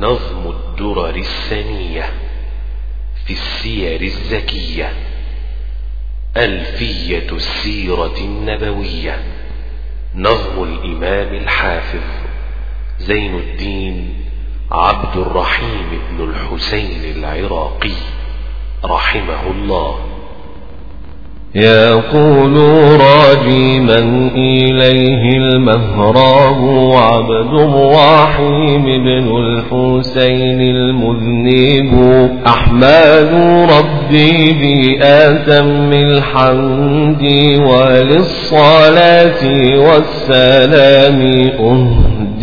نظم الدرر السنية في السير الزكية ألفية السيرة النبوية نظم الإمام الحافظ زين الدين عبد الرحيم بن الحسين العراقي رحمه الله. يقول راجي من إليه المهراب عبد الرحيم بن الحسين المذنب أحمد ربي بآتم الحمد وللصلاة والسلام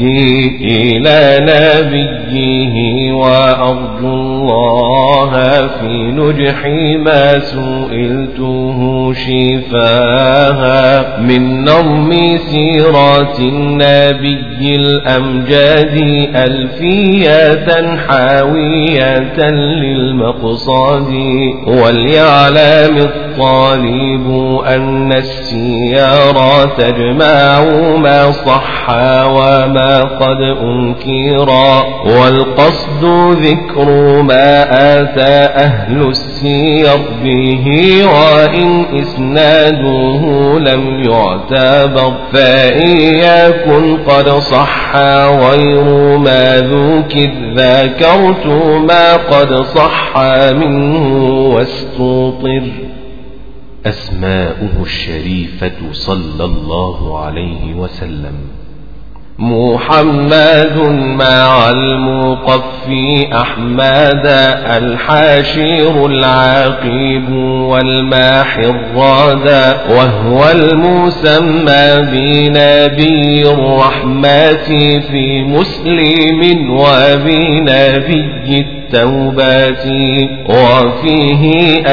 أهدي إلى نبيه وأرجو الله في نجح ما سئلته شفاها من نظم سيرات النبي الأمجاد ألفية حاوية للمقصاد وليعلم الطالب أن السيارة تجمع ما صح وما قد أنكرا والقصد ذكر ما آتى أهل السير به وإن إسناده لم يعتبر فإن يكن قد صح غير ما ذكر ذكرت ما قد صح منه واستطر أسماؤه الشريفة صلى الله عليه وسلم. محمد مع المقفي أحمد الحاشر العقيب والماحي الرادى وهو المسمى بنبي الرحمة في مسلم وبنبي التوبات وفيه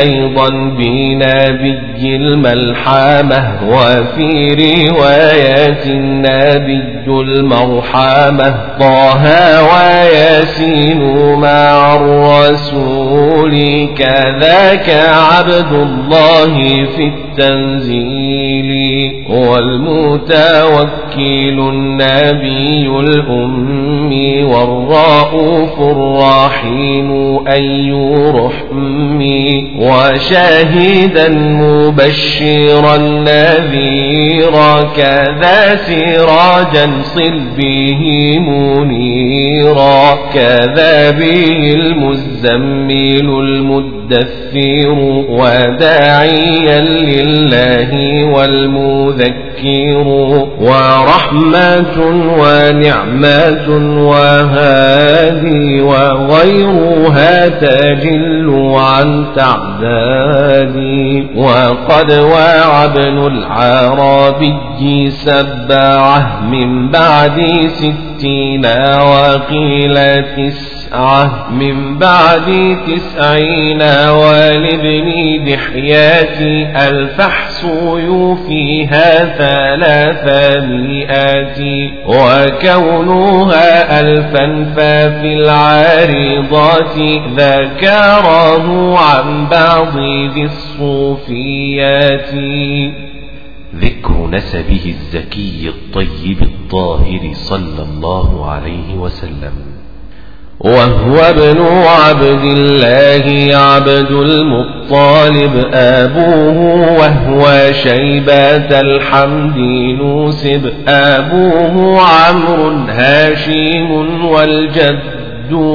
أيضا بنبي الملحمة وفي رواية النبي المرحمة طه وياسين مع الرسول كذاك عبد الله في التنزيل والمتوكل النبي الأمي والرؤوف الرحيم أي رحمي وشاهدا مبشرا نذيرا كذا سراجا صل به منيرا كذا به المزمل المدثر وداعيا لله والمذكر ورحمة ونعمة وهادي وغيرها تجل عن تعدادي. وقد وعى ابن العربي سبعه من بعد ستين وقيل تسعة من بعد تسعين ولابن دحيات الفحص يوفيها ثلاثمائات وكونها ألفا ففي العارضات ذكره عن بعض ذي الصوفيات. ذكر نسبه الزكي الطيب الطاهر صلى الله عليه وسلم. وهو ابن عبد الله عبد المطالب أبوه وهو شيبة الحمد نوسب أبوه عمرو هاشم والجد.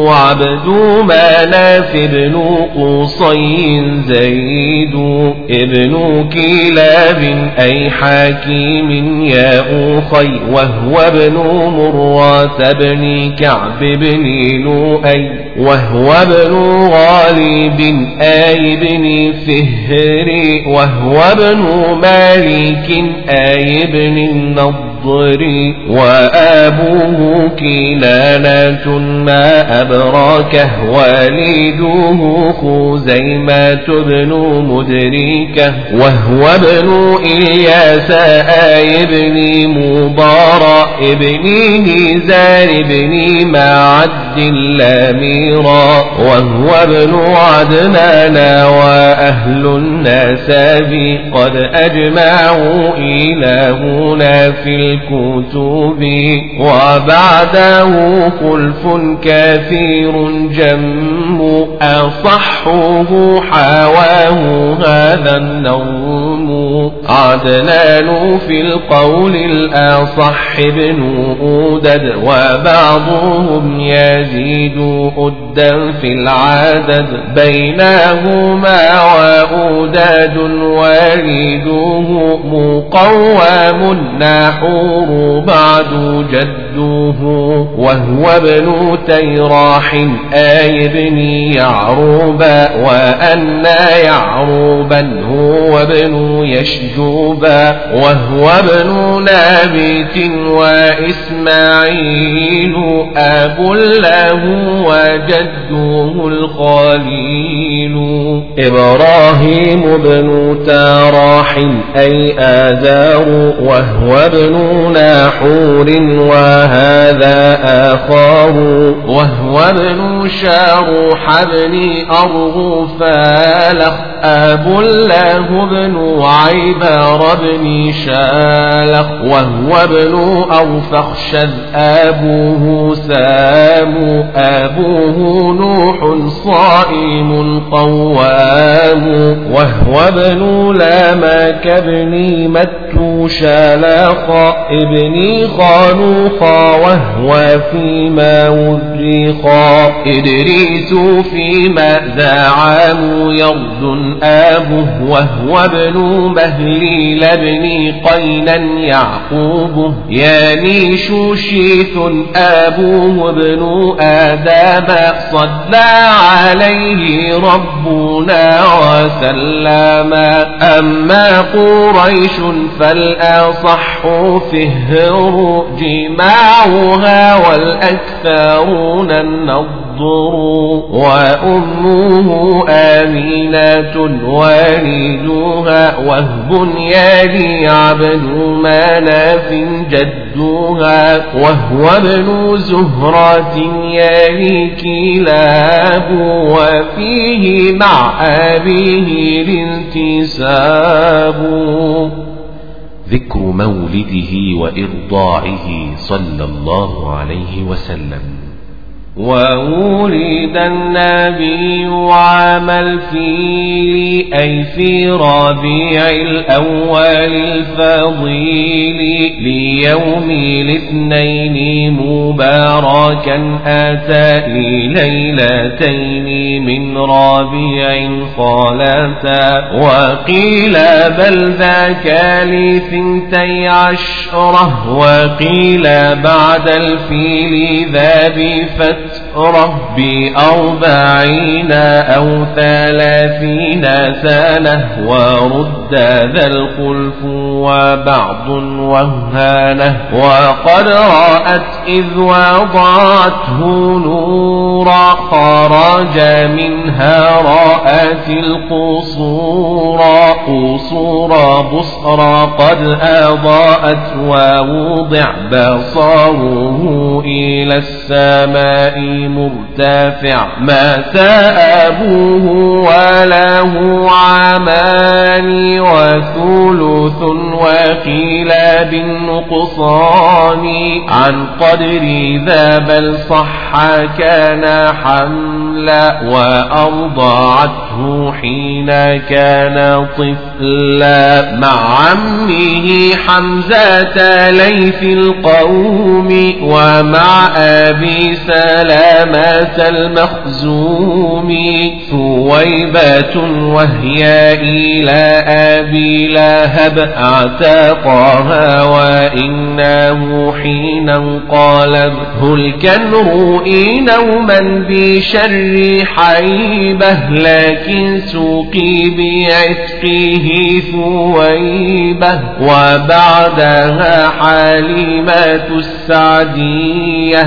عبد مناف بن قصي زيد. ابن كلاب أي حكيم يا أخي وهو ابن مرة بن كعب بن لؤي وهو ابن غالب أي بن فهر وهو ابن مالك أي بن النضر. وأبوه كنانة ما أبراكه والده خزيمة بن مدركة وهو ابن إلياس آي بن مضارى ابن نزار بن معد الأميرا وهو ابن عدنان وأهل النسب قد أجمعوا إلهنا في الكتب وبعده خلف كثير جم. أصحه حواه هذا النوم عدنان في القول الأصح ابن أودد وبعضهم يزيد أدا في العدد بينهما وأوداد والده مقوم ناحور بعد جده وهو ابن تيراح آي ابن يعروبا وأن يعروبا هو ابن يشجوبا وهو ابن نابت وإسماعيل أب له وجده الخليل. إبراهيم بن تراح أي آذار وهو ابن ناحور وهذا آخاه. وهو ابن شاروح بن أرغفالخ أب له ابن عيبر بن شالخ وهو ابن أوفخشذ أبوه سام أبوه نوح صائم قوام وهو ابن لامك ابن متو شالخا ابن خانوخا وهو فيما ورخا إدريس فيما ذا عام يرد آبه وهو ابن مهليل بن قينا يعقوب يعني شوشيث آبوه ابن آدم صلى عليه ربنا وسلم أما قريش فالأصح فهر جماعها والأكثرون النظر وأمه آمينة والدها وهب يلي عبد مناف جدها وهو ابن زهرة يلي كلاب وفيه مع أبيه الانتساب. ذكر مولده وإرضاعه صلى الله عليه وسلم. وولد النبي عام الفيل أي في ربيع الأول الفضيل ليوم الاثنين مباركا أتى ليلتين من ربيع خالتا وقيل بل ذاك لثنتي عشرة وقيل بعد الفيل ذا بفتح فترة بأربعين أو ثلاثين سنة ورد ذا الخلف وبعض وهانة وقد رأت إذ وضعته نورا خرج منها رأت القصور قصور بصرى قد أضاءت ووضع بصره إلى السماء مرتفع مات أبوه وله عامان وثلث وقيل بالنقصان عن قدر ذا بل صح كان حملا وأرضعته حين كان طفلا مع عمه حمزة ليث القوم ومع أبي سلامة المخزوم. ثويبة وهي إلى أبي لهب اعتقاها وإنه حين انقلبه الكنر نوما بشر حيبة لكن سوقي بعتقه ثويبة وبعدها حليمة السعدية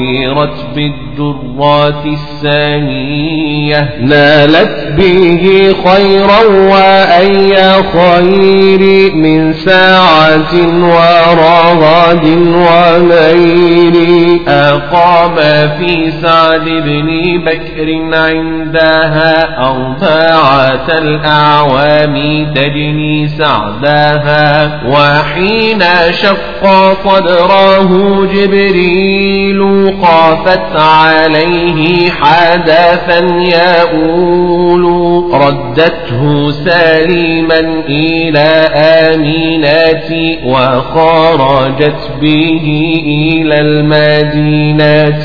فظافرت بالدرات السانية نالت به خيرا وأي خير من ساعة ورغد ونير أقام في سعد بن بكر عندها أربعة الأعوام تجني سعداها وحين شق صدره جبريل خافت عليه حدثا يؤول ردته سليما إلى آمينات وخرجت به إلى المدينة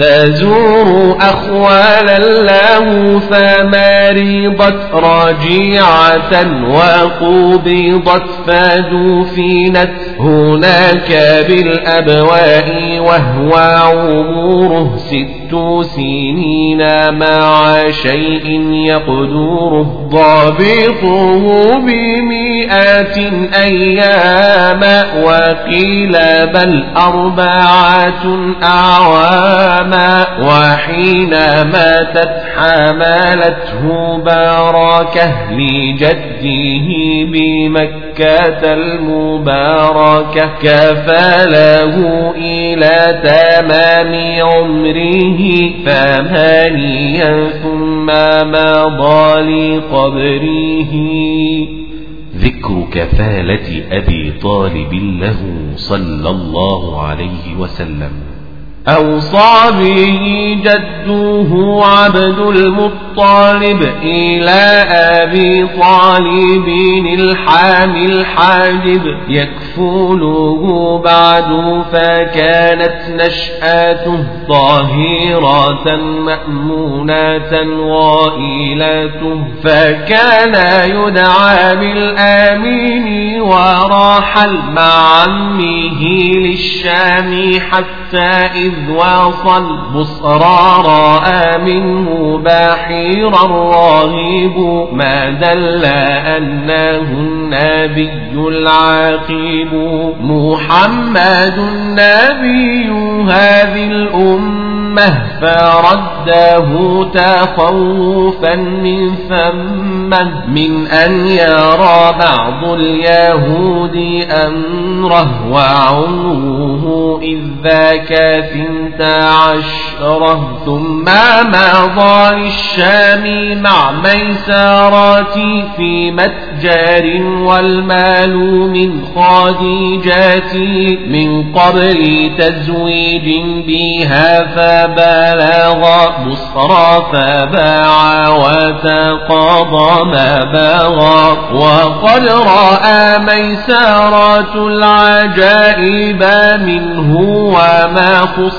تزور أخوالا له فمرضت راجعة وقبضت فدفنت. هناك بالأبواء وهو عمره المسجد ست سنين مع شيء يقدره ضابطه بمئات أيام وقيل بل أربعة أعواما وحين ماتت حملته بركة لجده بمكة المباركة كفله إلى تمام عمره ثمانيا ثم مضى لقبره. ذكر كفالة أبي طالب له صلى الله عليه وسلم. أوصى به جده عبد المطالب إلى أبي طالب الحامي الحاجب يكفله بعد فكانت نشأته طاهرة مأمونة غائلته فكان يدعى بالآمين وراحل مع عمه للشام حتى إذ وصل بصرى رأى منه باحيرا راهب ما دل أنه النبي العاقب محمد النبي هذه الأمة فرده تخوفا من ثمه من أن يرى بعض اليهود أمره وعمره إذ ذاك ثنت عشرة ثم مضى للشام مع ميسارات في متجر والمال من خديجات من قبل تزويج بها فبلغ بصرى فباع وتقاضى ما بغى وقد رأى ميسارات العجائب منه وما خص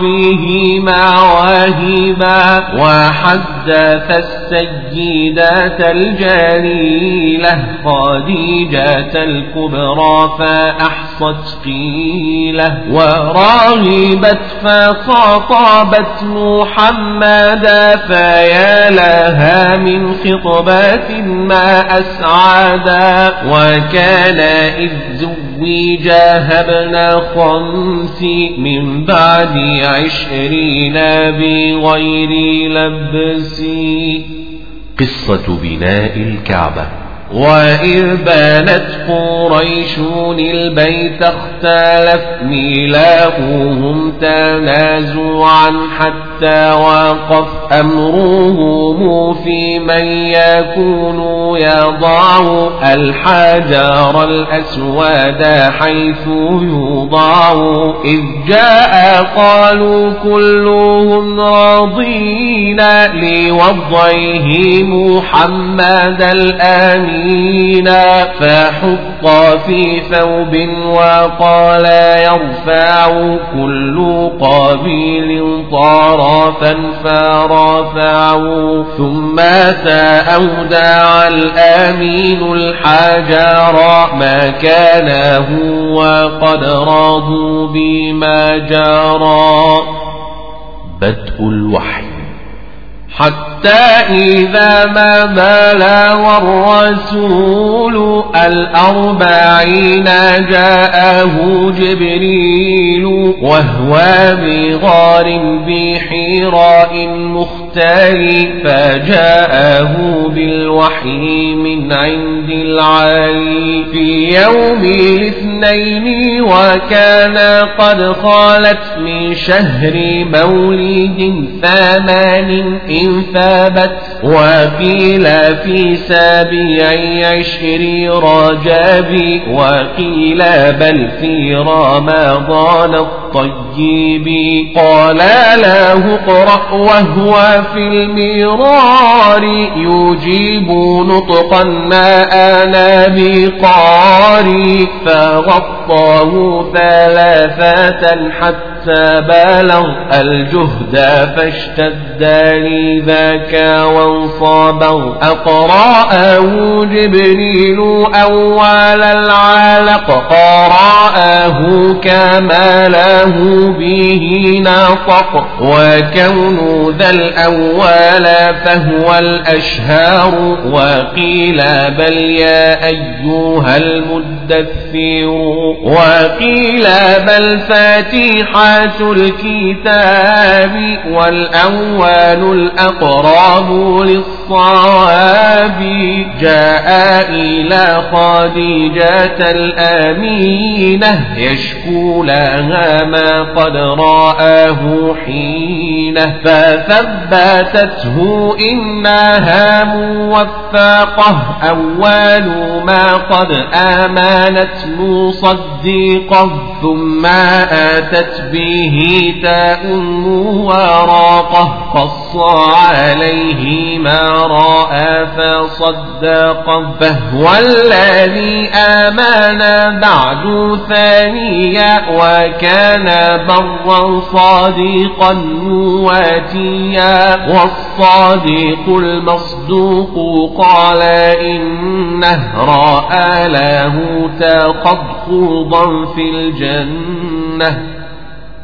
به مواهبا وحدث السيدة الجليلة خديجة الكبرى فأحصت قيله وراغبت فخاطبت محمدا فيا لها من خطبة ما أسعدا وكان إذ زوج ابن خمس من بعد عشرين بغير لبس. قصة بناء الكعبة. وإذ بانت قريش البيت اختلف ميلاقهم تنازعا حتى وقف أمرهم في من يكون يضع الحجر الأسود حيث يوضع. إذ جاء قالوا كلهم راضين لوضعه محمد الآمين. فحط في ثوب وقال يرفع. كل قبيل طرفا فرفعوا ثم سأودع الآمين الحجر ما كان هو قد رضوا بما جرى. بدء الوحي. حتى إذا ما بلغ الرسول الأربعين جاءه جبريل وهو بغار بحراء مختار فجاءه بالوحي من عند العالي في يوم الاثنين وكان قد خالت من شهر مولد ثمان إن ثابت وقيل في سابع عشر رجب وقيل بل في رمضان الطيب قال له اقرأ وهو في المرار يجيب نطقا ما أنا بقاري فغطاه ثلاثة حتى بلغ الجهد فاشتد لي ذاك وانصابه أقرأه جبريل أول العلق قرأه كما له به نطق وكون ذا الأول فهو الأشهار. وقيل بل يا أيها المدثر. وقيل بل فاتحة الكتاب والأول الأقرب للصواب. جاء إلى خديجة الأمينة يشكو لها ما قد رآه حينه فثبتته إنها موفقة. أول ما قد آمنت مصدقة ثم آتت به تاء وراقة قص عليه ما رأى فصدق فهو الذي آمن بعد ثانيا وكان برا صادقا مواتيا والصادق المصدوق قال إنه رأى له قد خوضا في الجنة.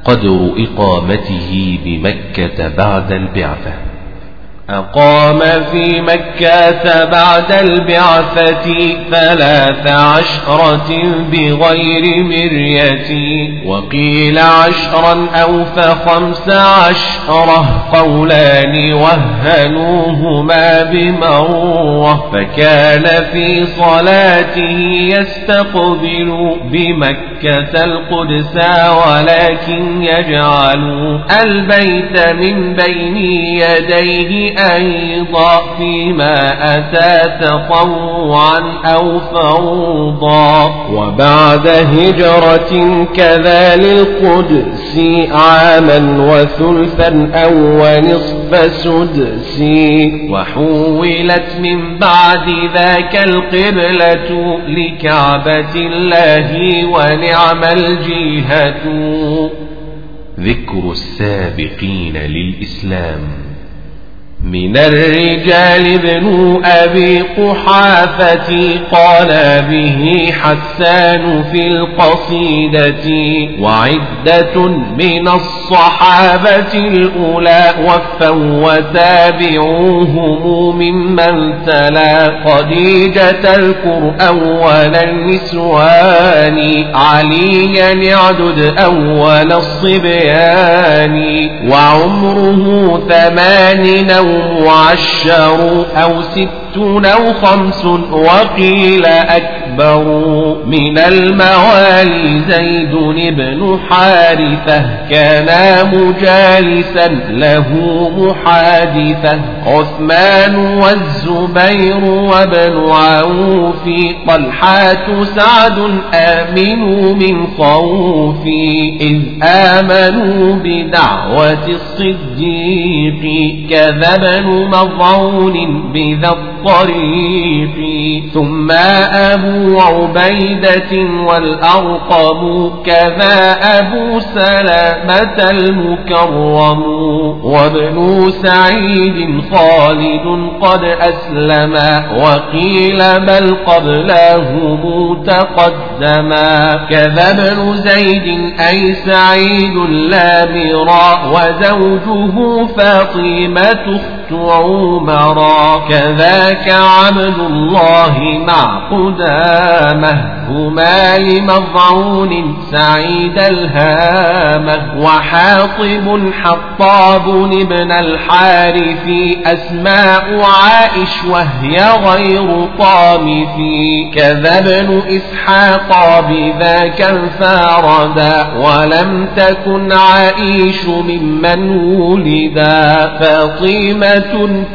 قدر إقامته بمكة بعد البعثة. أقام في مكة بعد البعثة ثلاث عشرة بغير مرية. وقيل عشرا أو فخمس عشرة قولان وهنوهما بمروة. فكان في صلاته يستقبل بمكة القدس ولكن يجعل البيت من بين يديه أيضا فيما أتى تطوعا أو فرضا. وبعد هجرة كذا للقدس عاما وثلثا أو ونصف سدس. وحولت من بعد ذاك القبلة لكعبة الله ونعم الجهة ذكر السابقين للإسلام. من الرجال ابن أبي قحافة قال به حسان في القصيدة وعدة من الصحابة الأولى وفا وتابعوهم ممن تلا خديجة الكر أول النسوان عليا يعدد أول الصبيان وعمره ثمان أو عشر أو ست أو خمس وقيل أكبر من الموالي زيد بن حارثة كان مجالسا له محادثة عثمان والزبير وابن عوف طلحة سعد آمنوا من خوف إذ آمنوا بدعوة الصديق كذا ابن مضعون بذا الطريق ثم أبو عبيدة والأرقم كذا أبو سلامة المكرم. وابن سعيد خالد قد أسلما وقيل بل قبله تقدما كذا ابن زيد أي سعيد لا مرا وزوجه فاطمة عمرا كذاك عبد الله مع قدامة هما لمضعون سعيد الهامة وحاطب حطاب ابن الحارث أسماء عائش وهي غير طامث كذا ابن إسحاق بذاك انفاردا ولم تكن عائش ممن ولدا فاطمة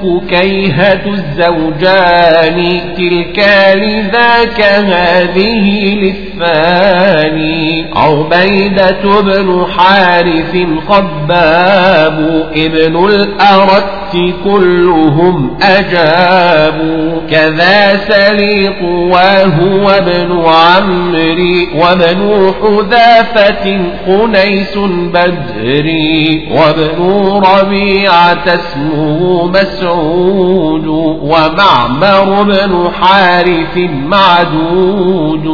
فكيهة الزوجان تلك لذاك هذه للثاني. عبيدة بن حارث خباب ابن الأرت كلهم أجابوا. كذا سليط وهو ابن عمري وابن حذافة خنيس بدري وابن ربيعة اسمه مسعود ومعمر بن حارث معدود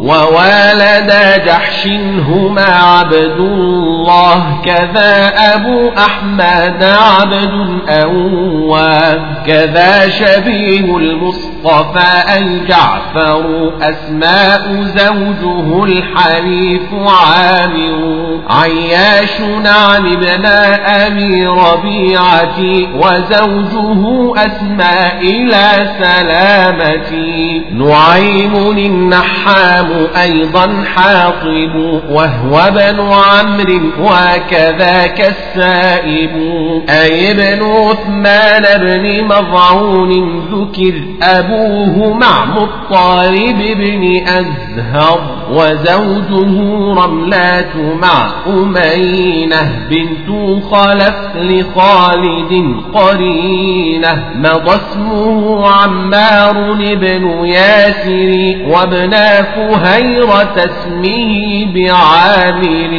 ووالد جحش هما عبد الله. كذا أبو أحمد عبد أواب كذا شبيه المصطفى الجعفر. أسماء زوجه الحنيف عامر. عياش عن ابن أبي ربيعة. وزوجه أسماء إلى سلامتي نعيم النحام أيضا حاطب. وهو ابن عمرو. وكذاك السائب. أي ابن عثمان بن مضعون ذكر أبوه مع مطالب بن أزهر وزوجه رملات مع أمينة بنت خلف لخالد قرينة مضى اسمه عمار بن ياسر وابن فهيرة اسمه بعامر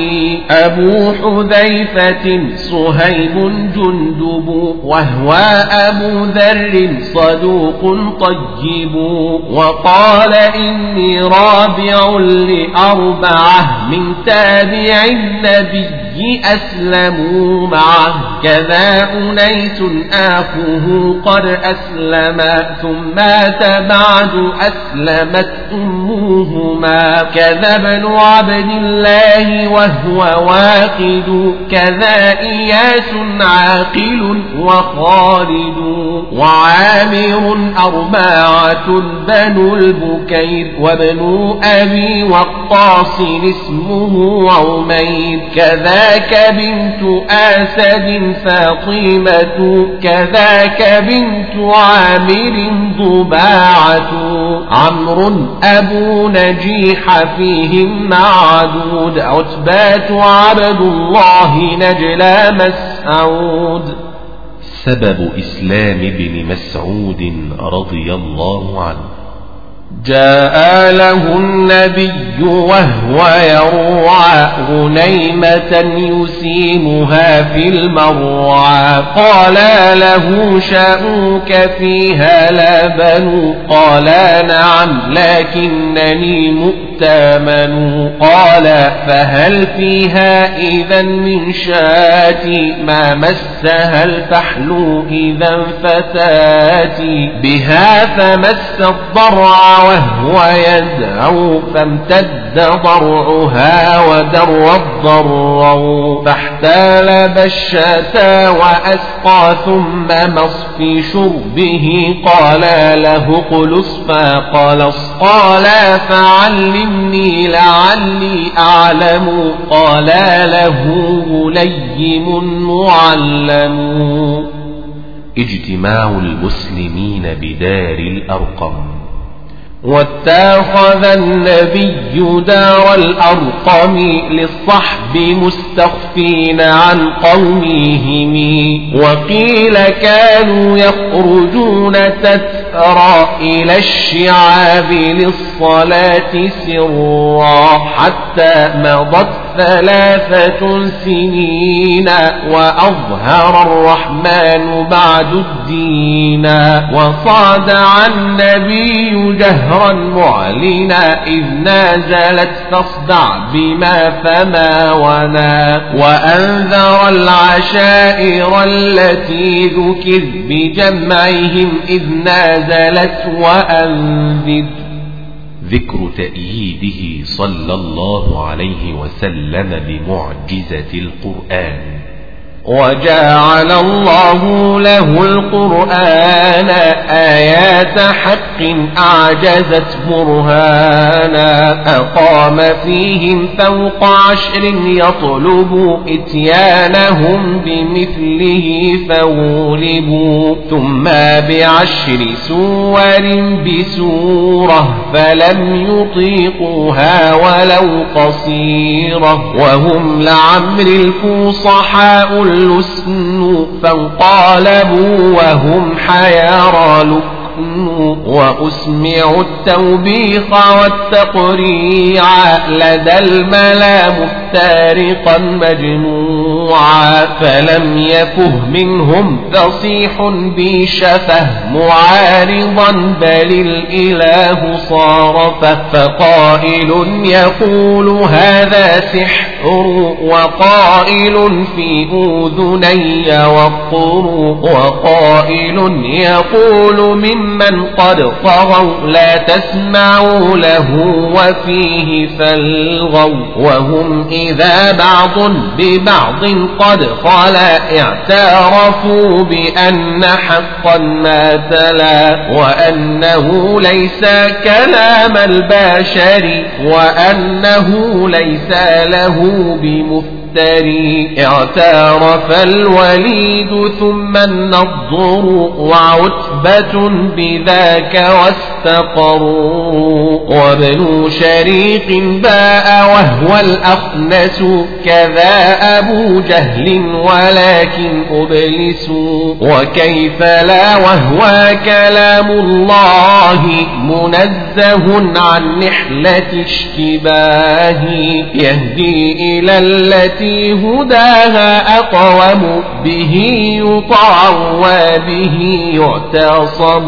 أبو حذيفة صهيب جندب وهو أبو ذر صدوق طيب وقال إني رابع لأربعة من تابع النبي أسلموا معه. كذا أنيس آخوه قد أسلم ثم بعد أسلمت أمهما. كذا ابن عبد الله وهو واقد كذا إياس عاقل. وخالد وعامر أربعة بنو البكير وابن أبي وقاص اسمه عمير. كذاك بنت أسد فاطمة كذاك بنت عامر ضباعة. عمرو أبو نجيح فيهم معدود عتبات عبد الله نجلى مسعود. سبب إسلام ابن مسعود رضي الله عنه. جاء له النبي وهو يروعى غنيمة يسيمها في المروعى قال له شاؤك فيها لبن قال نعم لكنني مؤتمن قال فهل فيها إذا من شاتي؟ ما مسها الفحل إذا فتاتي بها فمس الضرع وهو يدعو فامتد ضرعها ودر الضر فاحتال بشاتا وأسقى ثم مصفي شربه قال له قلص فقلص قال فعلمني لعلي أعلم قال له غليم معلم اجتماع المسلمين بدار الأرقم واتخذ النبي دار الأرقم للصحب مستخفين عن قومهم وقيل كانوا يخرجون تترى إلى الشعاب للصلاة سرا حتى مضت ثلاثة سنين وأظهر الرحمن بعد الدين. وصاد عن النبي جهرا معلنا إذ نازلت فاصدع بما فما ونا وأنذر العشائر التي ذكر بجمعهم إذ نازلت وأنذر. ذكر تأييده صلى الله عليه وسلم بمعجزة القرآن. وجعل الله له القرآن آيات حق أعجزت برهانا أقام فيهم فوق عشر يطلب إتيانهم بمثله فولبوا ثم بعشر سور بسورة فلم يطيقوها ولو قصيرة وهم لعمر الفصحاء اللسن فانقالبوا وهم حيارى لك وأسمع التوبيخ والتقريع لدى الملا مفترقا مجموعا فلم يفه منهم فصيح بشفه معارضا بل الإله صارفه فقائل يقول هذا سحر وقائل في أذني وقر وقائل يقول من ممن قد طغوا لا تسمعوا له وفيه فالغوا وهم إذا بعض ببعض قد خلا اعترفوا بأن حقا ما تلا وأنه ليس كلام البشر وأنه ليس له بمفتر المفتري اعترف الوليد ثم النضر وعتبة بذاك واستقروا. وابن شريق باء وهو الأخنس كذا أبو جهل ولكن أبلس. وكيف لا وهو كلام الله منزه عن نحلة اشتباه. يهدي إلى التي هداها أقوم به يطاع وبه يعتصم.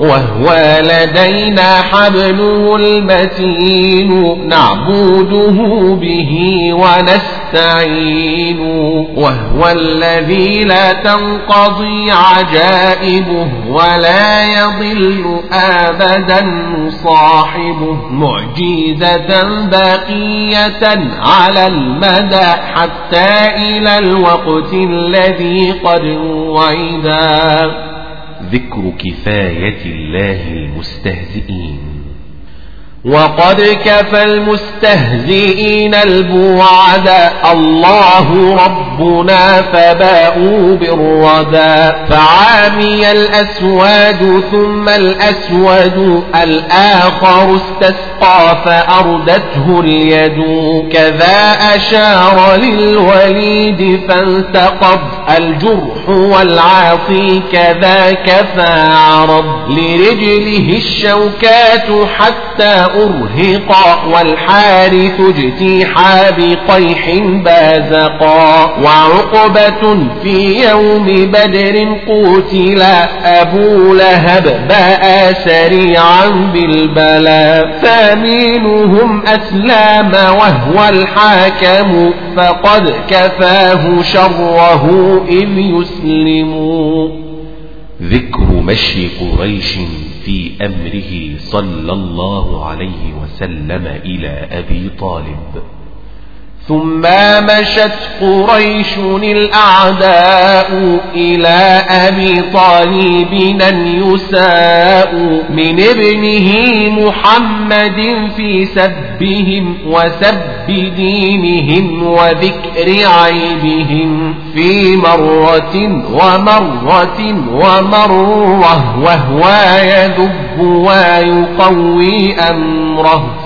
وهو لدينا حبله المتين نعبده به ونستعين وهو الذي لا تنقضي عجائبه ولا يضل أبدا صاحبه معجزة باقية على المدى حتى إلى الوقت الذي قد وعدا. ذكر كفاية الله المستهزئين. وقد كفى المستهزئين البوعد الله ربنا فباءوا بالردى فعامي الأسواد ثم الأسود. الآخر استسقى فأردته اليد. كذا أشار للوليد فانتقض. الجرح والعاصي كذاك فعرض لرجله الشوكات حتى أرهقا والحارث اجتيحا بقيح بازقا وعقبة في يوم بدر قتلا أبو لهب باء سريعا بالبلاء ثامينهم أسلام وهو الحاكم فقد كفاه شره إذ يسلموا ذكر مشي قريش في أمره صلى الله عليه وسلم إلى أبي طالب. ثم مشت قريش الأعداء إلى أبي طالب يساء من ابنه محمد في سبهم وسب دينهم وذكر عيبهم في مرة ومرة ومرة وهو يذب ويقوي أمره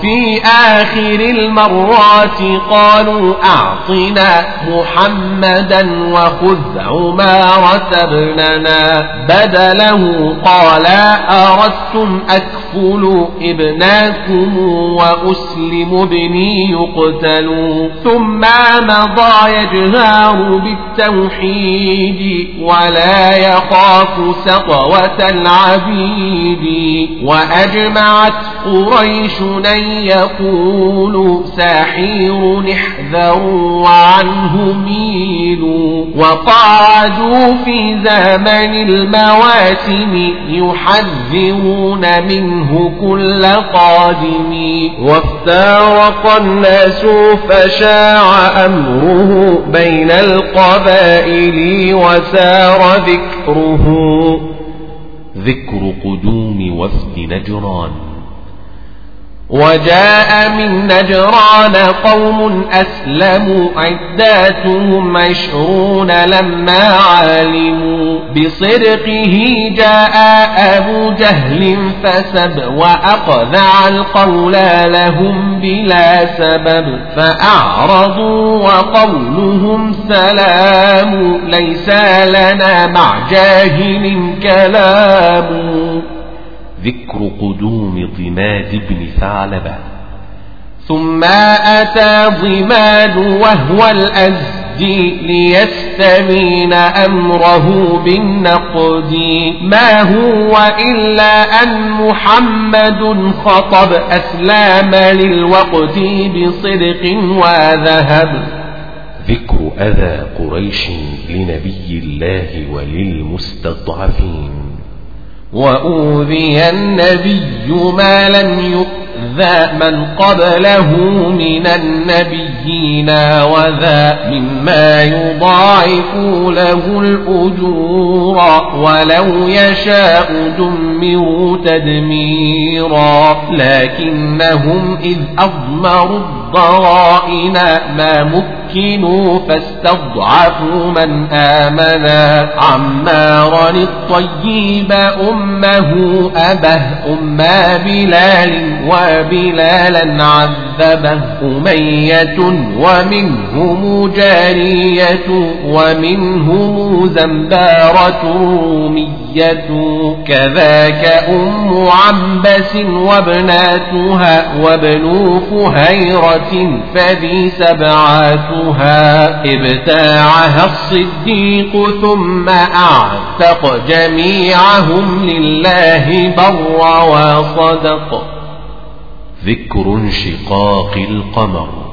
في آخر المرات قالوا أعطنا محمدا وخذ عمارة ابننا بدله قال أردتم تكفلوا ابناكم وأسلم ابني يقتل ثم مضى يجهر بالتوحيد ولا يخاف سطوة العبيد وأجمعت قريش أن يقول ساحير احذر وعنه ميلوا وقعدوا في زمن المواسم يحذرون منه كل قادم وافترق الناس فشاع أمره بين القبائل وسار ذكره ذكر قدوم وفد نجران وجاء من نجران قوم أسلموا عداتهم عشرون لما علموا بصدقه جاء أبو جهل فسب وأقذع القول لهم بلا سبب فأعرضوا وقولهم سلام ليس لنا مع جاهل كلام ذكر قدوم ضماد بن ثعلبة. ثم أتى ضماد وهو الأزدي ليستمين أمره بالنقد. ما هو إلا أن محمد خطب أسلام للوقت بصدق وذهب. ذكر أذى قريش لنبي الله وللمستضعفين. وأوذي النبي ما لم يؤذى من قبله من النبيين وذا مما يضاعف له الأجور ولو يشاء دمروا تدميرا لكنهم إذ أضمروا الضرائن ما مكنوا فاستضعفوا من آمنا عمارا الطيب أمه أبه أم بلال وبلالا عذبه أمية ومنهم جارية ومنهم زنبارة رومية. كذاك أم عنبس وابناتها وابن فهيرة فذي سبعاتها ابتاعها الصديق ثم أعتق جميعهم لله بر وصدق. ذكر انشقاق القمر.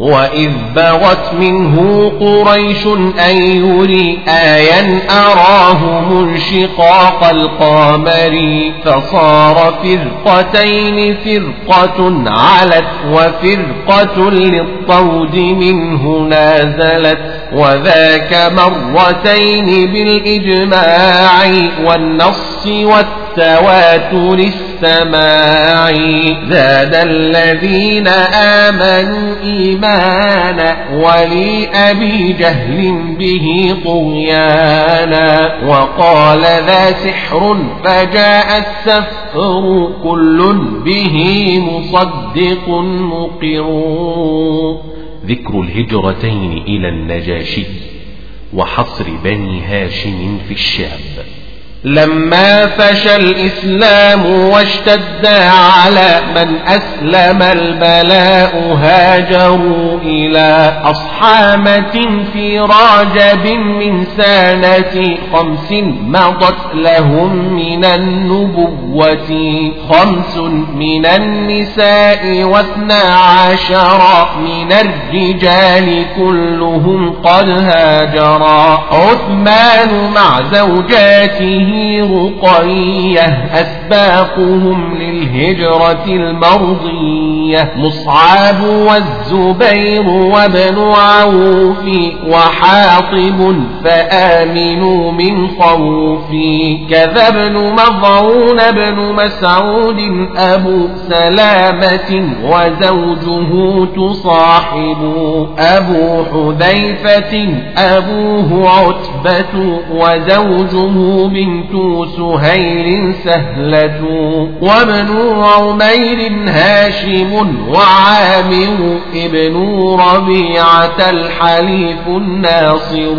وإذ بغت منه قريش أن يري آيا أراه منشقاق القمر فصار فرقتين فرقة علت وفرقة للطود منه نازلت وذاك مرتين بالإجماع والنص والتواتر السماع زاد الذين آمنوا إيمانا ولأبي جهل به طغيانا وقال ذا سحر فجاء السفر كل به مصدق مقر ذكر الهجرتين إلى النجاشي وحصر بني هاشم في الشام لما فشى الإسلام واشتد على من أسلم البلاء هاجروا إلى أصحامة في راجب من سنة خمس مضت لهم من النبوة خمس من النساء واثنا عشر من الرجال كلهم قد هاجرا عثمان مع زوجاته رقية أسباقهم للهجرة المرضية. مصعب والزبير وابن عوف وحاطب فآمنوا من خوف. كذا ابن مضعون بن مسعود أبو سلامة وزوجه تصاحب. أبو حذيفة أبوه عتبة وزوجه من بنت سهيل سهلة وابن عمير هاشم وعامر ابن ربيعة الحليف الناصر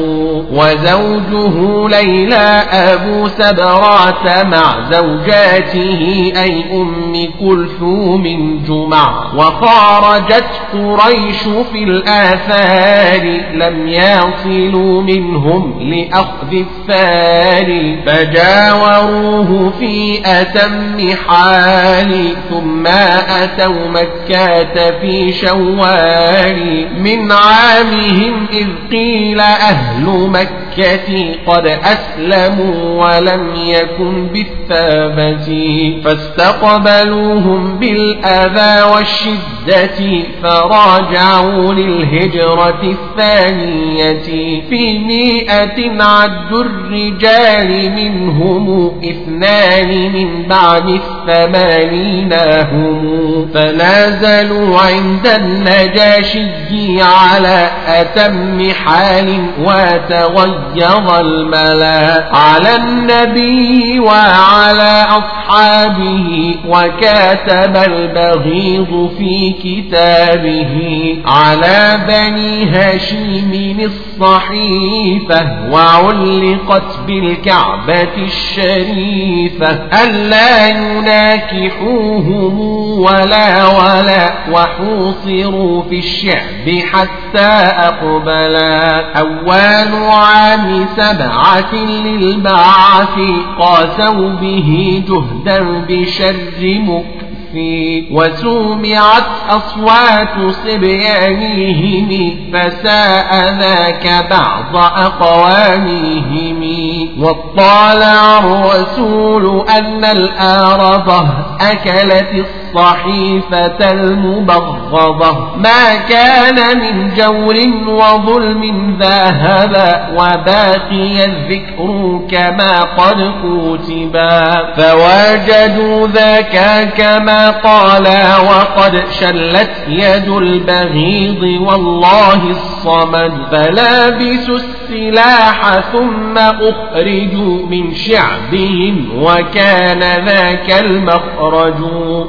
وزوجه ليلى أبو سبرات مع زوجاته أي أم كلثوم جمع وخرجت قريش في الآثار لم يصلوا منهم لأخذ الثار فجاوروه في أتم حال ثم أتوا مكة في شوال. من عامهم إذ قيل أهل مكة قد أسلموا ولم يكن بالثابت. فاستقبلوهم بالأذى والشدة فراجعوا للهجرة الثانية. في مئة عد الرجال منهم اثنان من بعد الثمانين هم. فنازلوا عند النجاشي على أتم حال وتغيظ الملا. على النبي وعلى أصحابه وكاتب البغيض في كتابه. على بني هاشم الصحيفة وعلقت بالكعبة الشريفة ألا يناكحوهم ولا ولا وحوصروا في الشعب حتى أقبلا. أول عام سبعة للبعث قاسوا به جهدا بشر مكر وسمعت أصوات صبيانهم فساء ذاك بعض أقوامهم. واطلع الرسول أن الآرضة أكلت الصحيفة المبغضة. ما كان من جور وظلم ذهب وباقي الذكر كما قد كتبا فوجدوا ذاك كما قال وقد شلت يد البغيض والله الصمد. فلابسوا السلاح ثم أخرجوا من شعبهم وكان ذاك المخرج.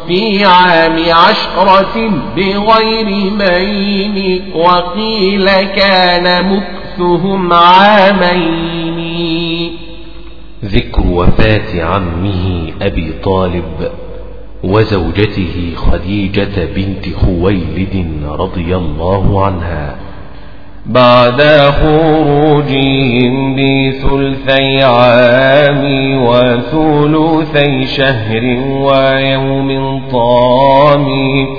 في عام عشرة بغير مين وقيل كان مكثهم عامين. ذكر وفاة عمه أبي طالب وزوجته خديجة بنت خويلد رضي الله عنها. بعد خروجهم بثلثي عام وثلثي شهر ويوم طام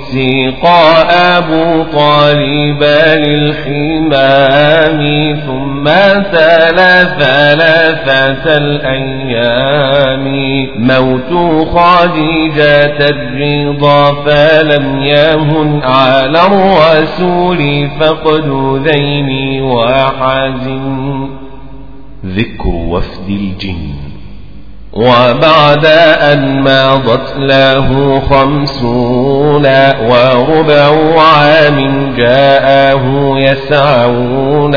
سيقى أبو طالب للحمام ثم تلا ثلاثة الأيام. موت خديجة الرضا فلم يهن على الرسول فقد ذين العين وحزن. ذكر وفد الجن. وبعد أن ماضت له خمسون وربع عام جاءه يسعون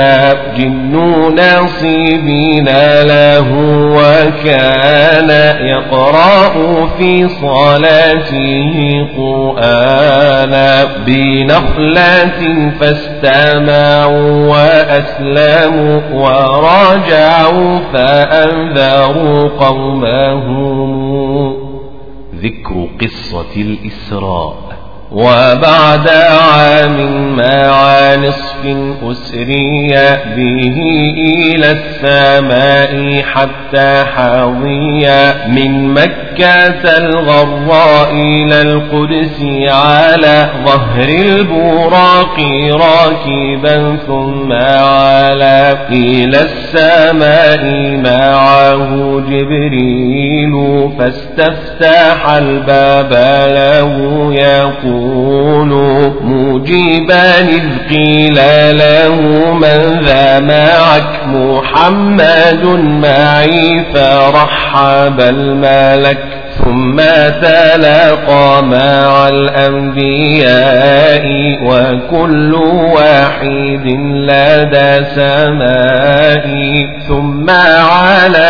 جن ناصبين له وكان يقرأ في صلاته قرآنا بنخلة فاستمعوا وأسلموا وراجعوا فأنذروا قوما هم ذكر قصة الإسراء. وبعد عام مع نصف أسري به إلى السماء حتى حظي من مكة الغراء إلى القدس على ظهر البراق راكبا ثم على إلى السماء معه جبريل فاستفتح الباب له يقول يقول مجيبا إذ قيل له من ذا معك محمد معي فرحب الملك ثم تلاقى مع الأنبياء وكل واحد لدى سماء. ثم على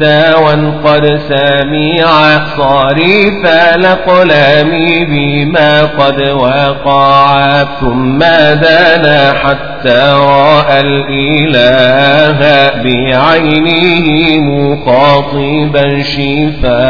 ساوا قد سميعا صارف الأقلام بما قد وقع. ثم دنا حتى رأى الإله بعينه مخاطبا شفاها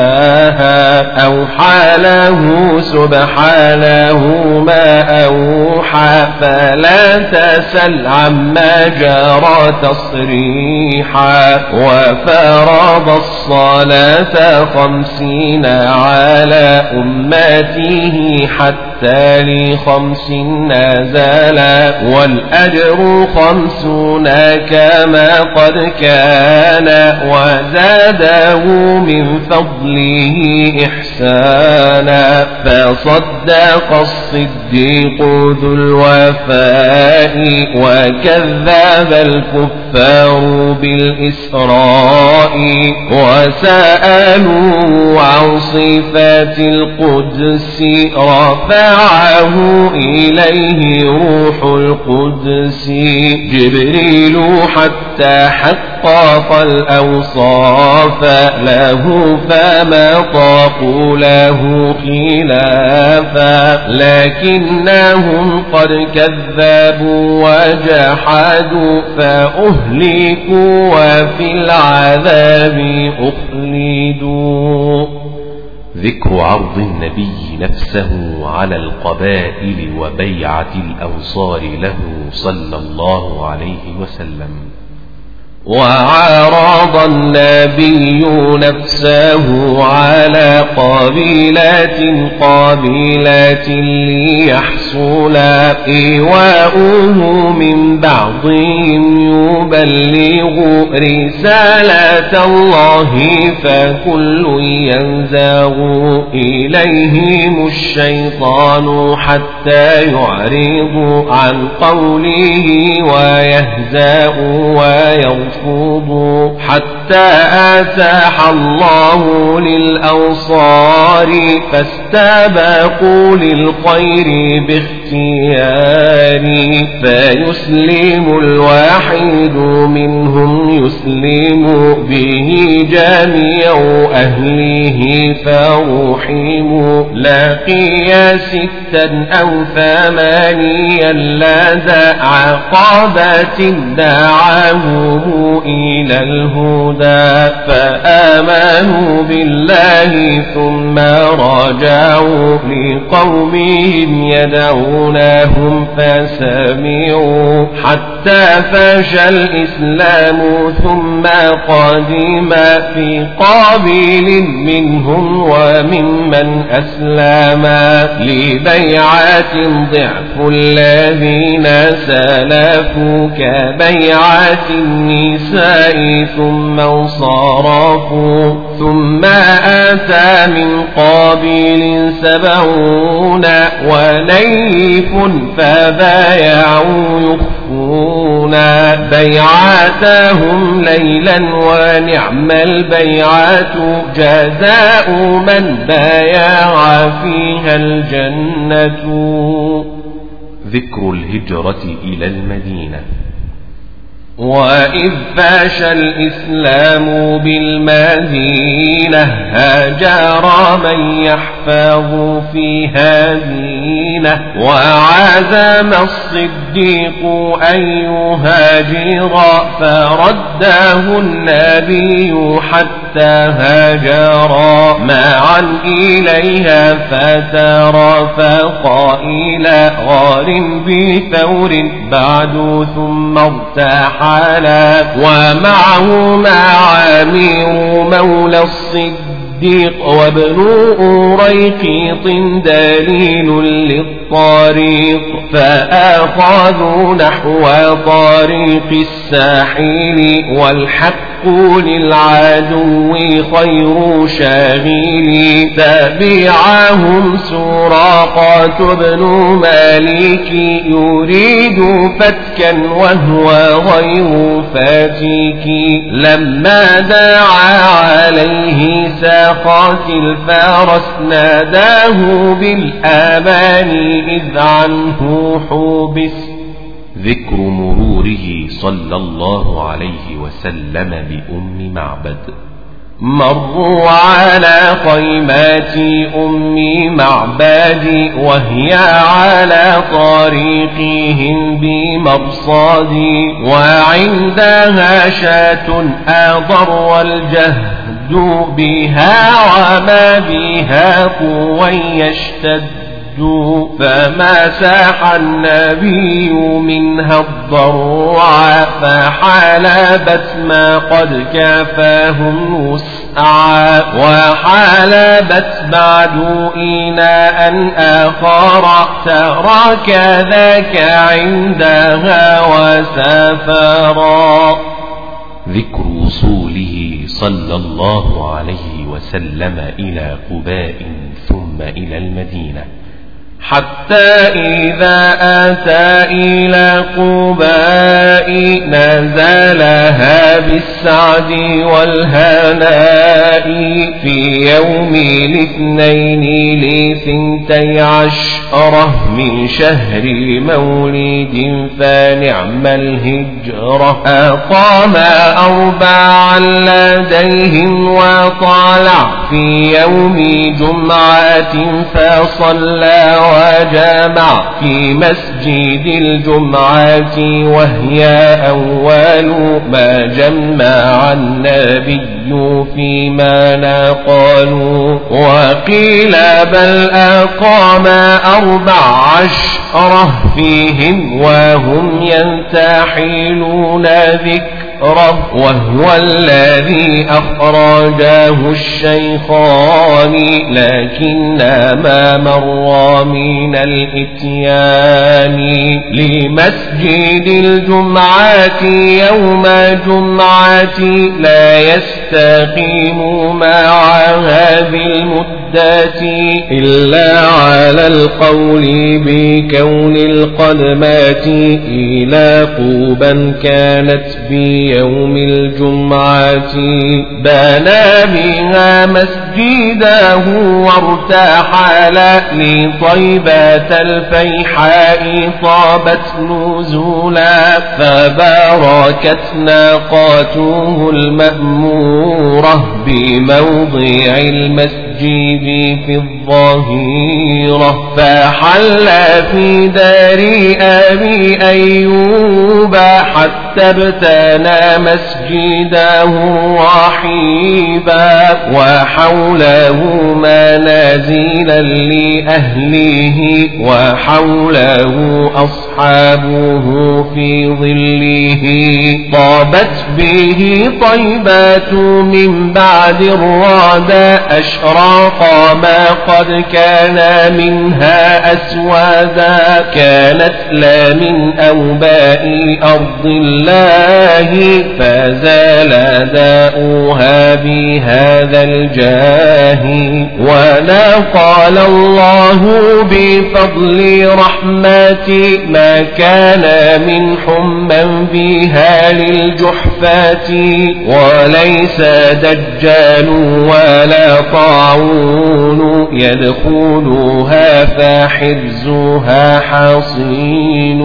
أوحى له سبحانه ما أوحى. فلا تسل عما جرى تصريحا. وفرض الصلاة خمسين على أمته حتى لخمس نزلا والأجر خمسون كما قد كان وزاده من فضله إحسانا فصدق الصديق ذو الوفاء وكذب الكفار بالإسراء وسألوا عن صفات القدس رفعه إليه روح القدس. جبريل حتى حقق الأوصاف له فما طاقوا له خلافا. لكنهم قد كذبوا وجحدوا فأهلكوا وفي العذاب أخلدوا. ذكر عرض النبي نفسه على القبائل وبيعة الأنصار له صلى الله عليه وسلم. وعرض النبي نفسه على قبيلات قبيلات ليحصل إيواؤه من بعضهم يبلغ رسالة الله فكل ينزاغ إليهم الشيطان حتى يعرض عن قوله ويهزأ ويغفر يرفض حتى آتاح الله للأوصار فاستبقوا للخير باختيار فيسلم الواحد منهم يسلم به جميع أهله فرحموا لقي ستا أو ثمانيا لدى عقابة دعاهم إلى الهدى. فآمنوا بالله ثم رجعوا لقومهم يدعونهم فسمعوا حتى فشى الإسلام ثم قدم في قابل منهم وممن أسلم لبيعات ضعف الذين سلفوا كبيعات النساء ثم انصرفوا ثم آتى من قابل سبعون وليف فبايعوا يخفون. بيعاتهم ليلا ونعم البيعات. جزاء من بايع فيها الجنة. ذكر الهجرة إلى المدينة. وإذ فاش الإسلام بالمدينة هاجر من يحفظ فيها دينه وعزم الصديق أن يهاجر فرده النبي حتى هاجر معا إليها فترافقا إلى غار بثور بعد ثم ارتاحا ومعه معامير مولى الصديق. وابن أريقيط دليل للطريق. فآخذوا نحو طريق الساحل والحق للعدو خير شاغل تبعهم سراقة بن مالك يريد فتكا وهو غير فاتك لما دعا عليه ساقات الفارس ناداه بالآمان إذ عنه حبس ذكر مروره صلى الله عليه وسلم بأم معبد. مروا على خيمات أم معبد وهي على طريقهم بمرصاد وعندها شاة آضر والجهد بها وما بها قوى يشتد. فما ساح النبي منها الضرع فحالبت ما قد كافاهم وسعا وحالبت بعد إناء آخر ترى كذاك عندها وسافرا. ذكر وصوله صلى الله عليه وسلم إلى قباء ثم إلى المدينة. حتى إذا أتى إلى قباء نزلها بالسعد والهناء في يوم الاثنين لثنتي عشرة من شهر مولد فنعم الهجرة. أقام أربعا لديهم وطالع في يوم جمعة فصلى وجمع في مسجد الجمعة وهي أول ما جمع النبي فيما نقالوا وقيل بل أقام أربع عشرة فيهم وهم ينتحلون ذكر رب وهو الذي أخرجاه الشيخان لكن ما مر من الإتيان لمسجد الجمعة يوم جمعة لا يستقيم مع هذه المدة إلا على القول بكون القدمات إلى قوبا كانت بيوم الجمعة بنى بها مسجده وارتحل لطيبة الفيحاء طابت نزولا فباركت ناقاته المأمورة بموضع المسجد في الظهيرة فحل في دار أبي أيوب حتى ابتنى مسجده رحيبا وحوله منازلا لأهله وحوله أصحابه في ظله. طابت به طيبات من بعد الرعد أشرى فراق ما قد كان منها أسوادا كانت لا من أوباء أرض الله فزال داؤها بهذا الجاه ولا قال الله بفضل رحمتي ما كان من حما بها للجحفات وليس دجال ولا طاعون يدخلها فحرزها حصين.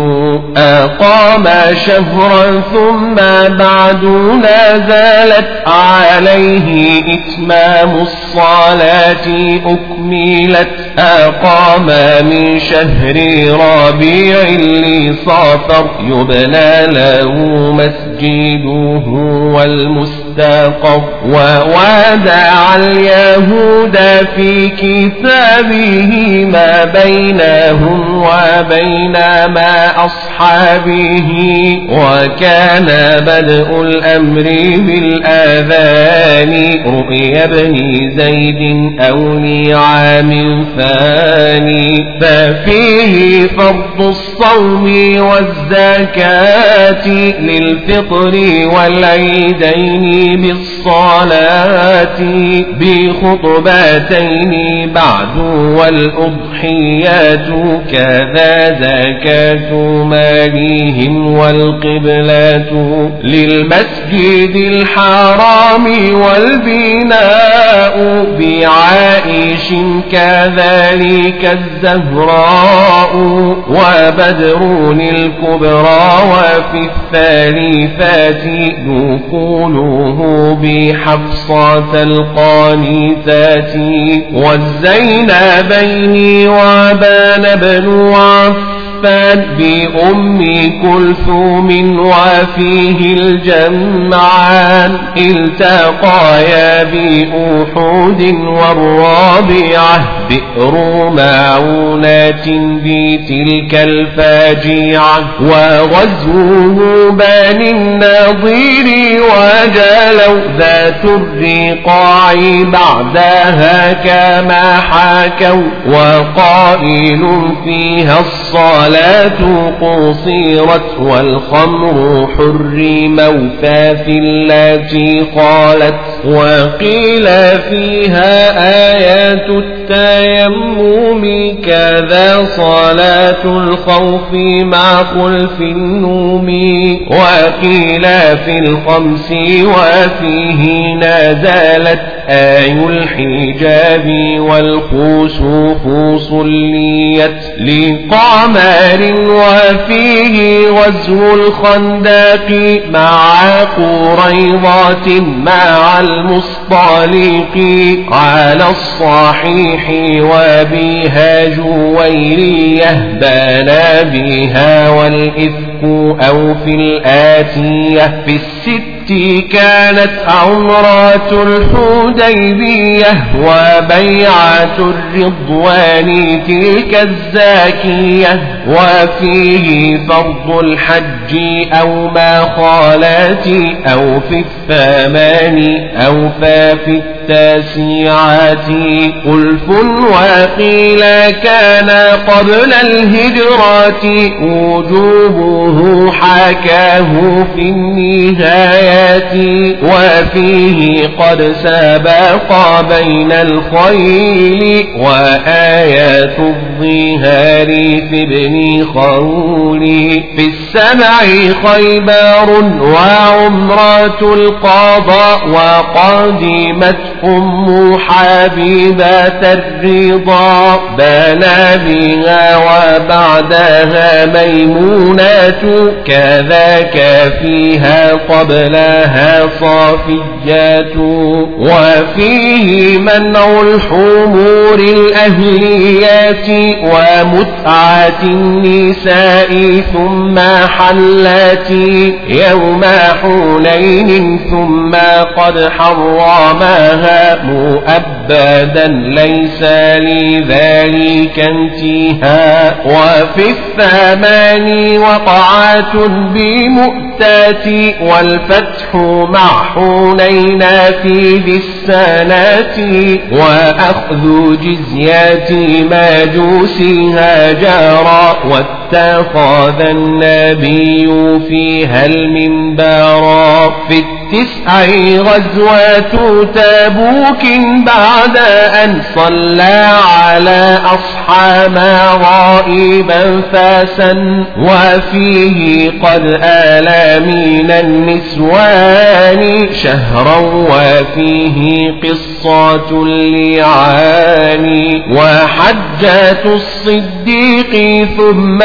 أقام شهرا ثم بعد نزلت عليه إتمام الصلاة أكملت أقام من شهر ربيع لصافر يبنى له مسجده والمستقر وودع اليهود في كتابه ما بينهم وبين ما أصحابه وكان بدء الأمر بالآذان رؤيا ابن زيد أو لعام ثاني ففيه فرض الصوم والزكاة للفطر والعيدين بالصلاة بخطبتين بعد والأضحيات كذا زكاة مالهم والقبلات للمسجد الحرام والبناء بعائش كذلك الزهراء وبدر الكبرى وفي الثالث الفات نقوله بحفصة القانثات والزينبين وبان بن عفان عفان بأم كلثوم وفيه الجمعان التقايا بأحود والرابعة بئر معونات بتلك الفاجعة وغزوه بان النظير وجالوا ذات الرقاع بعدها كما حكوا وقائل فيها الصلاة الصلاة قصيرت والخمر حرم في التي قالت وقيل فيها آيات التيمم كذا صلاة الخوف مع خلف النوم وقيل في الخمس وفيه نزلت آي الحجاب والخسوف صليت لقمر وفيه غزو الخندق مع قريضات مع المصطلق على الصحيح وبها جويرية بنى بها والإفك أو في الآتية في الست كانت عمرات الحديبية وبيعة الرضوان تلك الزاكية وفيه فرض الحج أو ما خالات أو في الثمان أو فافي التاسعات ألف وقيل كان قبل الهجرات وجوبه حكاه في النهايات وفيه قد سبق بين الخيل. وآيات الظهار في ابن خولي في السبع خيبر وعمرة القضاء. وقدمت أم حبيبة الرضا. بنى بها وبعدها ميمونة. كذاك فيها قبلها صافيات. وفيه منع الحمور الأهليات ومتعة النساء ثم حلات يوم حنين ثم قد حرمها مؤبدا ليس لذلك انتهاء. وفي الثمان وقعات بمؤتات والفتح مع حنين في ذي السنات وأخذ جزيات ماجوسها جارا واتخذ النبي فيها المنبرا في التسع غزوات تبوك بعد أن صلى على أصحاب غائبا فاسا وفيه قد آلى من النسوان شهرا وفيه قصة اللعان وحجة الصديق ثم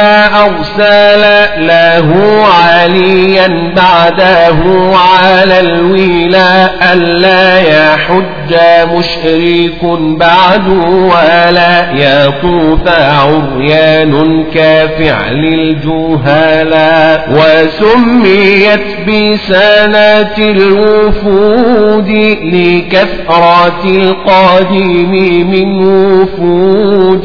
أرسل له عليا بعده على الولاء ألا يحج مشرك بعد ولا يطوف عريان كفعل الجهلاء وسميت بسنة الوفود لكثرة القادم من وفود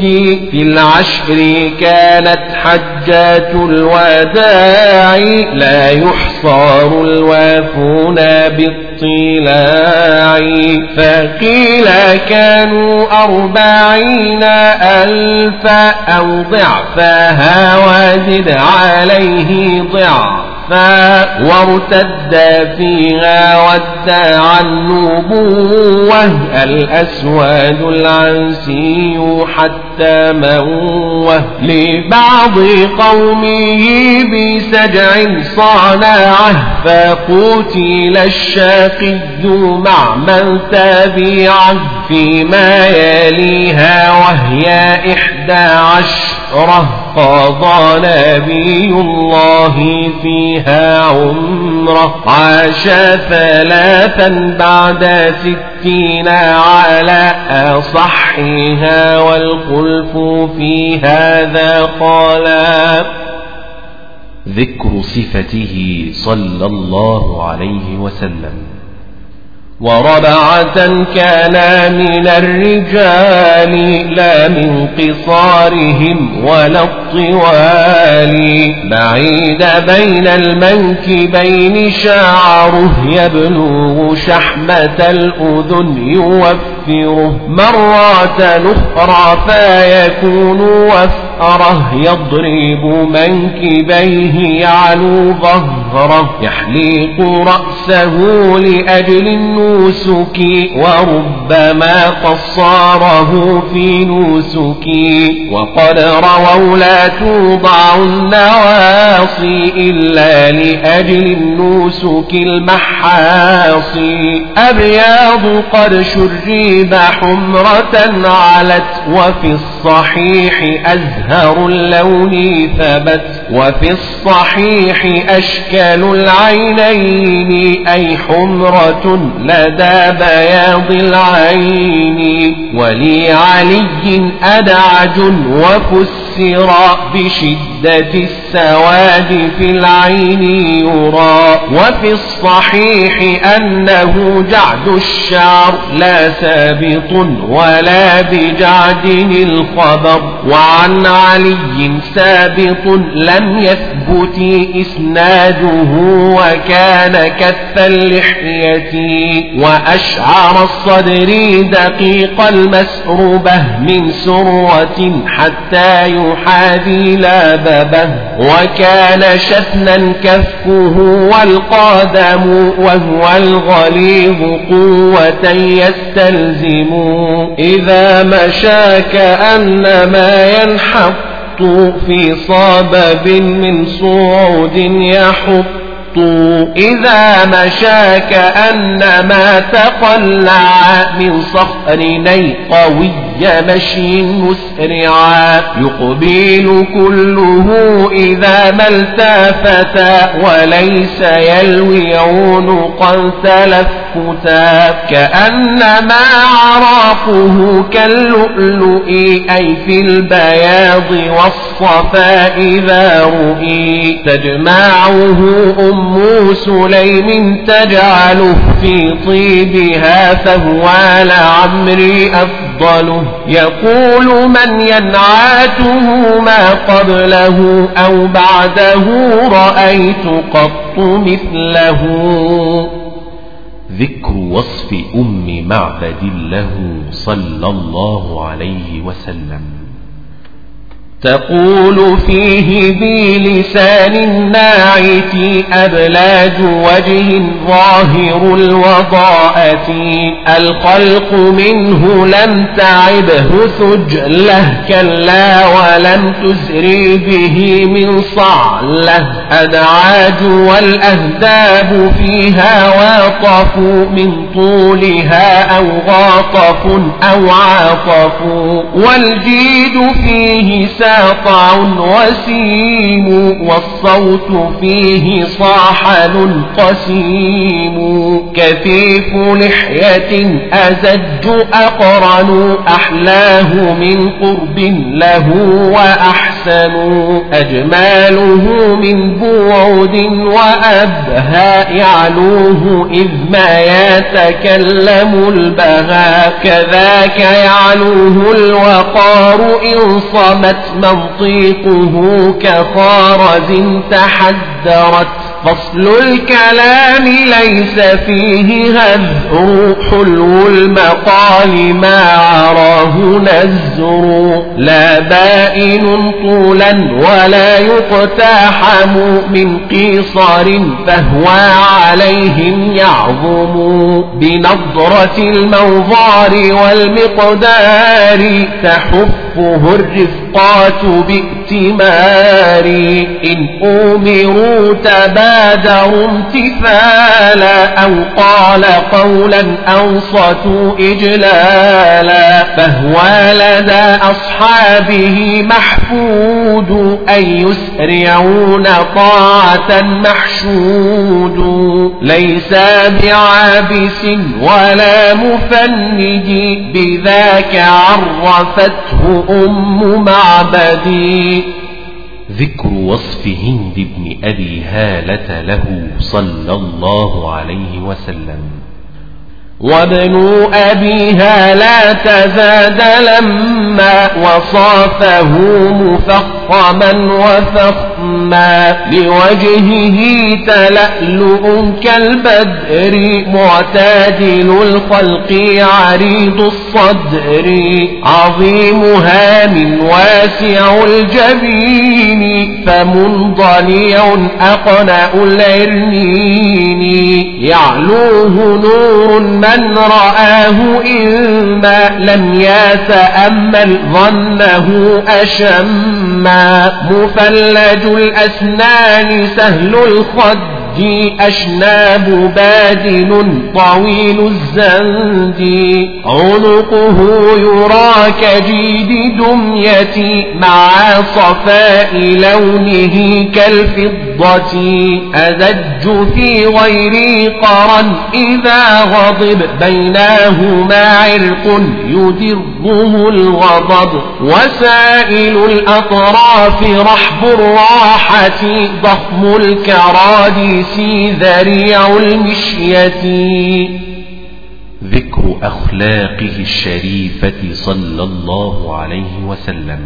في العشر كانت حجات الوداع لا يحصر الوافون بالطلاع فقيل كانوا أربعين ألفا أو ضعفها وزد عليه ضعف. وارتد فيها وادعى النبوة الأسود العنسي حتى موه لبعض قومه بسجع صانعه فقتل الشاقي مع من تبعه فيما يليها وهي إحدى عشرة قضى نبي الله فيها عمره. عاش ثلاثا بعد ستين على أصحها والخلف في هذا قالا. ذكر صفته صلى الله عليه وسلم. وربعة كان من الرجال لا من قصارهم ولا الطوال. بعيد بين المنكبين شعره يبلغ شحمة الأذن يوفره. مرات أخرى فيكون وفره يضرب منكبيه يعلو ظهره يحليق رأسه لأجل النور نوسك وربما قصاره في نوسك وقد رووا لا توضع النواصي إلا لأجل النوسك المحاصي أبياض قد شرب حمرة علت وفي الصحيح أزهر اللون ثبت وفي الصحيح أشكال العينين أي حمرة لدى بياض العين. ولي علي أدعج وفسر بشدة السواد في العين يرى. وفي الصحيح أنه جعد الشعر لا سابط ولا بجعد الخبر. وعن علي سابط لم يثبت إسناده وكان كث اللحية وأشعر الصدر دقيق المسروبة من سرة حتى يحاذي لاببه وكان شثنا كفه والقادم وهو الغليظ قوة يستلزم إذا مشى كأنما ينحط في صابب من صعود يحط. إذا مشى كأنما تقلع من صخر قوي مشي مسرعا. يقبيل كله إذا ما التافت وليس يلوي عنقا تلفتا كأنما عراقه كاللؤلؤ أي في البياض والصفاء إذا رؤي. تجمعه أم سليم تجعله في طيبها فهو لعمري أفضله. يقول من ينعاته ما قبله أو بعده رأيت قط مثله. ذكر وصف أم معبد له صلى الله عليه وسلم. تقول فيه بلسان الناعت أبلاج وجه ظاهر الوضاءة. الخلق منه لم تعبه ثجله كلا ولم تسري به من صعله. أدعاج والأهداب فيها واطفوا من طولها أو غاطف أو عاطف. والجيد فيه سا ساطع وسيم والصوت فيه صاحل قسيم. كثيف لحية أزج أقرن أحلاه من قرب له وأحسن. أجماله من بعد وأبهى يعلوه إذ ما يتكلم البغى. كذاك يعلوه الوقار إن صمت منطيقه كخارز تحدرت فصل الكلام ليس فيه هذر حلو المقال ما عراه نزر. لا بائن طولا ولا يقتحم من قيصر فهو عليهم يعظم. بنظرة الموضار والمقدار تحفه الرفقات بائتمار. إن أمروا تبارك بادروا امتثالا أو قال قولا أوصتوا إجلالا فهو لدى أصحابه محفود أن يسرعون طاعة محشود ليس بعابس ولا مفند بذاك عرفته أم معبدي ذكر وصف هند بن أبي هالة له صلى الله عليه وسلم. وابن أبيها لا تزاد لما وصافه مفخما وفخما لوجهه تلألؤ كالبدر معتادل الخلق عريض الصدر. عظيم هام واسع الجبين فمنضلع أقنأ العرنين. يعلوه نور من رآه إما لم يتأمل ظنه مفلج الأسنان سهل الخد أشناب بادل طويل الزند عنقه يرى كجيد دمية مع صفاء لونه كالفضة أدج في غير قرن إذا غضب بينهما عرق يدره الغضب وسائل الأطراف رحب الراحة ضخم الكراديس ذريع المشية. ذكر أخلاقه الشريفة صلى الله عليه وسلم.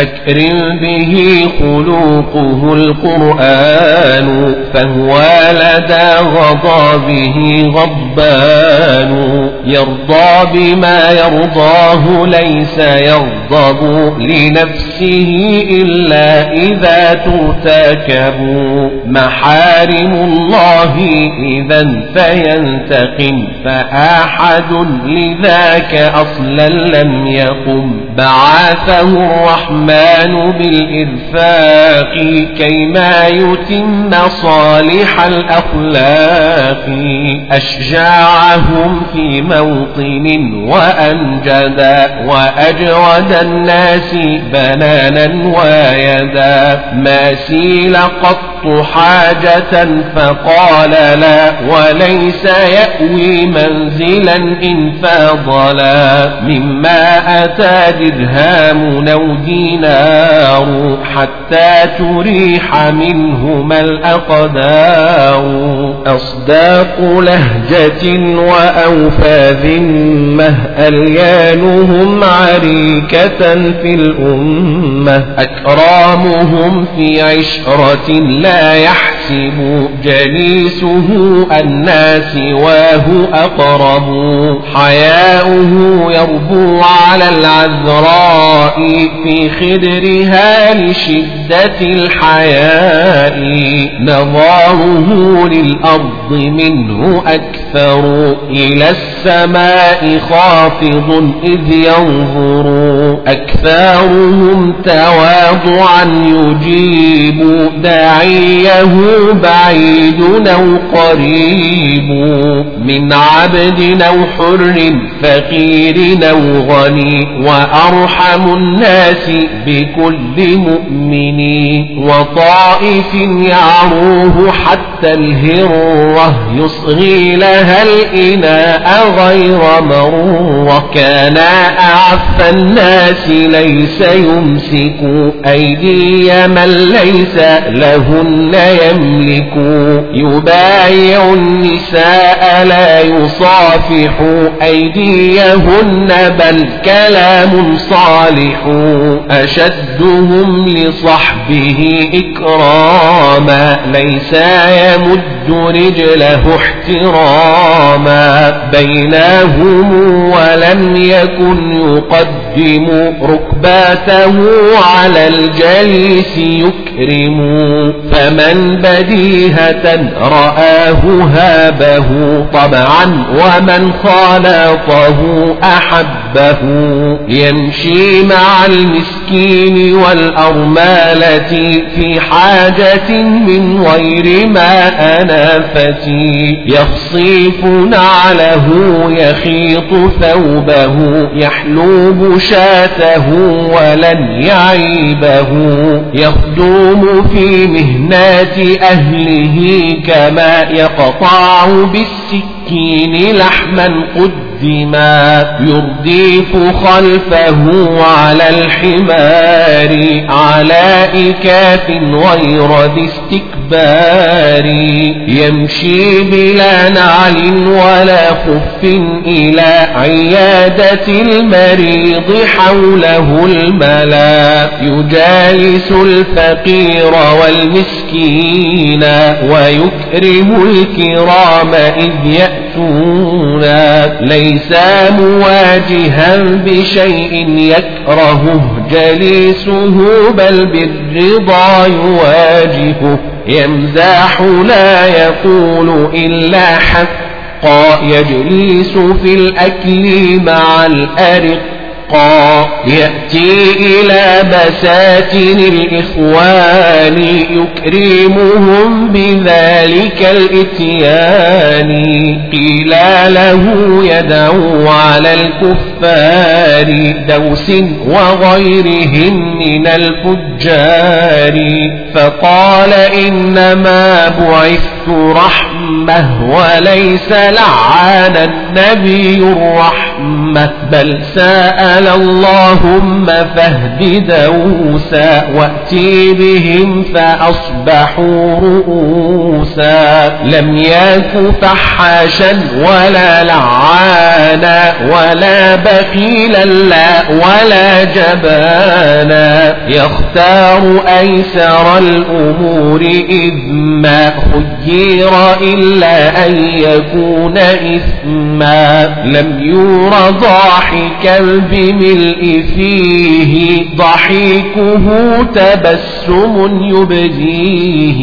أكرم به خلوقه القرآن فهو لدى غضابه غضبان. يرضى بما يرضاه ليس يغضب لنفسه إلا إذا ترتكب. محارم الله إذا فينتقم فأحد لذاك أصلا لم يقم. بعثه الرحمن الرحمن بالإرفاق كيما يتم صالح الأخلاق. أشجاعهم في موطن وأنجدا وأجود الناس بنانا ويدا. ما سيل قط حاجة فقال لا وليس يأوي منزلا إن فاضلا. مما أتى درهام أو دينار حتى تريح منهما الأقدار. أصداق لهجة وأوفاذ مه أليانهم عريكة في الأمة. أكرامهم في عشرة لا يحسب. جليسه أن سواه أقرب. حياؤه يربو على العذراء في خدرها لشدة الحياء نظاره للأرض منه أكثر إلى السماء خافض إذ ينظر. أكثرهم تواضعا يجيب. داعيه بعيد أو قريب. من عبد أو حر فقير أو غني. وأرحم الناس بكل مؤمن وطائف يعروه حتى الهرة يصغي لها الإناء غير مروة. كان أعف الناس ليس يمسك أيدي من ليس لهن يملك. يبايع النساء لا يصافح أيديهن بل كلام صالح. أشدهم لصحبه إكراما ليس يمد رجله احتراما. بينهم ولم يكن يقدر يقدم ركباته على الجليس يكرم. فمن بديهة رآه هابه طبعا ومن خالطه أحبه. يمشي مع المسكين والأرمالة في حاجة من غير ما أنافتي يخصيف نعله يخيط ثوبه يحلوب شاته ولن يعيبه. يخدم في مهنات أهله كما يقطع بالسكين. لحما قدما يرديف خلفه على الحمار على إكاف غير ذي استكبار يمشي بلا نعل ولا خف إلى عيادة المريض حوله الملا يجالس الفقير والمسكين ويكرم الكرام إذ يأتون ليس مواجها بشيء يكرهه. جليسه بل بالرضا يواجهه. يمزاح لا يقول إلا حقا. يجلس في الأكل مع الأرق. حقا يأتي إلى بساتن الإخوان يكرمهم بذلك الإتيان. قيل له يدعو على الكفار دوس وغيرهم من الفجار. فقال إنما بعثت رحمة وليس لعانا النبي الرحمة. بل سأل اللهم فاهد دوسا وأتي بهم فأصبحوا رؤوسا. لم يك فحاشا ولا لعانا ولا بخيلا لا ولا جبانا. يختار أيسر الأمور إذ ما خير إلا أن يكون إثما. لم ير ضاحكا بملء فيه ضحيكه تبسم يبديه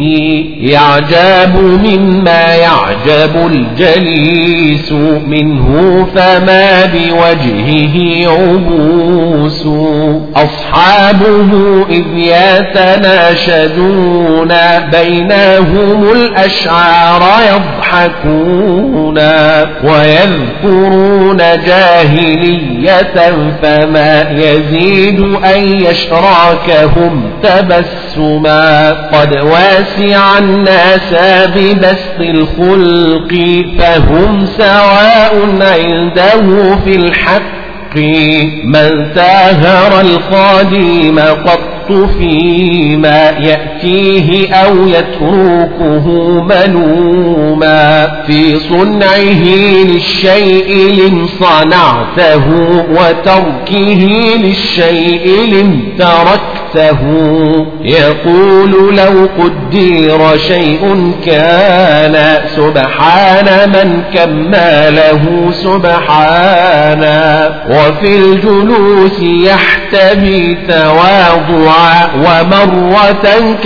يعجب مما يعجب الجليس منه فما بوجهه عبوس أصحابه إذ يتناشدون بينهم الأشعار يضحكون ويذكرون جاهلية فما يزيد أن يشراكهم تبسما. قد واسع الناس ببسط الخلق فهم سواء عنده في الحق من ساهر الخادم قط فيما يأتيه أو يتركه ملوما في صنعه للشيء لم صنعته وتركه للشيء لم تركته يقول لو قدر شيء كان سبحان من كماله سبحانا وفي الجلوس يحتمي تواضعا ومرة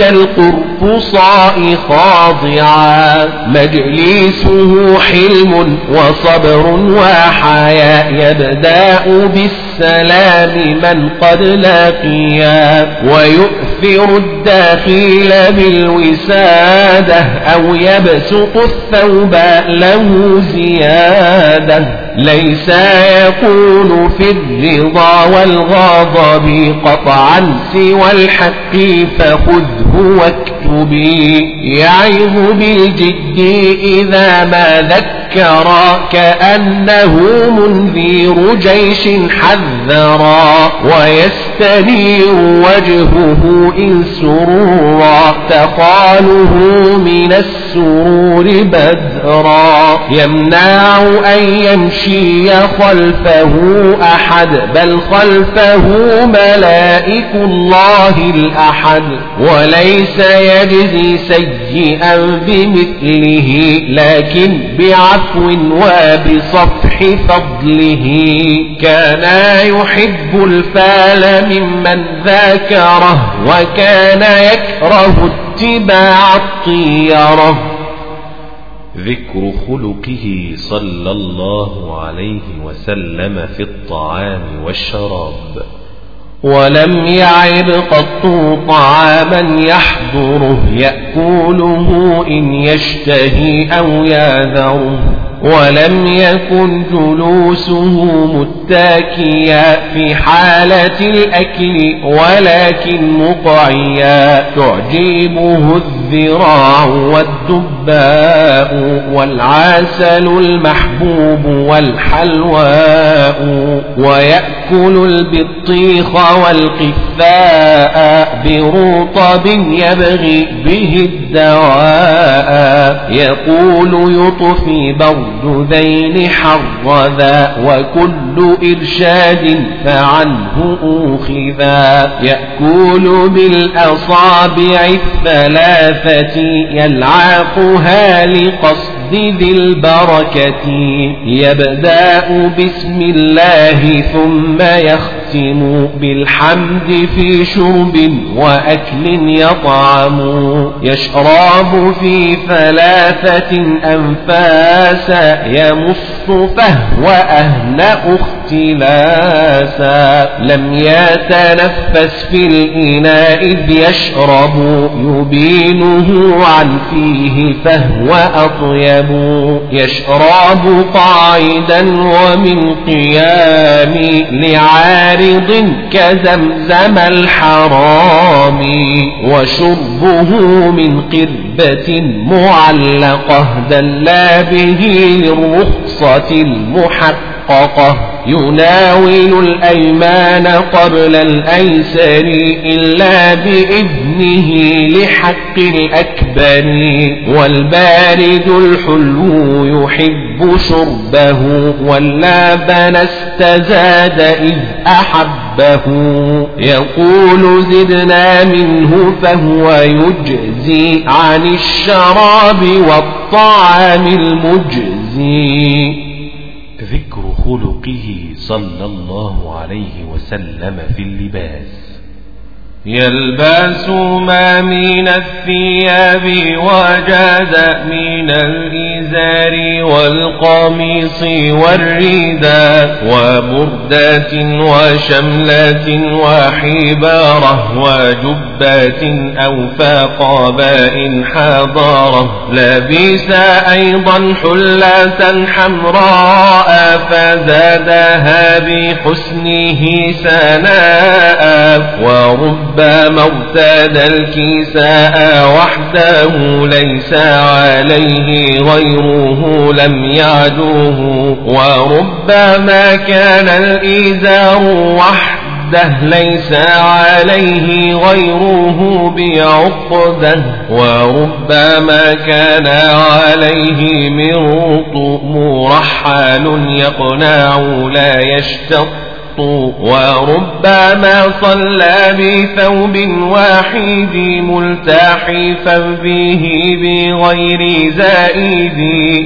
كالقرفصاء خاضعا مجلسه حلم وصبر وحياء. يبدأ بالسلام من قد لقيا ويؤثر الداخل بالوسادة أو يبسط الثوب له زيادة. ليس يقول في الرضا والغضب قطعا سوى الحق فخذه واكتبي يعظ بالجد إذا ما ذكر كأنه منذير جيش حذرا ويستنير وجهه إن سرورا تقاله من السرور بدرا. يمنع أن يمشي خلفه أحد بل خلفه ملائك الله الأحد. وليس يجزي سيئا بمثله لكن بعفو وبصفح فضله. كان يحب الفال ممن ذاكره وكان يكره اتباع الطيرة. ذكر خلقه صلى الله عليه وسلم في الطعام والشراب. ولم يعب قط طعاما يحضره يأكله إن يشتهي أو ياذره. ولم يكن جلوسه متاكيا في حالة الأكل ولكن مقعيا تعجبه الذراع والدباء والعسل المحبوب والحلواء ويأكل البطيخ والقفاء برطب يبغي به الدواء. يقول يطفي برد ذين حرذا وكل إرشاد فعنه أوخذا يأكل بالأصابع الثلاثة يلعقها لقصد ذي البركة يبدأ بسم الله ثم يختم بالحمد في شرب وأكل يطعم. يشرب في ثلاثة أنفاسا يمص فهو أهنأ اختلاسا. لم يتنفس في الإناء إذ يشرب يبينه عن فيه فهو أطيب. يشرب قاعدا ومن قيام لعارض كزمزم الحرام وشربه من قربة معلقة دلا به للرخصة المحققة يناول الأيمان قبل الأيسر إلا بإذنه لحق الأكبر والبارد الحلو يحب شربه واللابن استزاد إذ أحبه. يقول زدنا منه فهو يجزي عن الشراب والطعام المجزي. ذكر خلقه صلى الله عليه وسلم في اللباس. يلبس ما من الثياب وجاد من الإزار والقميص والرداء وبردات وشملات وحبارة وجبات أو فاقباء حضارة لبس أيضا حلة حمراء فزادها بحسنه سناء ورب ربما ارتاد الكساء وحده ليس عليه غيره لم يعدوه وربما كان الإزار وحده ليس عليه غيره بعقده وربما كان عليه مرط مرحل يقنع لا يشتط وربما صلى بثوب واحد ملتحفا به بغير زائد.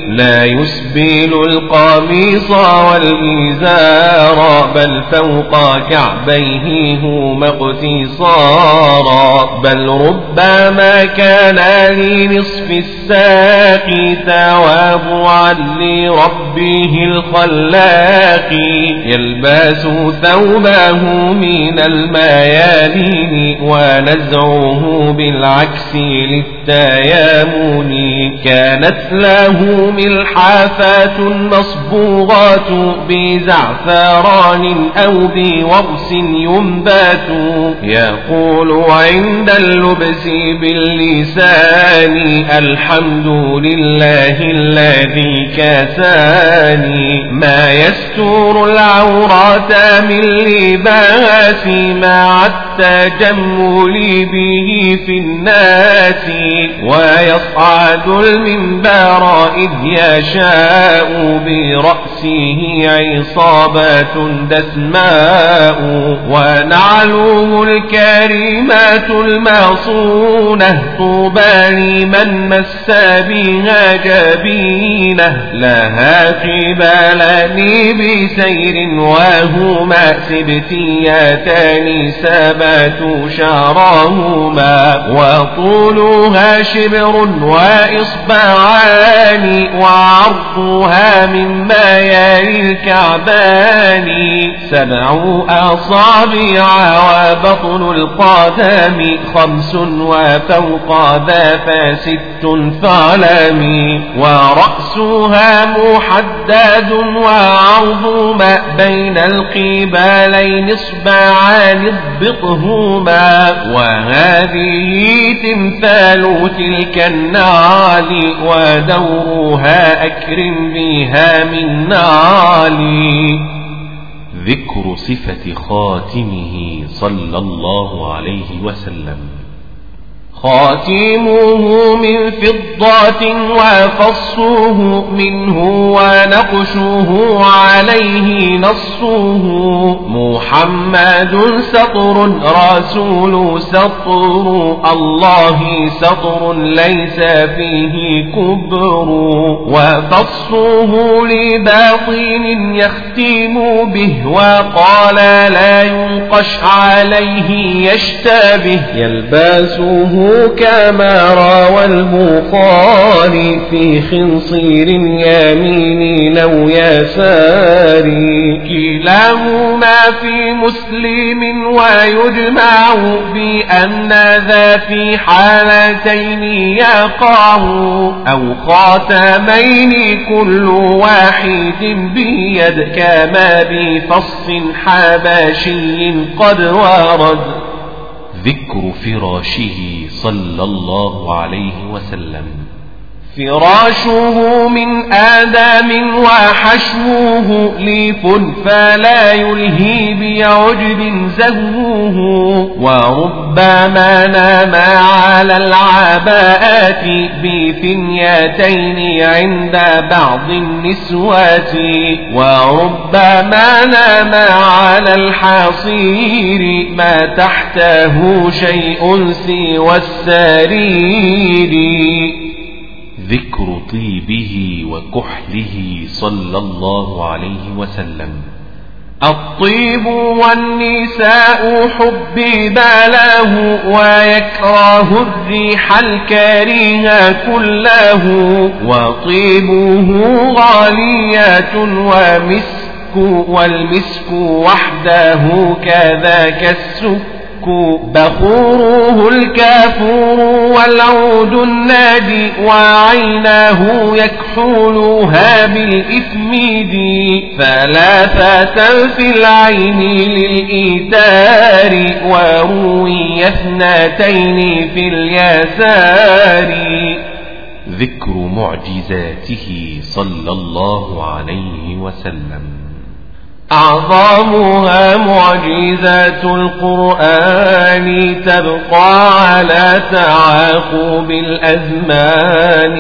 لا يسبل القميص والإزار بل فوق كعبيه هما اقتصارا بل ربما كان لنصف الساق ثواب لربه الخلاق. يلبس ثوبه من الميالين ونزعه بالعكس للتيامن. كانت له ملحافات مصبوغات بزعفران أو بورس ينبات. يقول عند اللبس باللسان الحمد لله الذي كساني ما يستور العورات أعلام اللباس مع التجمل به في الناس ويصعد المنبر إذ يشاء برأسه عصابة دسماء. ونعلوه الكريمات المعصونة طوبى لمن مس بها جبينة لها قبالان بسير وهما سبتيتان سبات شعرهما وطولها شبر وإصبعان وعرضها مما يلي الكعبان سبع أصابع وبطن القدم خمس وفوق ذا فست فعلمي ورأسها محدد وعرض ما بين القبالين اصبعان اضبطهما وهذه تمثال تلك النعال ودورها أكرم بها من نعالي ذكر صفة خاتمه صلى الله عليه وسلم. خاتمه من فضة وفصه منه ونقشه عليه نصه محمد سطر رسول سطر الله سطر ليس فيه كبر. وفصه لباطن يختم به وقال لا ينقش عليه يشتبه. يلبسه كما روى البخاري في خنصير يمين أو يسار كلاهما في مسلم ويجمع بأن ذا في حالتين يقع أو خاتمين كل واحد بيد كما بفص حبشي قد ورد ذكر فراشه صلى الله عليه وسلم. فراشه من آدم وحشوه ليف فلا يلهي بعجب زهوه وربما نام على العباءات بفنيتين عند بعض النسوات وربما نام على الحصير ما تحته شيء سوى السرير ذكر طيبه وكحله صلى الله عليه وسلم. الطيب والنساء حبب له ويكره الريح الكريهة كله. وطيبه غاليات ومسك والمسك وحده كذاك السك. بخوره الكافور والعود النادي وعيناه يكحولها بالإثم دي ثلاثة في العين للإيتار وروي اثنتين في اليسار ذكر معجزاته صلى الله عليه وسلم أعظمها معجزات القرآن تبقى على تعاقب الأزمان.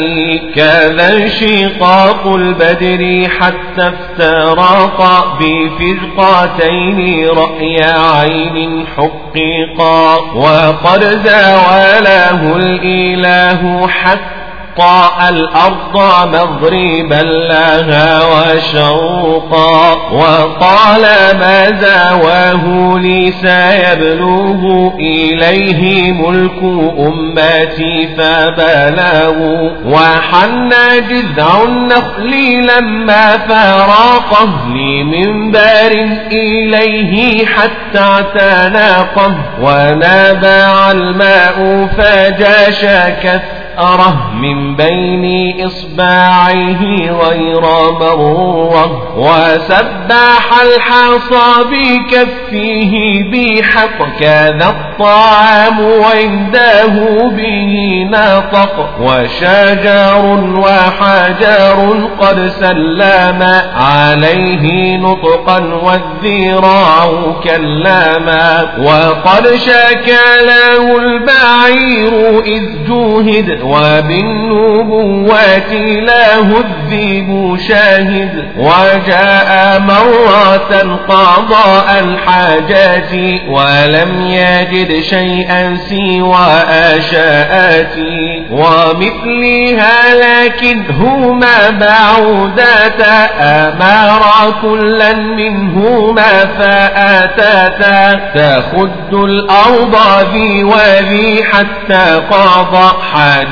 كذا انشقاق البدر حتى افترق بفرقتين رأي عين حقيقا. وقد زاوله الإله حتى طاء الأرض مغربا لها وشوقا وقال ما زاواه لي سيبلغ إليه ملك أمتي فبلغوا وحن جذع النخل لما فراقه لمنبر إليه حتى اعتناقه ونبع الماء فجاش كث أره من بين إصبعيه غير مرة وسبح الحصى بكفيه بحق كذا الطعام وعنده به نطق وشجر وحجر قد سلم عليه نطقا والذراع كلاما وقد شكى له البعير إذ جوهد وبالنبوات له الذيب شاهد وجاء مرة قضاء الحاجات ولم يجد شيئا سوى آشاءاتي ومثلها لكنهما بعودات أمار كلا منهما فآتاتا. تخد الأرض ذي وذي حتى قضى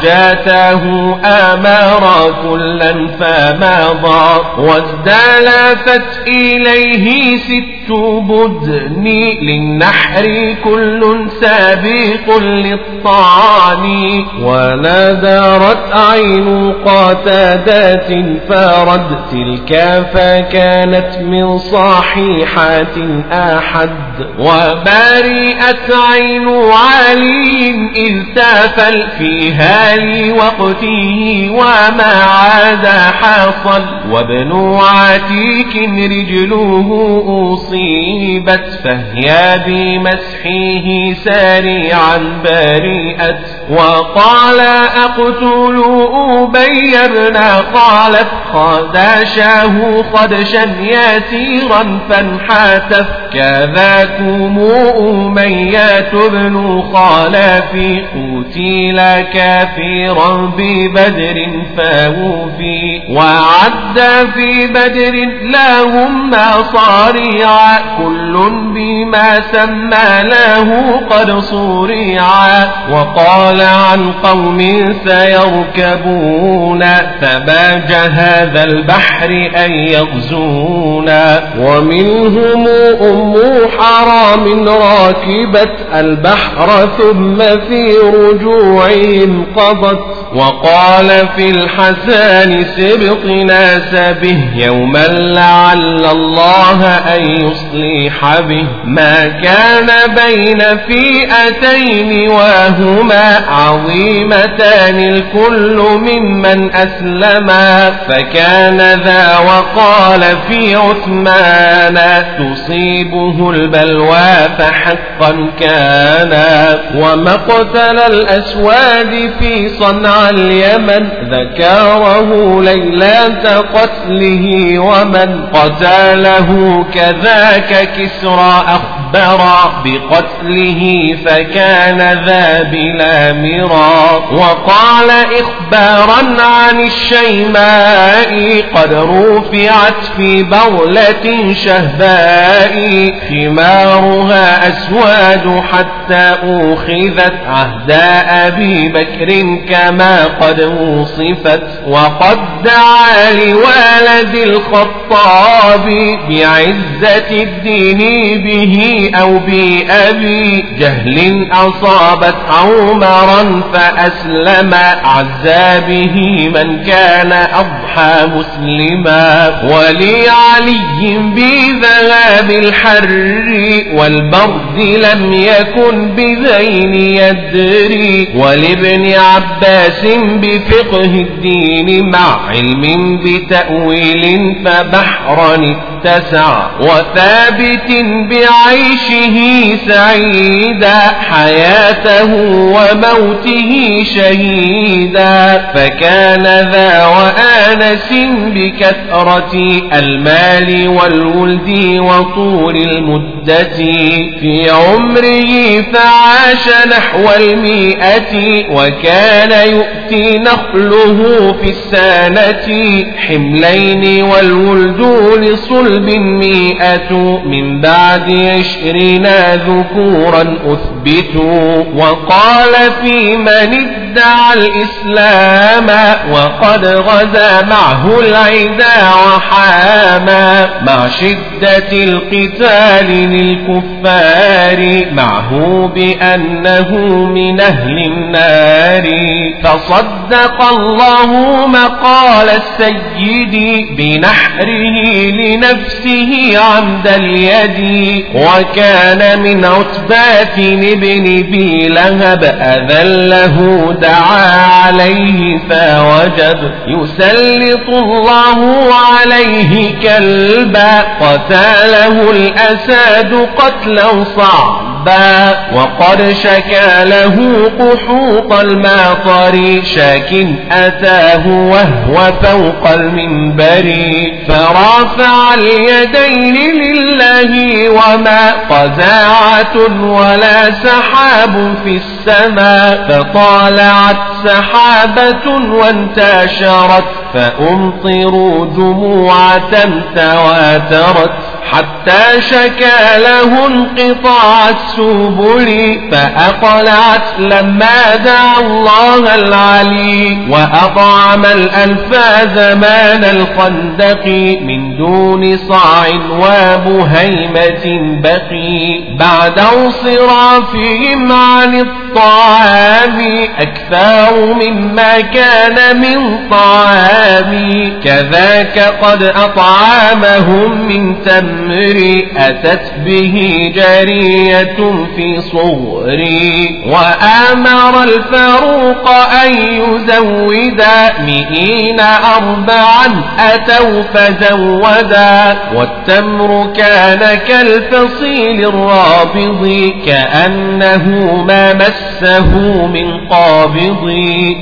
حاجاته أمار كلا فمضى وازدلفت إليه ست بدن للنحر كل سابق للطعن ونذرت عين قتادات فرد تلك فكانت من صحيحات أحد وبرئت عين علي إذ تافل فيها لوقته وما عاد حصل وابن عتيك رجله أصيبت فهي بمسحه سريعا بريئت وقال أقتل أبي بن خالف خدشه خدشا يسيرا فانحاتف كذاكم أمية بن خالف قتل كافرا ببدر فوفي وعد في بدر لهم مصاريعا كل بما سمى له قد صريعا. وقال عن قوم سيركبون فباج هذا البحر أن يغزونا. ومنهم أم حرام راكبت البحر ثم في رجوعهم قضت وقال في الحسان سبقنا به يوما لعل الله أن يصلح به. ما كان بين فئتين وهما عظيمتان الكل ممن أسلما. فكان ذا وقال في عثمان تصيبه البلوى فحقا كان ومقتل الأسواد في صنع اليمن ذكره ليلة قتله ومن قتله كذاك كسرى أخبر بقتله فكان ذا بلا مرى وقال إخبارا عن الشيماء قد رفعت في بغلة شهباء خمارها أسواد حتى أخذت عهد أبي بكر كما قد وصفت وقد دعا لولد الخطاب بعزة الدين به أو بأبي جهل أصابت عمرا فأسلم عزى به من كان أضحى مسلما ولعلي بذهاب الحر والبرد لم يكن بذين يدري ولابن عباس بفقه الدين مع علم بتأويل فبحرا اتسع وثابت بعيشه سعيدا حياته وموته شهيدا فكان ذا وآنس بكثرة المال والولد وطول المدة في عمره فعاش نحو المئة وكان كان يؤمن يؤتي نخله في السنة حملين والولد لصلب مئة من بعد عشرين ذكورا أثبتوا وقال في من ادعى الإسلام وقد غزا معه العدا وحام أياما مع شدة القتال للكفار معه بأنه من أهل النار فصدق الله مقال السيد بنحره لنفسه عمد اليد. وكان من عتبات ابن بي لهب أذله دعا عليه فوجب. يسلط الله عليه كلبا قتاله الأساد قتلا صعبا. وقد شكى له قحوط الماطر شاك أتاه وهو فوق المنبر فرافع اليدين لله وما قزاعة ولا سحاب في السماء فطالعت سحابة وانتشرت فأمطروا دموعة تواترت حتى شكى له انقطاع السبل فأقلعت لما دعا الله العلي وأطعم الألفا زمان الخندق من دون صاع وبهيمة بقي. بعد انصرافهم عن الطعام أكثر مما كان من طعام كذاك قد أطعامهم من تمر أتت به جارية في صغري وآمر الفاروق أن يزودا مئين أربعا أتوا فزودا والتمر كان كالفصيل الرابض كأنه ما مسه من قابض.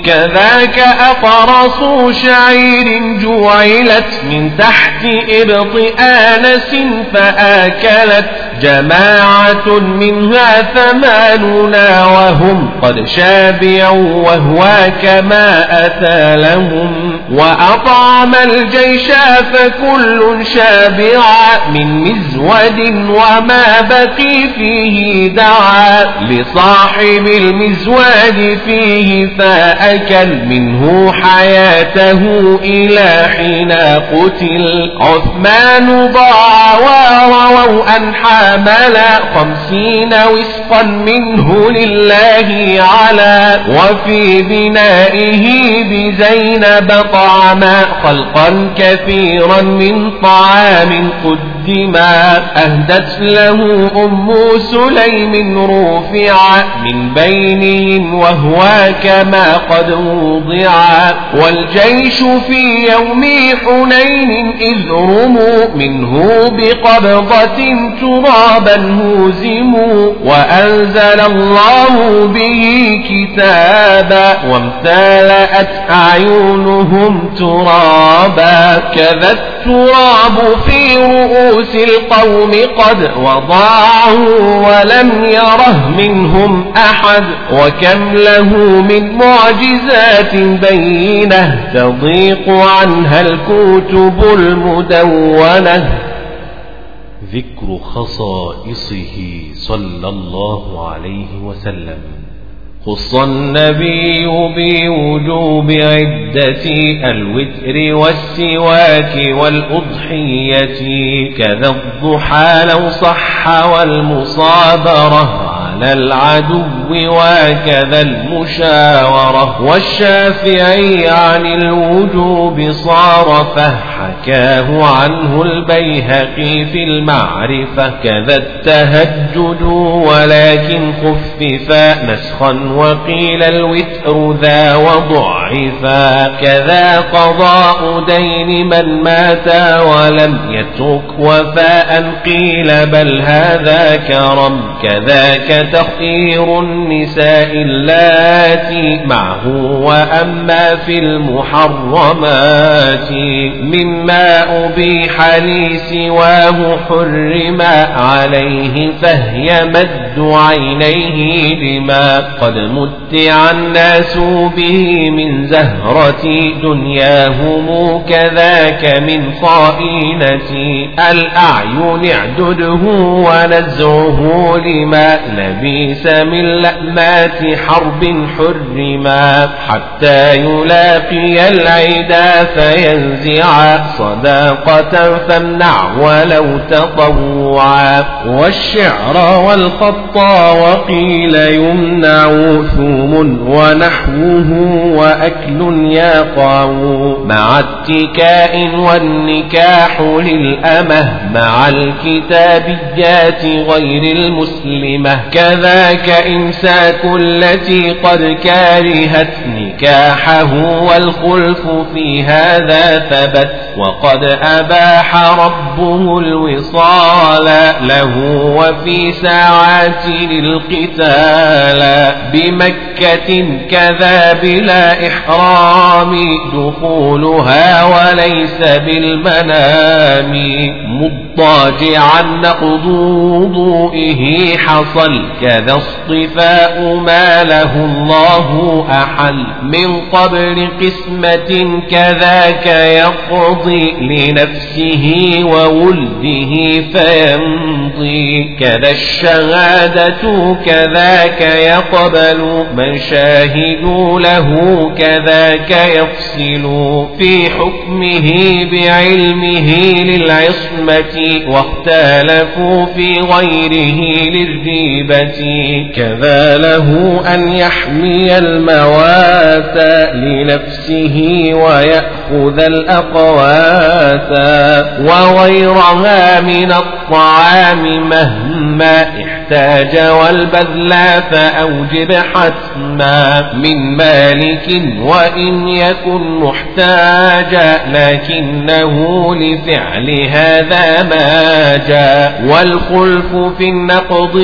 كذاك أقرص شعير جعلت من تحت إبط آنس فآكلت جماعة منها ثمانون وهم قد شابعوا وهو كما أتى لهم وأطعم الجيش فكل شابع من مزود وما بقي فيه دعا لصاحب المزود فيه فأكل منه حياته إلى حين قتل. عثمان ضاع ورووا أن حامل خمسين وسقا منه لله على وفي بنائه بزينب طعما خلقا كثيرا من طعام قدما أهدت له أم سليم رفع من بينهم وهو كما قد وضع والجيش في يوم حنين إذ رموا منه بقبضة ترابا هزموا وأنزل الله به كتابا وامتلأت أعينهم ترابا كذا التراب في رؤوس القوم قد وضعه ولم يره منهم أحد وكم له من معجزات بينة تضيق عنها الكتب المدونة ذكر خصائصه صلى الله عليه وسلم. خص النبي بوجوب عدة الوتر والسواك والأضحية كذا الضحى لو صح والمصابرة. على العدو وكذا المشاورة والشافعي عن الوجوب صار فحكاه عنه البيهقي في المعرفة كذا التهجد ولكن خفف نسخا وقيل الوتر ذا وضعفا كذا قضاء دين من مات ولم يترك وفاء قيل بل هذا كرم كذاك تخير النساء اللاتي معه وأما في المحرمات مما أبيح لي سواه حرم عليه فهي مد عينيه لما قد متع الناس به من زهرة دنياهم كذاك من خائنة. الأعين اعدده ونزعه لما لبيس من لأمات حرب حرما حتى يلاقي العدا فينزع صداقة فامنع ولو تطوعا. والشعر والخط وقيل يمنع ثوم ونحوه وأكل يقع. مع اتكاء والنكاح للأمة مع الكتابيات غير المسلمة. كذاك إمساك التي قد كارهت نكاحه والخلف في هذا ثبت وقد أباح ربه الوصال له وفي ساعات القتال بمكة كذا بلا إحرام دخولها وليس بالمنام مضطاجعا نقض وضوئه حصل كذا اصطفاء ما له الله أحل. من قبل قسمة كذاك يقضي لنفسه وولده فيمضي. كذا الشهادة كذاك يقبل. من شاهدوا له كذاك يفصل. في حكمه بعلمه للعصمة. واختلفوا في غيره للريبة كذا له أن يحمي الموات لنفسه ويأخذ الأقوات وغيرها من الطعام مهما احتاج والبذل فأوجب حتما من مالك وإن يكن محتاجا لكنه لفعل هذا ما جاء والخلف في النقض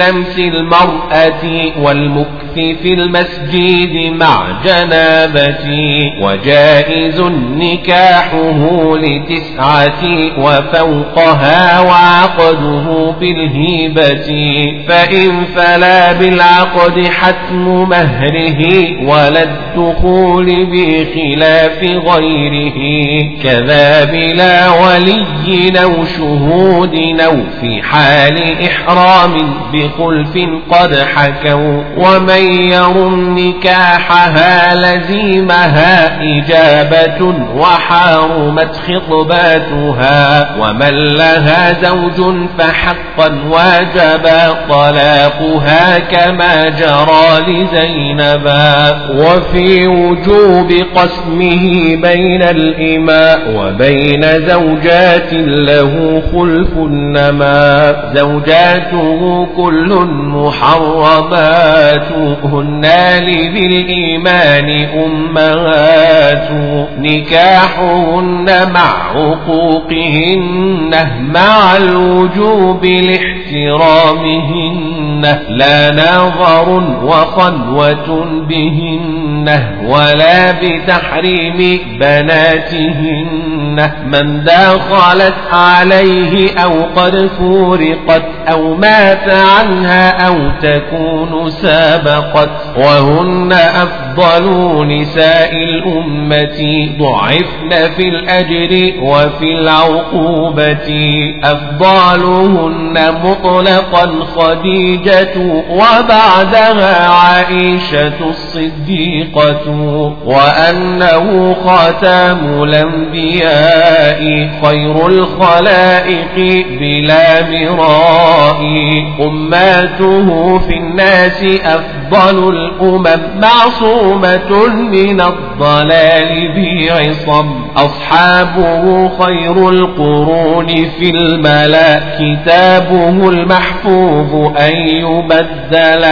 بلمس المرأة والمكف في المسجد مع جنابتي وجائز نكاحه لتسعة وفوقها وعقده بالهيبة. فإن فلا بالعقد حتم مهره ولا الدخول بخلاف غيره. كذا بلا ولي أو شهود أو في حال إحرام بخلف قد حكوا. ومن يرم نكاحها لزيمها إجابة وحارمت خطباتها ومن لها زوج فحقا واجب طلاقها كما جرى لزينبا وفي وجوب قسمه بين الإماء وبين زوجات له خلف النما زوجاته كل محرمات هن لذي الإيمان أمهات نكاحهن مع عقوقهن مع الوجوب لاحترامهن لا نظر وخلوة بهن ولا بتحريم بناتهن من دخلت عليه أو قد فورقت أو مات عنها أو تكون سابقت وهن أفضل نساء الأمة ضعفن في الأجر وفي العقوبة. أفضلهن مطلقا خديجة وبعدها عائشة الصديقة. وأنه خاتم الأنبياء خير الخلائق بلا مراء. أماته في الناس أفضل الأمم. معصومة من الضلال بعصم أصحابه خير القرون في الملا. كتابه المحفوظ أن يبدل.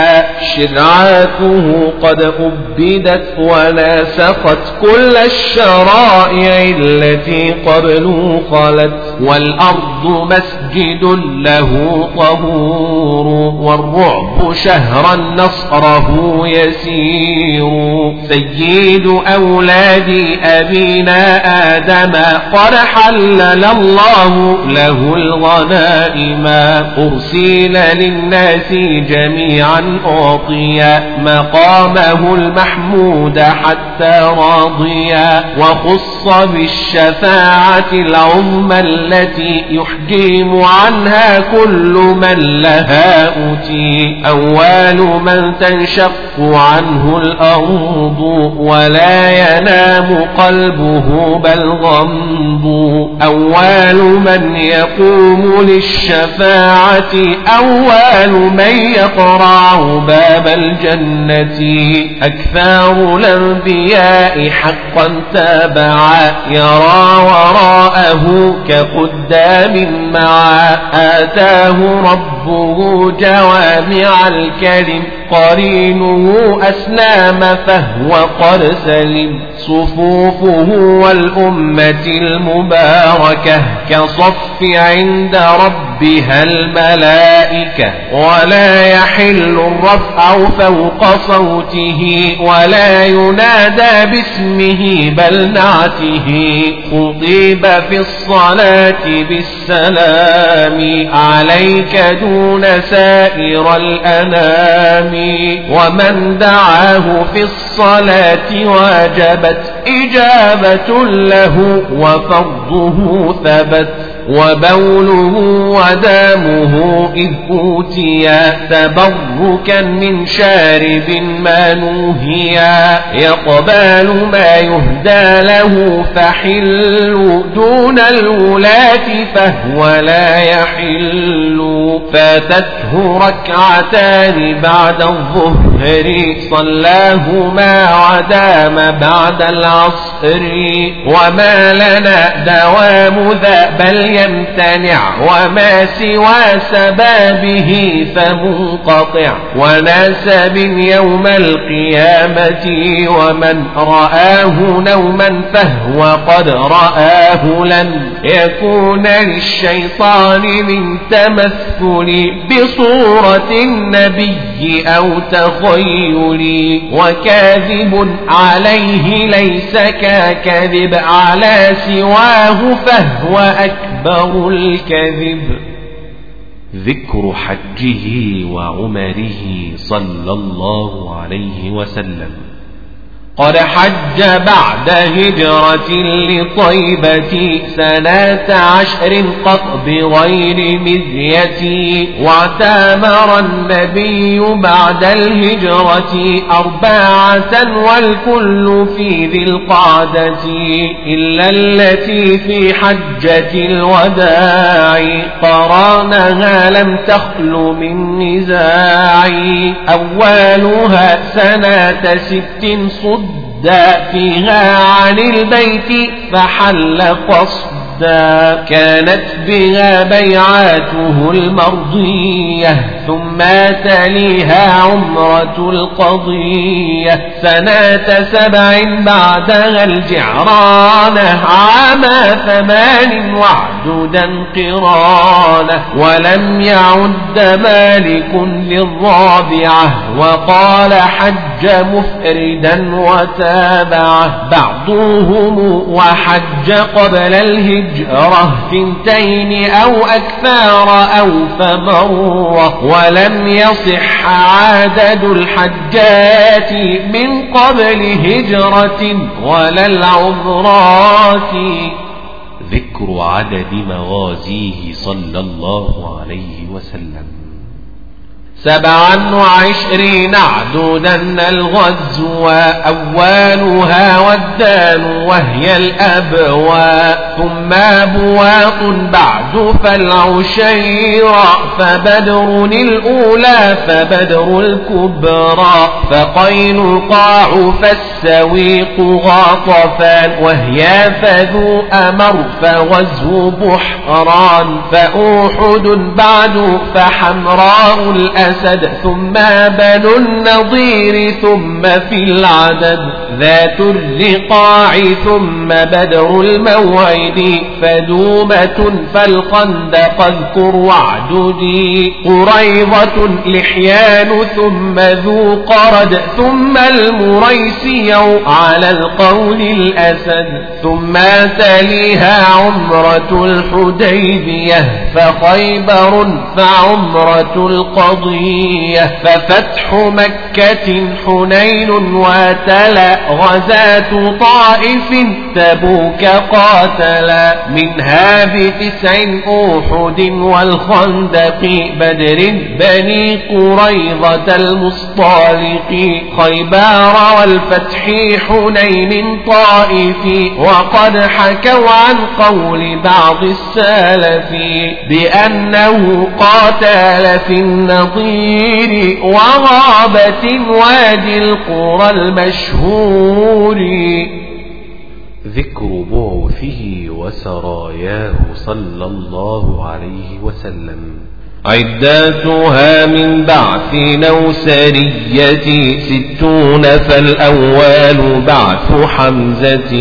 شرعاته قد أبدت وناسقت كل الشرائع التي قبل خلت. والأرض مسجد له طهور. والرعب شهرا نصره يسير. سيد أولاد أبينا آدم قد حلل الله له الغنائم. أرسل للناس جميعا أعطيا مقامه المحمود حتى راضيا. وخص بالشفاعة العظمى التي يحجيم عنها كل من لها أتي أول من تنشق عنه الأرض ولا ينام قلبه بل غمض أول من يقوم للشفاعة أول من يقرع باب الجنة أكثر الأنبياء حقا تابعا يرى وراءه كقدام معا آتاه ربه جوامع الكلم قرينه أسلام فهو قد سلم صفوفه والأمة المباركة كصف عند ربها الملائكة ولا يحل الرفع فوق صوته ولا ينادى باسمه بل نعته خطيب في الصلاة بالسلام عليك دون سائر الأنام ومن دعاه في الصلاة واجبت إجابة له وفرضه ثبت. وبوله ودامه إذ أوتيا تبركا من شارب ما نوهيا يقبال ما يهدى له فحل دون الولاة فهو لا يحل فاتته ركعتان بعد الظهر صلاهما ودام بعد العصر وما لنا دوام ذا بل يمتنع وما سوى سبابه فمنقطع. وناسب يوم القيامة ومن رآه نوما فهو قد رآه لن يكون للشيطان من تمثل بصورة النبي أو تخيل. وكاذب عليه ليس ككذب على سواه فهو أكبر. الكذب. ذكر حجه وعمره صلى الله عليه وسلم. قد حج بعد هجرة لطيبة سنة عشر قط بغير مذية واعتمر النبي بعد الهجرة أربعة والكل في ذي القعدة إلا التي في حجة الوداع قرانها لم تخل من نزاع أولها سنة ست صد فيها عن البيت فحل قصد حتى كانت بها بيعاته المرضية ثم تليها عمرة القضية. سنة سبع بعدها الجعرانة عام ثمان وعددا قرانة ولم يعد مالك للرابعة وقال حج مفردا وتابعة. بعضهم وحج قبل الهجرة الهجرة ثنتين أو أكثر أو فمرة ولم يصح عدد الحجات من قبل هجرة ولا العذرات ذكر عدد مغازيه صلى الله عليه وسلم. سبعا وعشرين عدودا الغزو أولها والدان وهي الأبواء ثم بواط بعد فالعشير فبدر الأولى فبدر الكبرى فقينقاع فالسويق غاطفان وهي فذو أمر فغزو بحران فأوحد بعد فحمراء الأسد الأسد ثم بنو النضير ثم في العدد. ذات الرقاع ثم بدر الموعد. فدومة فالخندق اذكر واعددي قريضة لحيان ثم ذو قرد. ثم المريسي على القول الأسد. ثم تليها عمرة الحديبية. فخيبر فعمرة القضية. ففتح مكة حنين وتلا غزاة طائف تبوك قاتلا منها بتسع أوحد والخندق بدر بني قريظة المصطالق خيبار والفتح حنين طائف وقد حكوا عن قول بعض السلف بأنه قاتل في النظير وغابة وادي القرى المشهور. ذكر بعثه وسراياه صلى الله عليه وسلم. عداتها من بعث نوسرية ستون فالأول بعث حمزة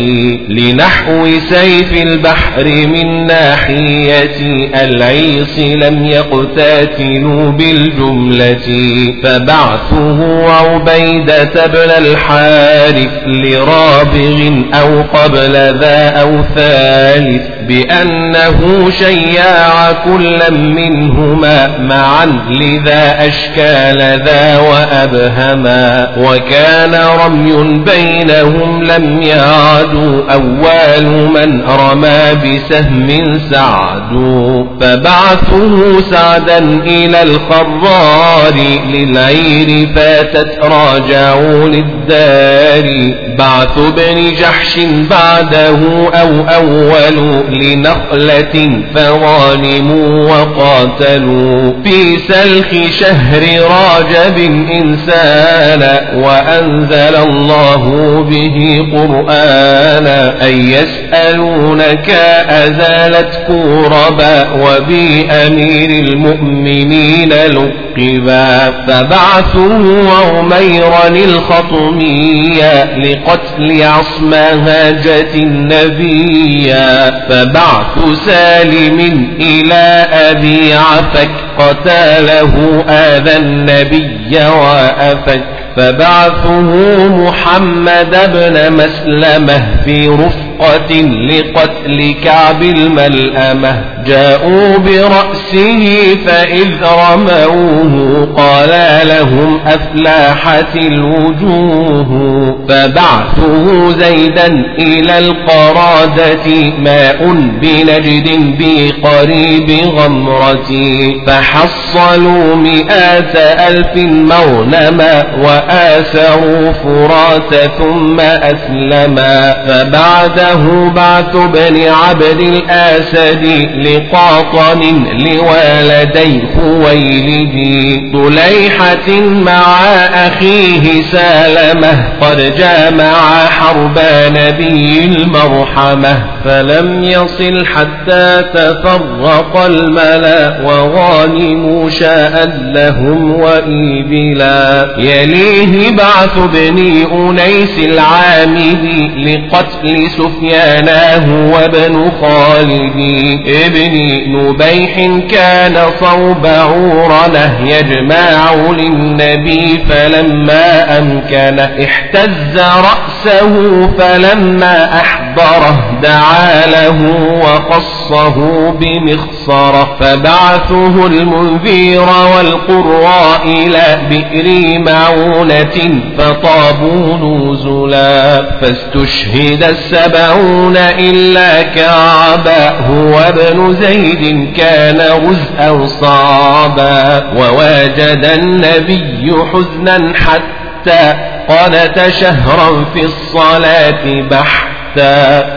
لنحو سيف البحر من ناحية العيص لم يقتاتلوا بالجملة فبعثه عبيدة بن الحارث لرابغ أو قبل ذا أو ثالث بأنه شياع كلا منهما معا لذا أشكال ذا وأبهما وكان رمي بينهم لم يعدوا أول من رمى بسهم سعد فبعثه سعدا إلى الخرار للعير فاتت راجعوا للدار بعث بن جحش بعده أو أول لنخلة فظالموا وقاتلوا في سلخ شهر راجب إنسانا وأنزل الله به قرآنا أن يسألونك أزالت كوربا وبأمير المؤمنين لقبا فبعثوا عميرا الخطمية لقتل عصمها جت النبيا فبعث سالم إلى أبي عفك قتاله آذى النبي وأفك. فبعثه محمد بن مسلمة في رفقة لقتل كعب الملأمة. جاءوا برأسه فإذ رموه قال لهم أفلاحت الوجوه. فبعثه زيدا إلى القرادة ماء بنجد بقريب غمرة فحصلوا مئات ألف مغنما وآسروا فرات ثم أسلما. فبعده بعث بن عبد الآسد لقاطن لوالدي خويلد طليحة مع أخيه سالمة قد جامع حرب نبي المرحمة فلم يصل حتى تفرق الملا وغانموا شاء لهم وإبلا يليه بعث بني أنيس العامد لقتل سفياناه وابن خالد ابن نبيح كان صوب عورنه يجمع للنبي فلما أمكن احتز رأسه فلما أحضره. دعا له وخصه بمخصرة. فبعثه المنذير والقراء إلى بئر معونة فطابوا نزلا. فاستشهد السبعون إلا كعبا. هو ابن زيد كان غزءا صعبا وواجد النبي حزنا حتى قنت شهرا في الصلاة بحثا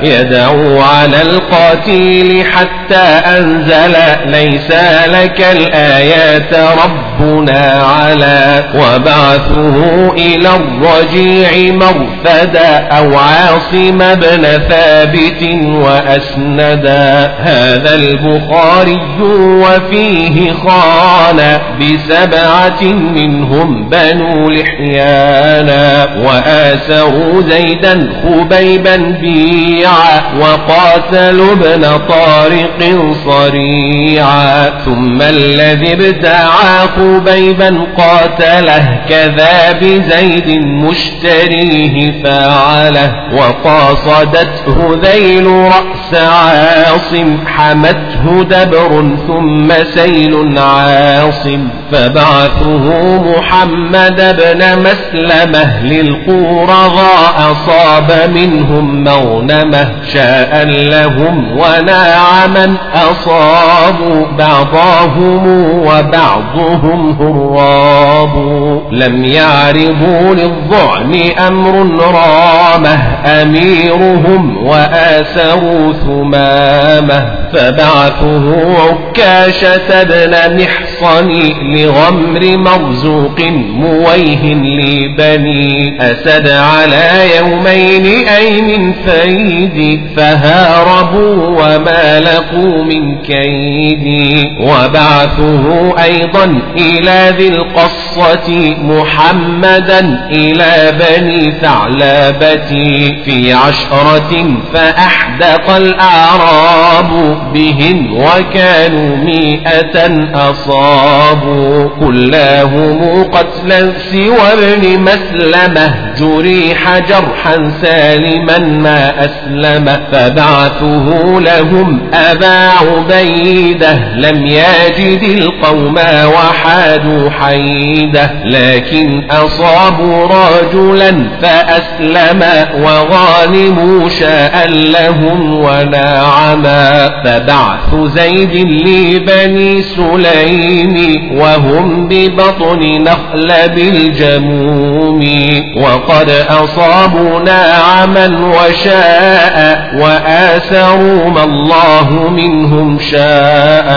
يدعو على القاتل حتى أنزل ليس لك الآيات ربنا على وبعثه إلى الرجيع مرفدا أو عاصم بن ثابت وأسندا. هذا البخاري وفيه خان بسبعة منهم بنو لحيانا وآسروا زيدا خبيبا بيعا وقاتلوا ابن طارق صريعا. ثم الذي ابتعى خبيبا قاتله كذا بزيد مشتريه فعله. وقاصدته ذيل رأس عاصم حمته دبر ثم سيل عاصم. فبعثه محمد بن مسلمة للقرغاء أصاب منهم مغنمة. شاء لهم وناعما أصابوا بعضهم وبعضهم هراب. لم يعرضوا للظعن أمر رامه أميرهم وآسروا ثمامه فبعثه عكاشة بن محصن لغمر مرزوق مويه لبني أسد على يومين أي من فيد فهاربوا وما لقوا من كيد وبعثه أيضا إلى ذي القصة محمدا إلى بني ثعلبة في عشرة فأحدق الأعراب بهم وكانوا مئة أصابوا كلاهم قتلا سوى ابن مسلمة جريح جرحا سالما ما أسلم. فبعثه لهم أبا عبيدة لم يجد القوم وحادوا حيدة. لكن أصابوا رجلا فأسلم وغانموا شاء لهم ونعما فبعث زيد لبني سليم وهم ببطن نخل بالجموم وقد أصابوا ناعما وشاء وآثروا ما الله منهم شاء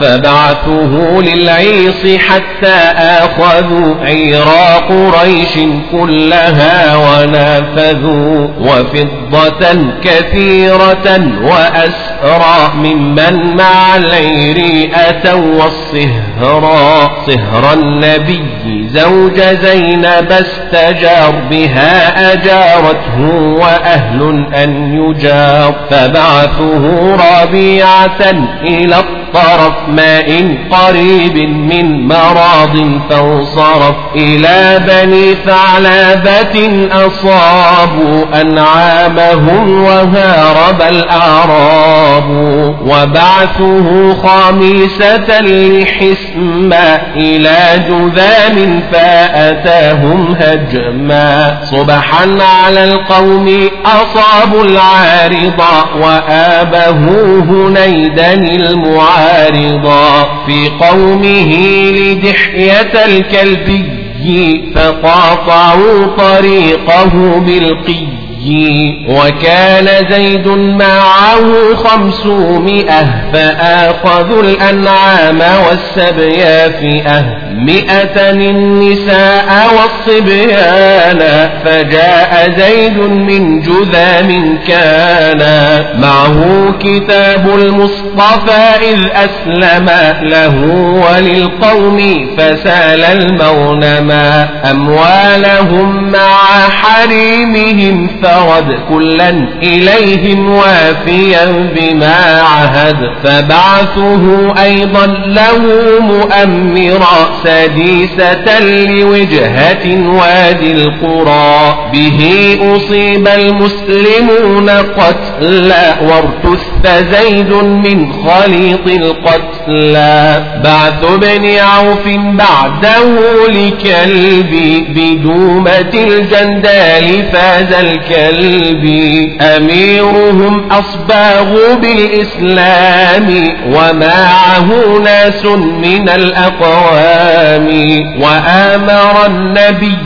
فبعثه للعيص حتى آخذوا عيرا قريش كلها ونافذوا وفضة كثيرة وأسرى ممن مع العير أتوا والصهرا صهر النبي زوج زينب استجار بها أجارته وأهل أن يجار. فبعثه ربيعة إلى الطرف ماء قريب من مراض فانصرف إلى بني ثعلبة أصابوا أنعامهم وهارب الأعراب وبعثه خامسة لحسما إلى جذام فأتاهم هجما صبحا على القوم أصابوا العارضة وآبه هنيدا المعارضا في قومه لدحية الكلبي فقاطعوا طريقه بالقي وكان زيد معه خمسمائة فآخذوا الأنعام والسبيا فئة مئة النساء والصبيان فجاء زيد من جذام كان معه كتاب المصطفى إذ أسلم له وللقوم فسال المغنما أموالهم مع حريمهم فرد كلا إليهم وافيا بما عهد فبعثه أيضا له مؤمرا سديسة لوجهة وادي القرى به أصيب المسلمون قتلا وارتث زيد من خليط القتلى. بعث بن عوف بعده لكلب بدومة الجندال فاز الكلب. أميرهم أصباغ بالإسلام ومعه ناس من الأقوام. وآمر النبي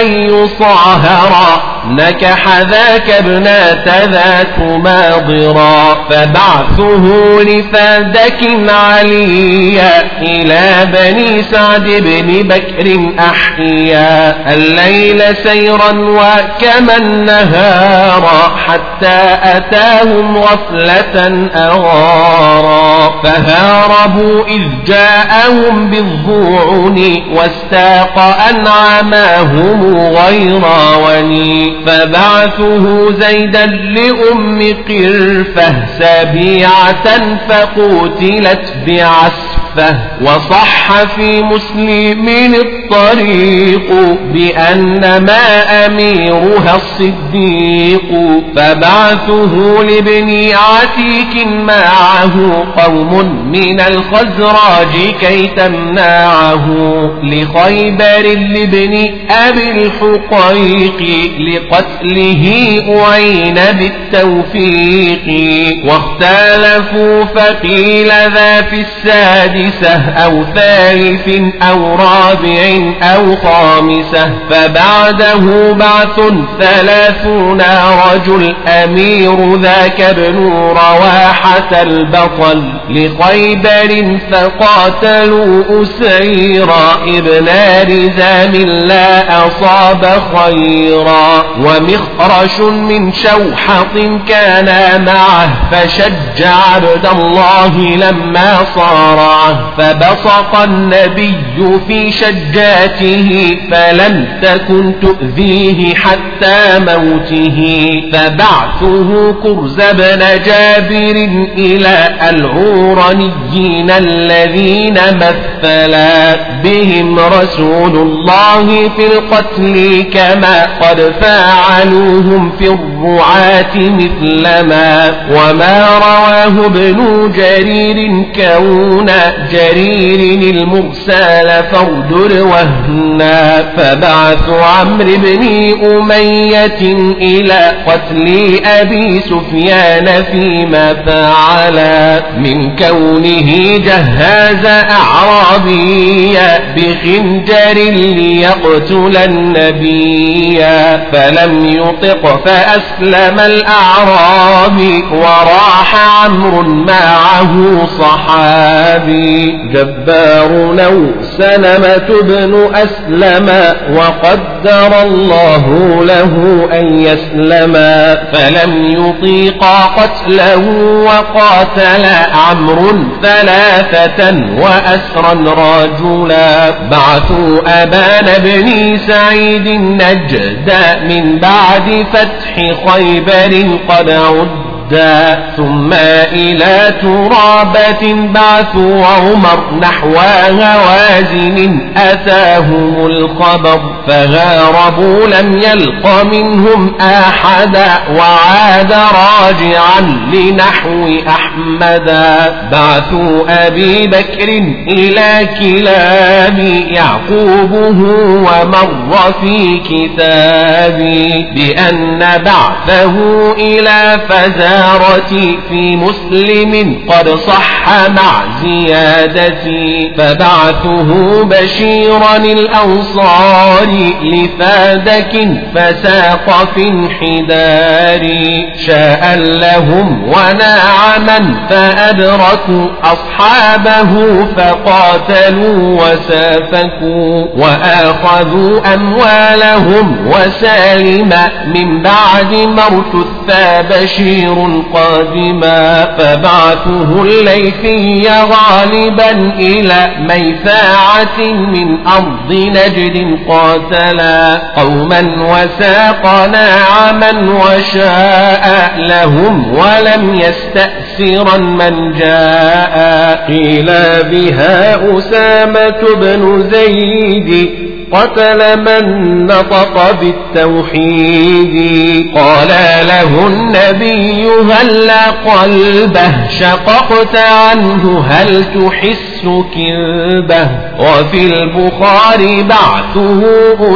أن يصاهر نكح ذاك ابنة ذات ماضرا فبعثه لفادك عليا إلى بني سعد بن بكر أحيا. الليل سيرا وكما النهار حتى أتاهم غفلة أغارا. فهاربوا إذ جاءهم بالظعن واستاق أنعماهم غير وني فبعثه زيدا لأم قرفة سبيعة فقتلت بعسف كفه وصح في مسلم الطريق بأن ما أميرها الصديق فبعثه لابن عتيك معه قوم من الخزراج كي تمنعه لخيبر لابن أبي الحقيق لقتله أعين بالتوفيق واختلفوا فقيل ذا في السادسة أو ثالث أو رابع أو خامسة فبعده بعث ثلاثون رجل أمير ذاك ابن رواحة البطل لخيبر فقاتلوا أسيرا ابن رزام لا أصاب خيرا ومخرش من شوحط كان معه فشج عبد الله لما صارعه فبصق النبي في شجاته فلم تكن تؤذيه حتى موته فبعثه كرز بن جابر إلى العورنيين الذين مثلا بهم رسول الله في القتل كما قد فعلوهم في الرعاة مثل ما وما رواه ابن جرير كون جرير المرسال فاردر وهنا. فبعث عمرو بن أمية إلى قتل أبي سفيان فيما فعل. من كونه جهاز أعرابيا بخنجر ليقتل النبي. فلم يطق فأسلم الأعرابي وراح عمرو معه صحابي. جبار لو سلمة بن أسلم وقدر الله له أن يسلم فلم يطيقا قتله وقاتل عمرو ثلاثة وأسرا رجلا. بعثوا أبان بن سعيد النجد من بعد فتح خيبر قد عد ودا ثم إلى ترابة بعثوا عمر نحو هوازن أتاهم الخبر فغاربوا لم يلق منهم أحدا وعاد راجعا لنحو أحمدا بعثوا أبي بكر إلى كلاب يعقوبه ومر في كتابي بأن بعثه إلى فزاد الإشارة في مسلم قد صح مع زيادتي فبعثه بشيرا الأنصار لفادك فساق في انحدار. شاء لهم ونعما فأدركوا أصحابه فقاتلوا وسافكوا وآخذوا أموالهم وسالم من بعد مرت بشير قادما فبعثه الليثي غالبا إلى ميفاعة من أرض نجد قاتلا قوما وساق ناعما وشاء لهم ولم يستأسرا من جاء. قيل بها أسامة بن زيد قتل من نطق بالتوحيد. قال له النبي هل قلبه شققت عنه؟ هل تحس كذبه وفي البخاري بعثه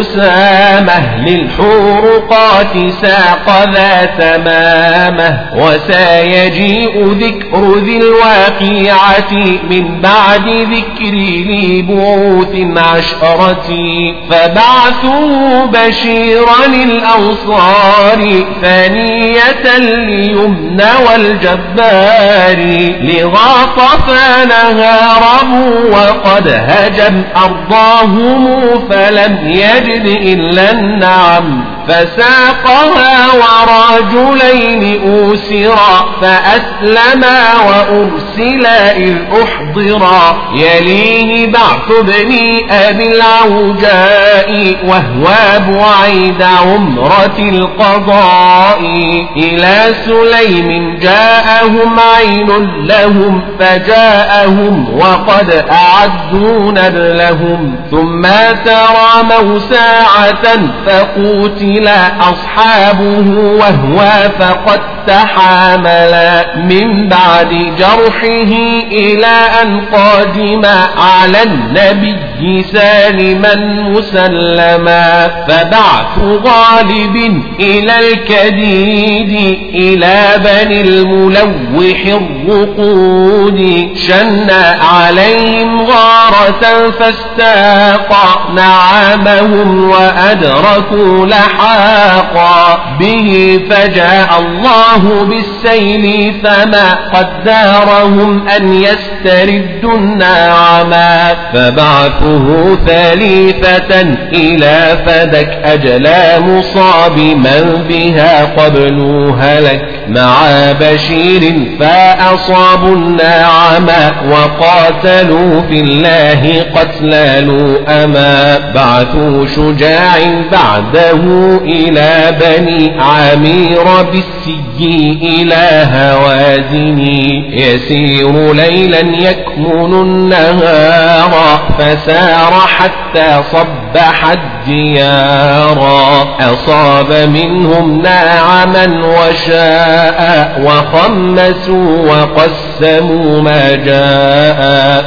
أسامة للحرقات ساق ذا تمامه وسيجيء ذكر ذي الواقعة من بعد ذكر لبعوث عشرة. فبعثوا بشيرا الأنصار ثانية ليمن والجبار لغاطفان هاربوا وقد هجم أرضاهم فلم يجد إلا النعم فساقها ورجلين أوسرا فأسلما وأرسلا إذ أحضرا يليه بعث ابن أبي العوجاء وهو بعيد عمرة القضاء إلى سليم جاءهم عين لهم فجاءهم وقد أعدوا نبلهم ثم ترى موساعة فقوتل أصحابه وهو فقد تحامل من بعد جرحه إلى أن قادم على النبي سالما مسلما فبعث غالب إلى الكديد إلى بني الملوح الرقود شن عليهم غارة فاستاق نعامهم وأدركوا لحاقا. به فجاء الله بالسيل فما قدرهم أن يستردوا النعما فبعثه ثالثة إلى فدك أجلى مصاب من بها قبل هلك مع بشير فأصابوا النعم وقاتلوا في الله قتلالوا أما بعثوا شجاع بعده إلى بني عمير بالسي إلى هوازن يسير ليلا يكمن النهار فسار حتى صبح الديار أصاب منهم ناعما وشاء وخمسوا وقسموا ما جاء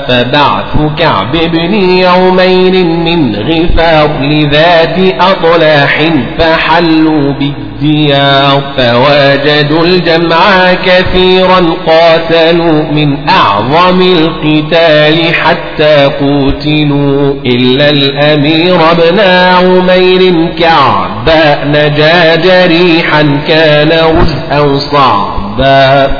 فبعث كعب بن يومين من غفار لذات أطلاح فحلوا بالديار فوجدوا الجمع كثيرا قاتلوا من أعظم القتال حتى قتلوا إلا الأمير ابن عمير كعب نجا جريحا كان رزءا صعبا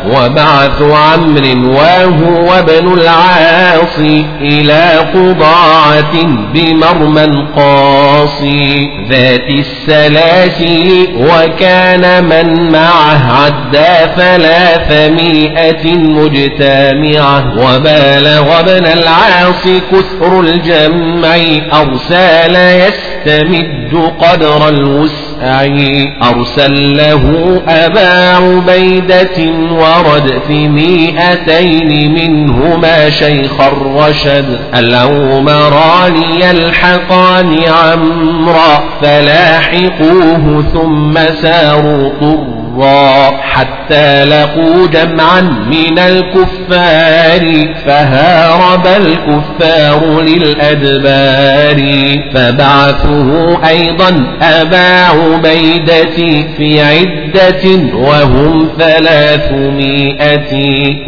وبعث عمرو وهو ابن العاص إلى قضاعة بمرمى قاصي ذات السلاسل وكان من معه عدى ثلاثمائة مجتمعة وبالغ ابن العاص كثر الجمع أرسال يستمد قدر الوسع أرسل له أبا عبيدة ورد في مئتين منهما شيخ الرشد. العمران يلحقان عمرا فلاحقوه ثم ساروا طرا حتى لقوا جمعا من الكفار فهارب الكفار للأدبار. فبعثه أيضا أبا عبيدة في عدة وهم ثلاثمائة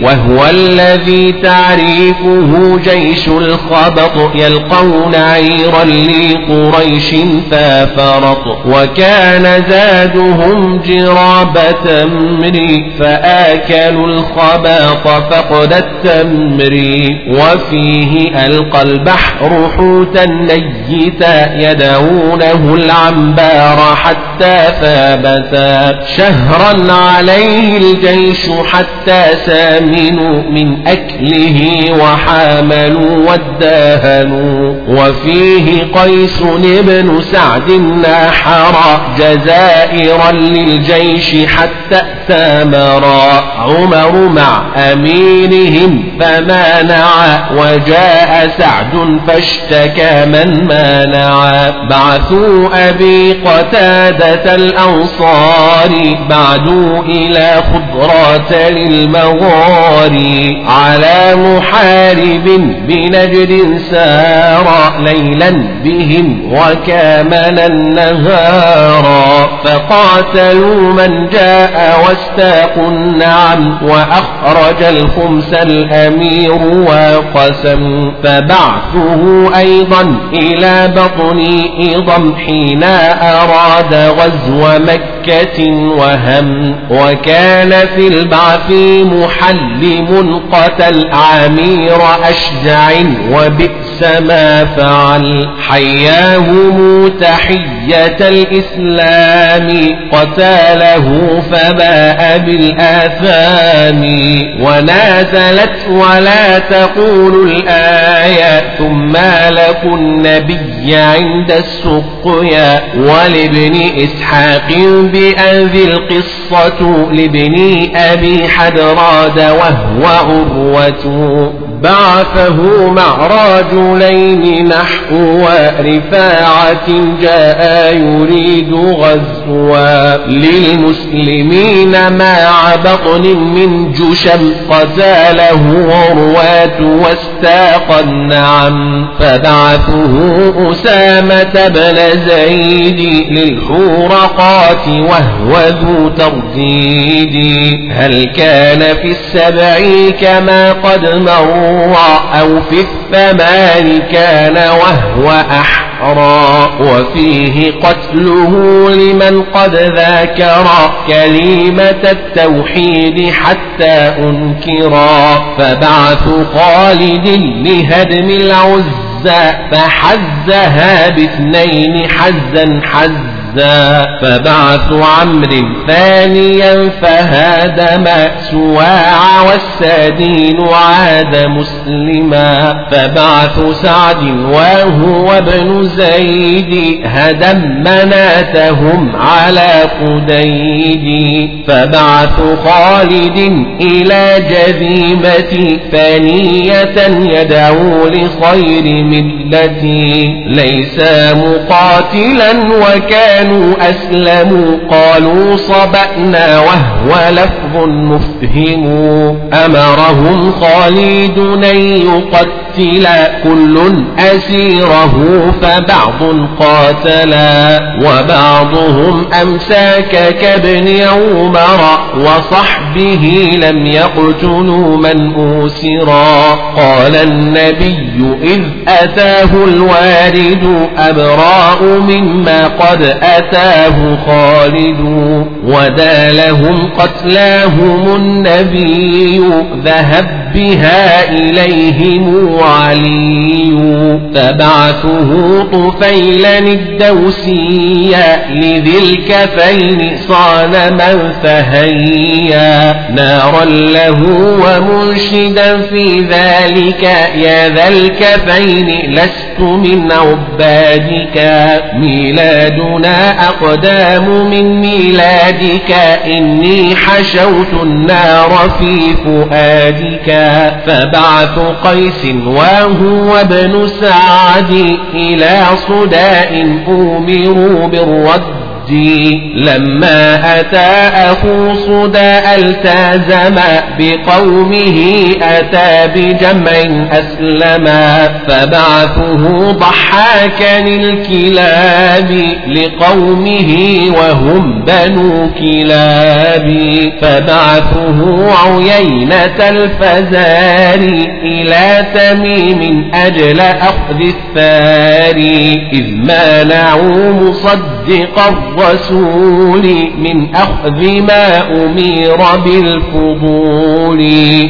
وهو الذي تعريفه جيش الخبط يلقون عيرا لقريش فافرط. وكان زادهم جراب تمر فآكلوا الخباط فقد التمر. وفيه ألقى البحر حوتا نيتا يدعونه العنبار حتى ثابتا. شهرا عليه الجيش حتى سامنوا من أكله وحاملوا واداهنوا. وفيه قيس بن سعد نحر جزائرا للجيش حتى ثامرا عمر مع أمينهم فمانع وجاء سعد فاشتكى من مانع بعثوا أبي قتادة الأنصار بعدوا إلى خضرات للمغاري على محارب بنجد سار ليلا بهم وكامل النهار. فقاتلوا من جاء واستاقوا النعم وأخرج الخمس الأمير وقسم فبعثه أيضا إلى بطن إضم حين أراد غزو مكة. وهم وكان في البعث محلم قتل عمير أشجع وبئس ما فعل حياهم تحية الإسلام قتاله فباء بالآثام ونازلت ولا تقول الآية ثم لكم النبي عند السقيا ولابن إسحاق بأذي القصة لابن أبي حدراد وهو عروة. بعثه مع رجلين نحو رفاعة جاء يريد غزوا. للمسلمين مع بطن من جشم قتاله عروات واستاق النعم. فبعثه أسامة بن زيد للحورقات وهو ذو ترديد. هل كان في السبع كما قد مر أو في الثمان كان وهو أحرى وفيه قتله لمن قد ذاكر كلمة التوحيد حتى أنكرا فبعث خالد لهدم العزى فحزها باثنين حزا حزا فبعث عمرو ثانيا فهادم سواع والسادين عاد مسلما فبعث سعد وهو ابن زيد هدم مناتهم على قديد فبعث خالد إلى جذيمة ثانية يدعو لخير ملتي ليس مقاتلا وكان كانوا أسلموا قالوا صبأنا وهو لفظ مفهم. أمرهم خالد أن يقتل كل أسيره فبعض قاتلا وبعضهم أمساك كابن عمر وصحبه لم يقتلوا من أوسرا قال النبي إذ أتاه الوارد أبراء مما قد أتاه خالد ودا لهم قتلاهم النبي ذهب بها إليهم علي فبعثه طفيلا الدوسيا لذي الكفين صان من فهيا نارا له ومنشدا في ذلك يا ذا الكفين لست من عبادك ميلادنا أقدام من ميلادك إني حشوت النار في فؤادك فبعث قيس وهو ابن سعد إلى صداء أمروا بالرد لما أتى أخو صدى التازم بقومه أتى بجمع أسلما فبعثه ضحاكا الكلاب لقومه وهم بنو كلاب. فبعثه عيينة الفزار إلى تميم أجل أخذ الثاري إذ مانعوا مصدق الرسول من أخذ ما أمير بالفضول.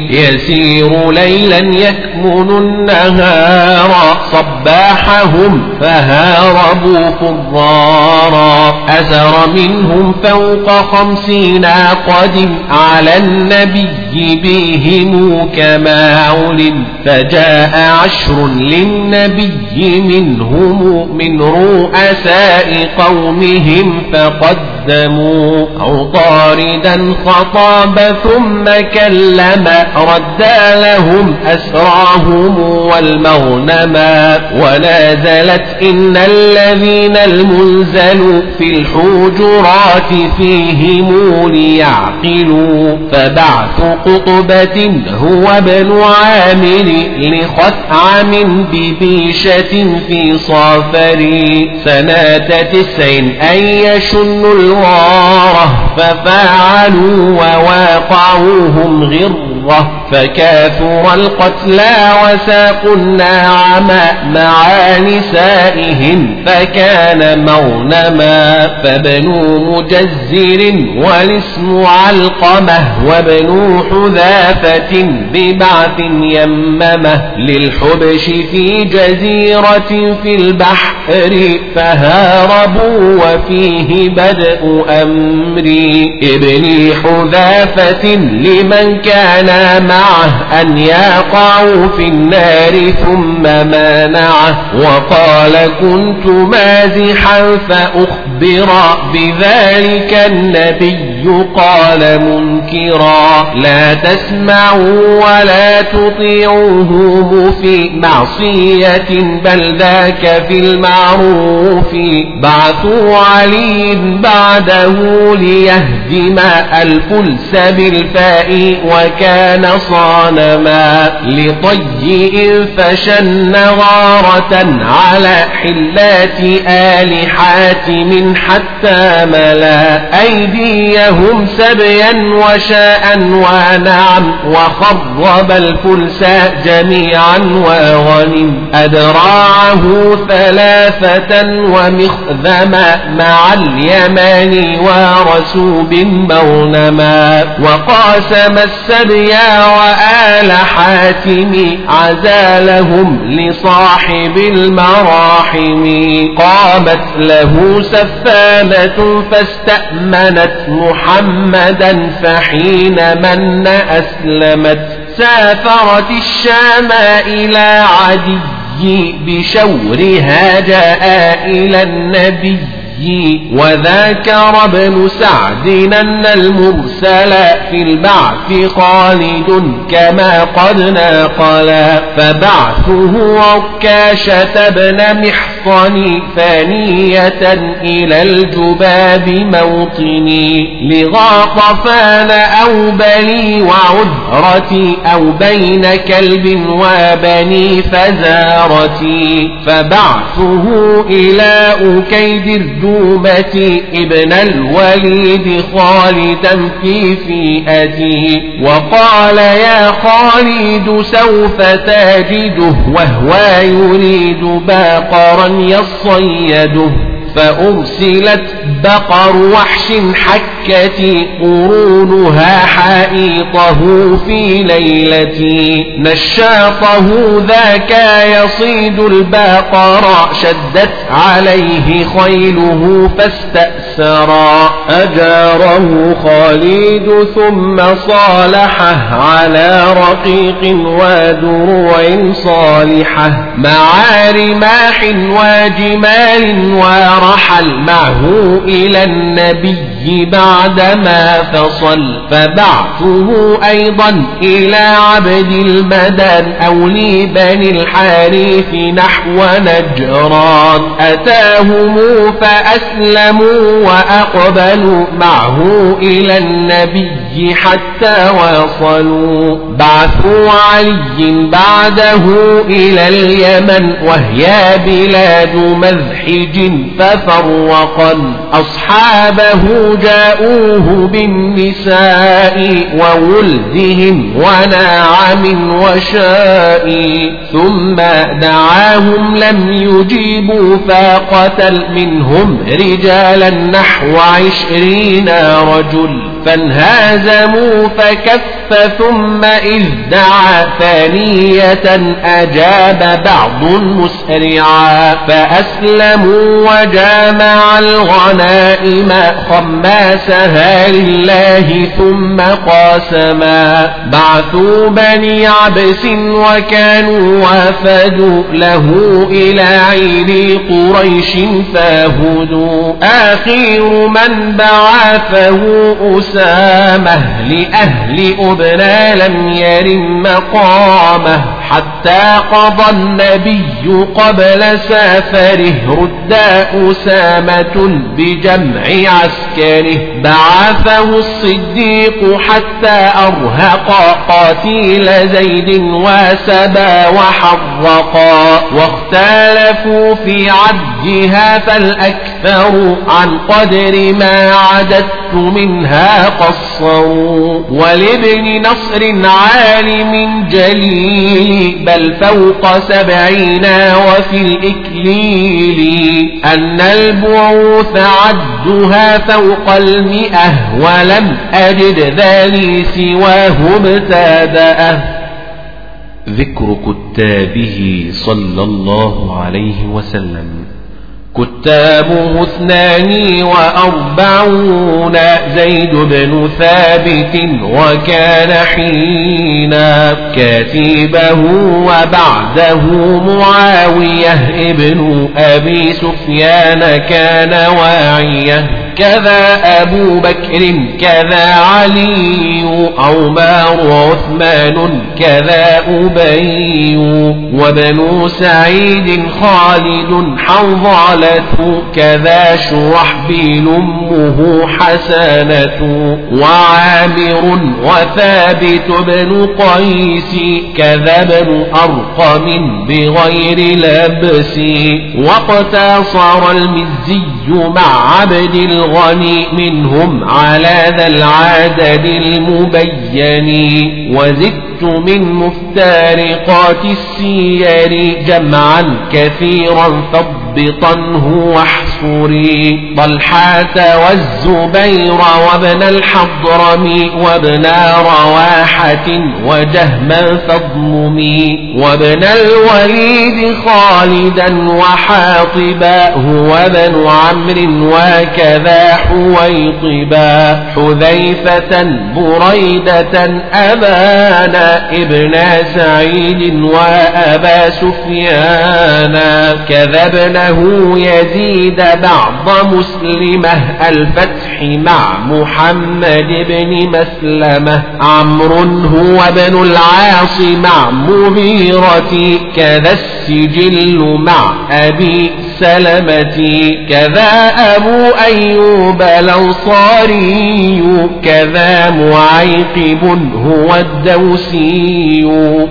يسير ليلا يكمن النهار. صباحهم فهاربوا فرارا أسر منهم فوق خمسين قد على النبي بهم كما علم فجاء عشر للنبي منهم من رؤساء قومهم فقد فقدموا عطاردا خطاب ثم كلم ردا لهم أسراهم والمغنما ونازلت إن الذين المنزل في الحجرات فيهم ليعقلوا فبعث قطبة هو ابن عامر لخثعم ببيشة في صافر سنة تسع أن يشن الغارة ففعلوا وواقعوهم غرة. فكاثر القتلى وساقوا النعم مع نسائهم فكان مغنما فبنو مجزر والاسم علقمة وبنو حذافة ببعث يممة للحبش في جزيرة في البحر فهاربوا وفيه بدء أمري ابن حذافة لمن كان كان معه أن يقعوا في النار ثم مانعه وقال كنت مازحا فأخبر بذلك النبي قال منكرا. لا تسمعوا ولا تطيعوه في معصية بل ذاك في المعروف. بعثوا علي بعده ليهدم الفلس بالفاء وكان صانما لطيء فشن غارة على حلات آل حاتم حتى ملا أيديهم سبيا وشاء ونعم وخرب الفلس جميعا وغنم أدراعه ثلاثة ومخذما مع اليمان ورسوب مغنما وقاسم السبيا وآل حاتم عزالهم لصاحب المراحم. قامت له سفانة فاستأمنت محمدا فحين من أسلمت. سافرت الشام إلى عدي بشورها جاء إلى النبي. وذاكر ابن سعد أن المرسل في البعث خالد كما قد ناقلا فبعثه عكاشة بن محصن ثانية إلى الجباب موطني لغاطفان أو بني وعذرتي أو بين كلب وبني فزارتي فبعثه إلى أكيد الدومة ابن الوليد خالدا في فئته وقال يا خالد سوف تجده وهو يريد باقرا يصيده فأرسلت بقر وحش حكتي قرونها حائطه في ليلتي نشاطه ذاك يصيد البقر شدت عليه خيله فاستأسرا أجاره خالد ثم صالحه على رقيق ودروع صالحة. مع رماح وجمال ورماح رحل معه إلى النبي بعدما فصل فبعثه أيضا إلى عبد المدن أو لبني الحارث نحو نجران. أتاهم فأسلموا وأقبلوا معه إلى النبي حتى وصلوا بعثوا علي بعده إلى اليمن وهي بلاد مذحج ففرقا. أصحابه جاءوه بالنساء وولدهم ونعم وشاء. ثم دعاهم لم يجيبوا فقتل منهم رجالا نحو عشرين رجل. فانهازموا فكف ثم إذ دعا ثانية أجاب بعض مسرعا فأسلموا وجامع الغنائم خماسها لله ثم قاسما بعثوا بني عبس وكانوا وافدوا له إلى عير قريش فاهدوا آخر من بعثه أسامة لأهل أبنى لم يرم مقامه حتى قضى النبي قبل سافره رد أسامة بجمع عسكره. بعثه الصديق حتى أرهق قاتيل زيد وسبى وحرقا. واختلفوا في عدها فالأكثر عن قدر ما عددت منها قصروا. ولابن نصر عالم جليل بل فوق سبعين وفي الإكليل. أن البعوث عدها فوق المئة ولم أجد ذلك سواه ابتدأه ذكر كتابه صلى الله عليه وسلم. كتابه اثنان وأربعون زيد بن ثابت وكان حينا. كاتبه وبعده معاوية ابن أبي سفيان كان واعية. كذا أبو بكر كذا علي عمر وعثمان كذا أبي وبنو سعيد خالد حنظلة كذا شرحبيل أمه حسنة وعامر وثابت بن قيس كذا بن أرقم بغير لبس واقتصر المزي مع عبد الغني منهم على ذا العدد المبين. وزدت من مفتارقات السير جمعا كثيرا فاضبطنه واحصري طلحة والزبير وابن الحضرم وابن رواحة وجهما فاضممي وابن الوليد خالدا وحاطبا هو ابن عمرو وكذا حويطبا حذيفة بريدة أبانا ابن سعيد وأبا سفيان كذبنه يزيد بعض مسلمة الفتح مع محمد بن مسلمة. عمرو هو ابن العاص مع مغيرة كذا السجل مع أبي سلمة. كذا أبو أيوب الأنصاري كذا معيقب هو الدوسي.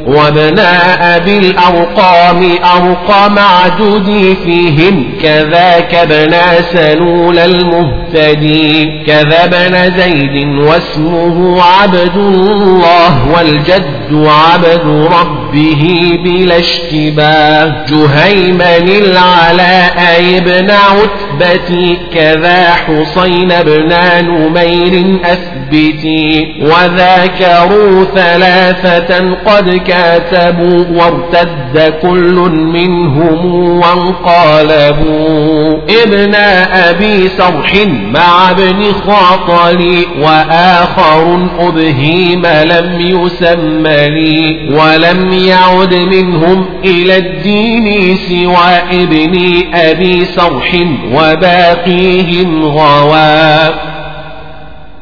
وابن أبي الأرقام أرقى معدودي فيهم كذاك ابن سلول المهتدي كذا ابن زيد واسمه عبد الله والجد عبد ربه بلا اشتباه. جهيمن العلاء ابن عتبة كذا حسين بن نمير أثبتي وذاكروا ثلاثة قد كاتبوا وارتد كل منهم وانقلبوا. ابن أبي سرح مع ابن خاطل وآخر أبهيم لم يسمى لي ولم يعد منهم إلى الدين سوى ابن أبي سرح وباقيهم غوى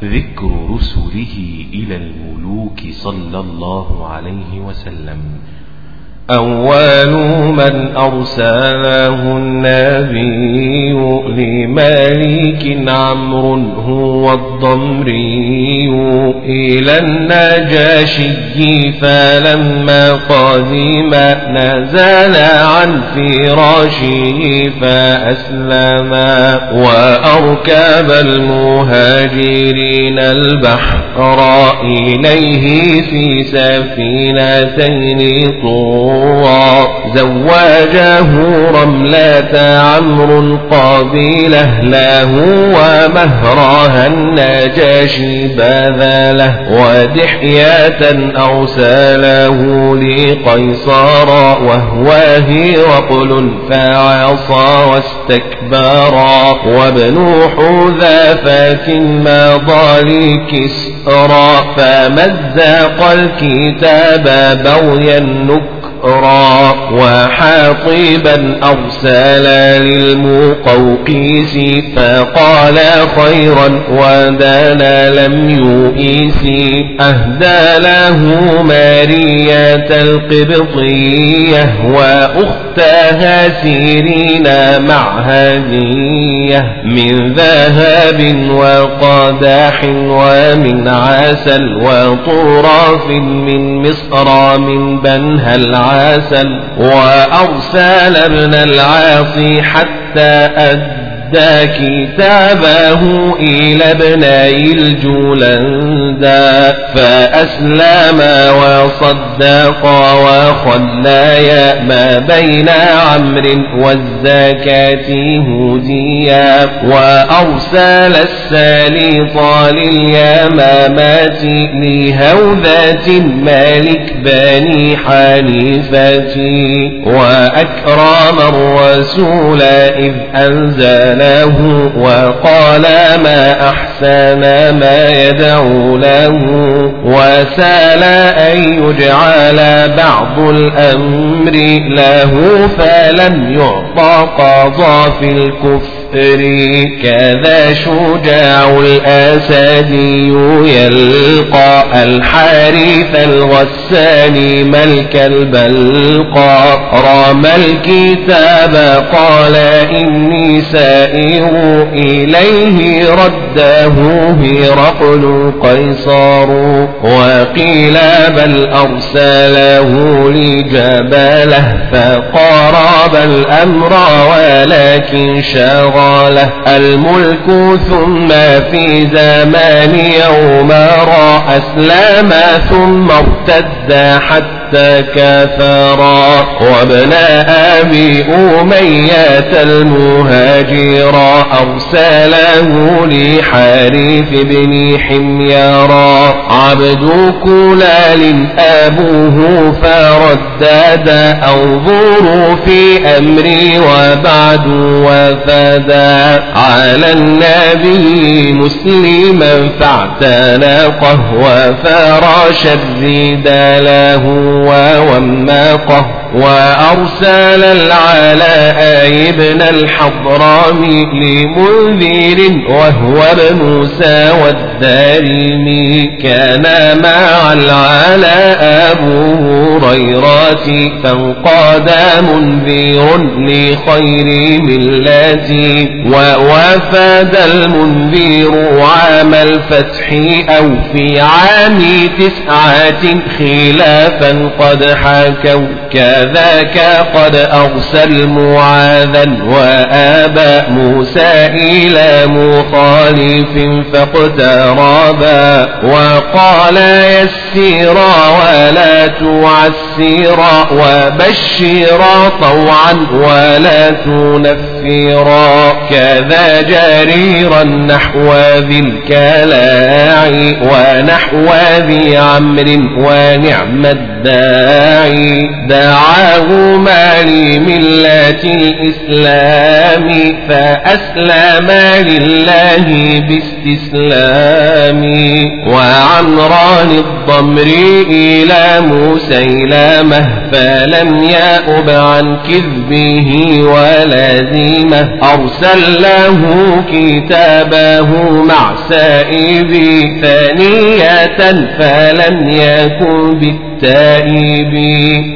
ذكر رسله إلى الملوك صلى الله عليه وسلم. أول من أرسله النبي لمالك عمرو هو الضمري إلى النجاشي فلما قدم نزل عن فراشه فأسلم وأركب المهاجرين البحر إليه في سفينتين طول زواجه رملة عمرو قابله له ومهرها النجاشي بذله ودحية أرسله لقيصر وهو هرقل فعصى واستكبرا وابن حذافة مضى لكسرى فمزق الكتاب بغيا نكرا. أخرى وحاطبا أرسل للمقوقيس فقال خيرا ودانا لم يؤيس أهدى له مارية القبطية وأختها سيرين مع هدية من ذهب وقداح ومن عسل وطراف من مصر من بنها العسل وأرسل ابن العاص حتى أد أهدى كتابه إلى ابني الجولندا فأسلما وصدقا وخلايا ما بين عمر والزكاة هديا. وأرسل السالط لليمامات لهوذات مالك بني حنيفة. وأكرم الرسول إذ أنزله وقال ما أحسن ما يدعو له وسال أن يجعل بعض الأمر له فلم يعطى قضى في الكفر. الكفر كذا شجاع الأسدي يلقى الحارث الغساني ملك البلقى. رام الكتاب قال إني سائر إليه رده هرقل قيصر وقيل بل أرسله لجبله فقارب الأمر ولكن شغل له الملك ثم في زمان عمر أسلم ثم ارتد حتى كفرا وابن أبي أمية المهاجرا. أرسله لحارث بن حميرا عبد كلال أبوه فردد أنظر في أمري وبعد وفدا على النبي مسلما فاعتنقه وفرش الرد له. وومقه وأرسل العلاء ابن الحضرام لمنذر وهو ابن ساوى الدارمي كان مع العلاء أبو هريرة فانقاد منذر لخير ملتي ووفد المنذر عام الفتح أو في عام تسعة خلافا قد حكوا. كذاك قد أرسل معاذا وآبى موسى إلى مخالف فاقتربا وقال يسيرا ولا تعسيرا وبشرا طوعا ولا تنفرا كذا جريرا نحو ذي الكلاع ونحو ذي عمرو ونعم الداعي دعاهما لملة الإسلام فأسلم لله باستسلام. وعمران الضمر إلى مسيلمة فلم يأب عن كذبه ولازمه أرسل له كتابه مع سائب ثانية فلم يكن بالتالي التائب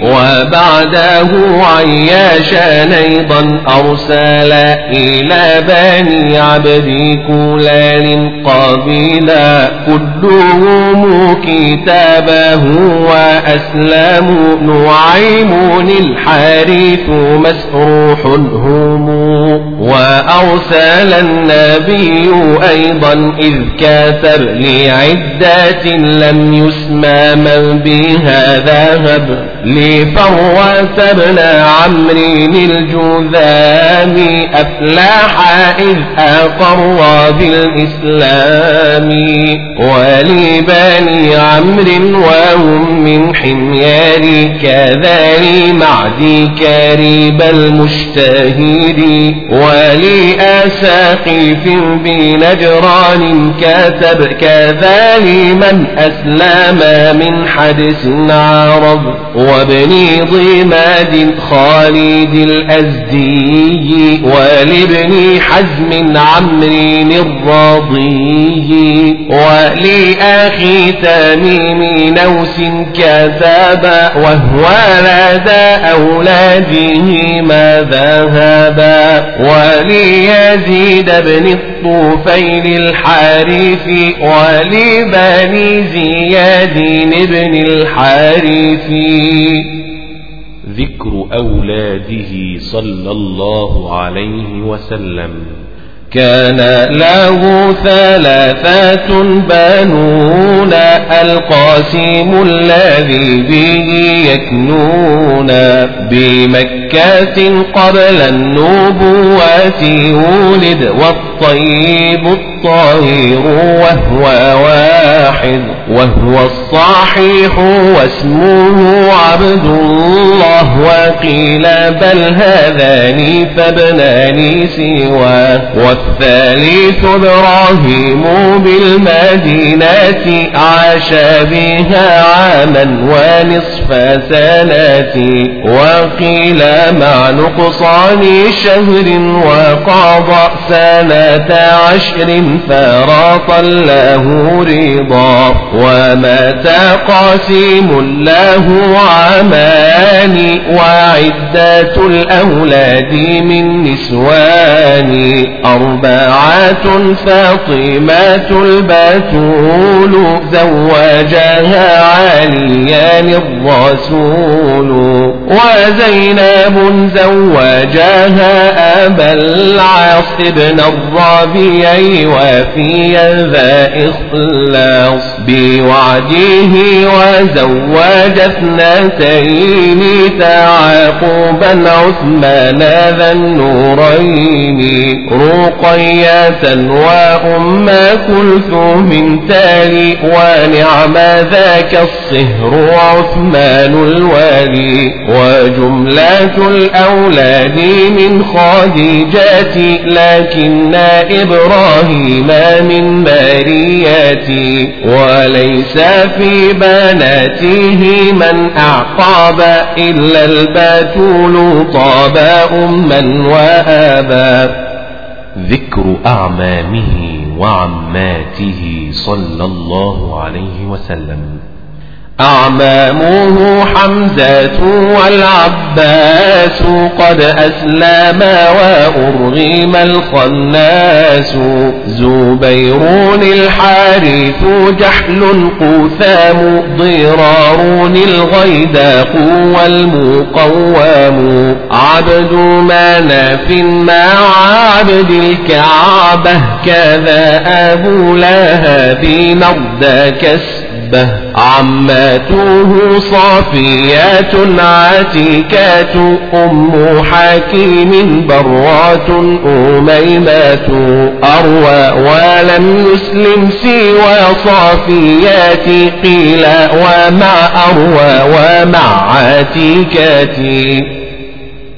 وبعده عياشا أيضا أرسل إلى بني عبد كلال قبيلا كلهم كتابه وأسلموا نعيم الحارث مسروح هم وأرسل النبي أيضا إذ كاتب لعدات لم يسمى من بها ذهب لفروة بن عمرو الجذام أفلاح إذ أقر بالإسلام. ولبني عمرو وهم من حميار كذا معدي كريب المشتهر. ولأساقف بنجران كتب كذا لمن أسلم من حدث عرب وابن ضماد خالد الأزدي ولابن حزم عمرو الراضي ولأخي تميم نوس كتب وهو لدى أولاده ما ذهبا وليزيد بن الطوفيل الحارث ولبني زياد بن الحارث ذكر أولاده صلى الله عليه وسلم. كان له ثلاثة بنون القاسم الذي به يكنون. بمكة قبل النبوات ولد والطيب الطاهر وهو واحد وهو الصحيح واسمه عبد الله وقيل بل هذان فابنان سواه والثالث إبراهيم بالمدينة عاش بها عاما ونصف سنة. وقيل مع نقصان شهر وقضى سنة عشر فراط له رضا ومات قاسم له عامان وعدة الأولاد من نسوان. أربعة فاطمة البتول زوجها عليا الرسول وزينب زوجها أبا العاص بن الربيع وفي ذا إخلاص بوعده وزوج اثنتين تعاقبا عثمان ذا النورين رقية وأم كلثوم تالي ونعم ذاك الصهر عثمان الوالي وجملة الأولاد من خديجات لكن إبراهيم من ماريات وليس في بناته من أعقاب إلا البتول طاب أما وآبا. ذكر أعمامه وعماته صلى الله عليه وسلم. أعمامه حمزة والعباس قد أسلما وأرغم الخناس. زبير الحارث جحل قثام ضرار الغيداق والمقوام. عبد مناف مع عبد الكعبة كذا أبو لهب مرد كسب به عماته صافيات عتيكات أم حكيم برات أميمات أروى ولم يسلم سوى صافيات قيل ومع أروى ومع عتيكات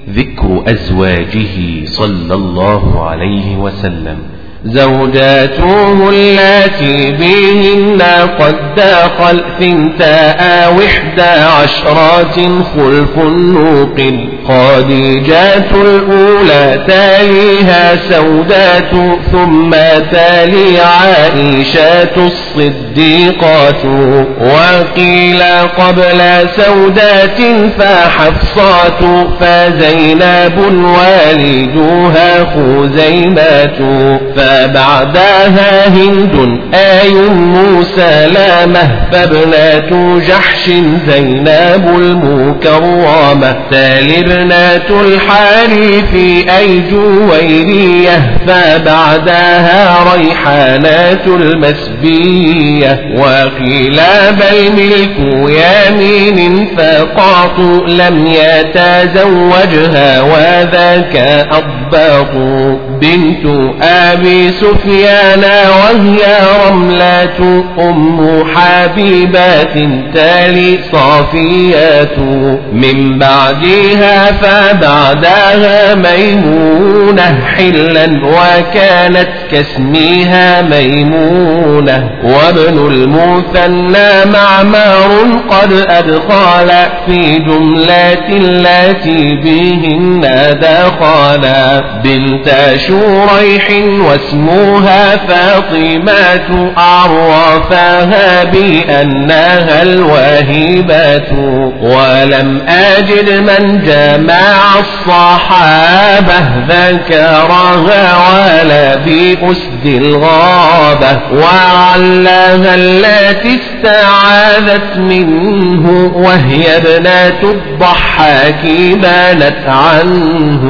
ذكر أزواجه صلى الله عليه وسلم. زوجاته اللاتي بهن قد دخل ثنتاء وحدى عشرات خلف النوق خديجات الأولى تاليها سودات ثم تالي عائشات الصديقات وقيل قبل سودات فحفصات فزينب والدها خزيمات فبعدها هند آي سلامة فابنة جحش زينب المكرمة. تالي ابنة الحارث أي جويرية فبعدها ريحانات المسبية. وقيل بل ملك يمين فقاط لم يتزوجها وذاك أضباط. بنت أبي سفيان وهي رملة أم حبيبات تالي صافيات من بعدها فبعدها ميمونة حلا وكانت كاسمها ميمونة وابن المثنى معمار قد أدخل في جملة التي بهن دخلا بنت شريح واسمها فاطمة عرفها بأنها الواهبة ولم أجد من جمع الصحابة ذكرها ولا بأسد الغابة وعلها التي استعاذت منه وهي ابنة الضحاك بانت عنه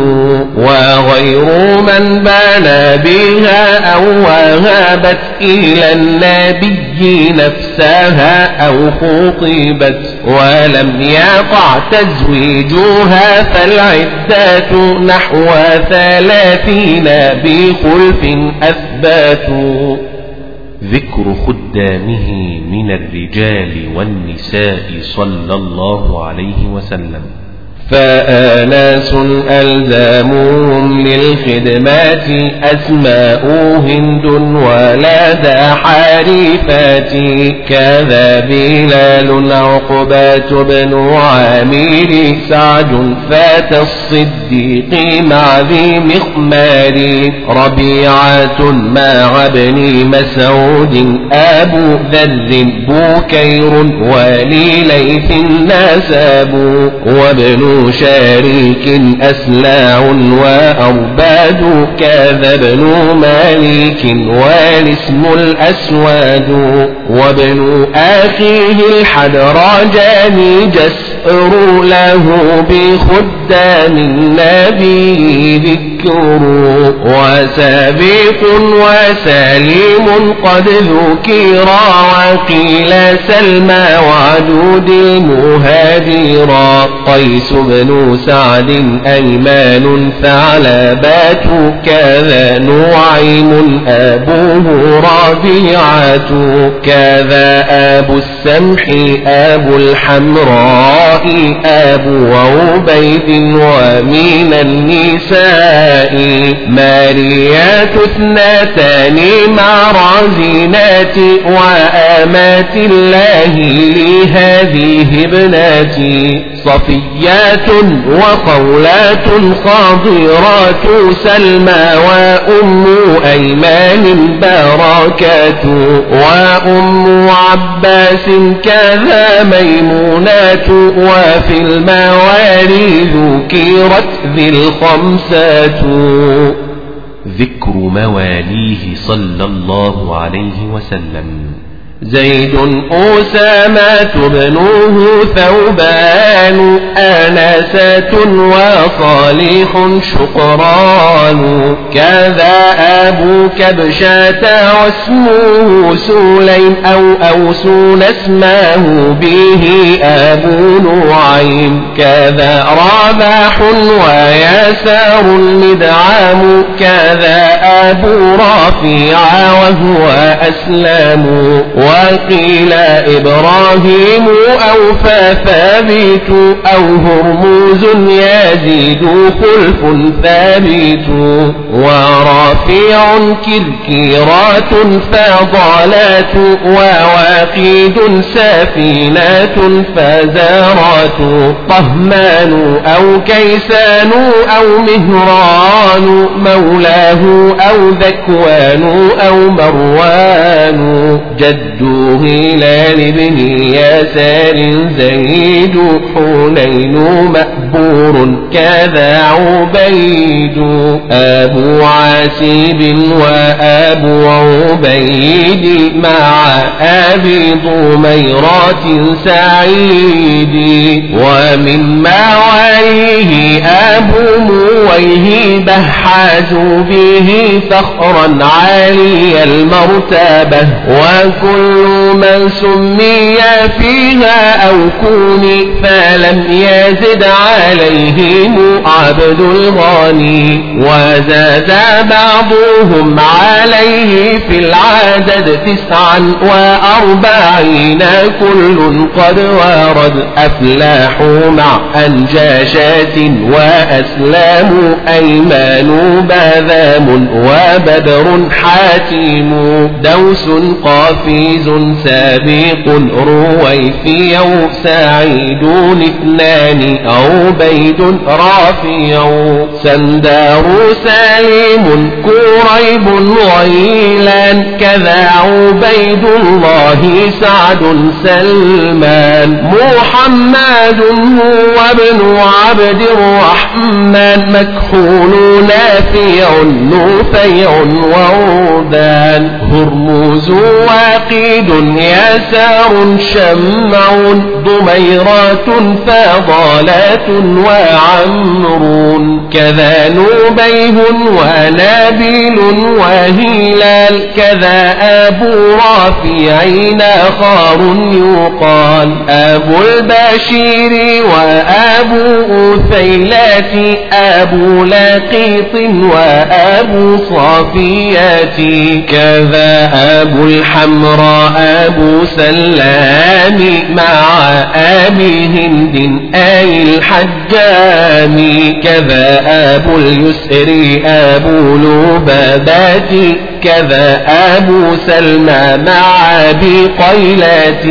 وغير من بان بها أو وهبت إلى النبي نفسها أو خطبت ولم يقع تزويجها فالعدات نحو ثلاثين بخلف أثباتوا. ذكر خدامه من الرجال والنساء صلى الله عليه وسلم. فآناس ألزامهم للخدمات أسماء هند ولا ذا حريفات كذا بلال عقبات بن عامر سعد فات الصديق مع ذي مخمار. ربيعة مع ابن مسعود أبو ذر بوكير ولي ليث نسب وابن شريك أسلاع وأرباد كذا ابن مالك والاسم الأسود وابن أخيه الحدراجان جسر له بخدام النبي ذكر وسابق وسليم قد ذكرا وقيل سلمى وعدود المهاجرا قيس بن سعد أيمان ثعلبات كذا نعيم أبوه ربيعة كذا أبو السمح أبو الحمراء. أبو عبيد ومن النساء. ماريات اثنتان مع رازنات وآمات الله لهذه ابناتي. صفيات وقولات خاضرات سلمى وأم أيمان بركات وأم عباس كذا ميمونات وفي الموالي ذكرت ذي الخمسات. ذكر مواليه صلى الله عليه وسلم. زيد أسامة بنوه ثوبان آناسة وصالح شقران كذا أبو كبشة واسمه سليم أو أوسون اسمه به أبو نعيم. كذا رابح ويسار المدعام كذا أبو رافع وهو أسلام وقيل إبراهيم أو ثابت أو هرموز يزيد خلف ثابت ورافع كركيرات فضالات وواقيد سفينات فزارات طهمان أو كيسان أو مهران مولاه أو ذكوان أو مروان جد هلال بن يسار زيد حنين مأبور كذا عبيد. أبو عاسب وأبو عبيد مع أبي ضميرات سعيد. ومن مواليه أبو مويه حازوا به فخرا عالي المرتبة. وكل من سمي فيها أو كوني فلم يزد عليهم عبد الغني وزاد بعضهم عليه في العدد تسعا وأربعين كل قد ورد أفلاح مع أنجاشات وأسلام أيمان بذام وبدر حاتم دوس قافيز سابق رويفي سعيد اثنان أو بيد رافع سندار سليم كريب غيلان كذا عبيد الله سعد سلمان. محمد هو ابن عبد الرحمن. مكحول نافع نفيع وردان هرمز واقيد يسار شمع ضميرات فضالات وعم وعمرون كذا نوبيه ونابيل وهلال كذا أبو رافعين خار يقال أبو البشير وأبو أثيلات أبو لقيط وأبو صافيات كذا أبو الحمراء أبو سلام مع أبي هند أي الحجام كذا أبو اليسر أبو لبابات كذا أبو سلمى مع أبي قيلات.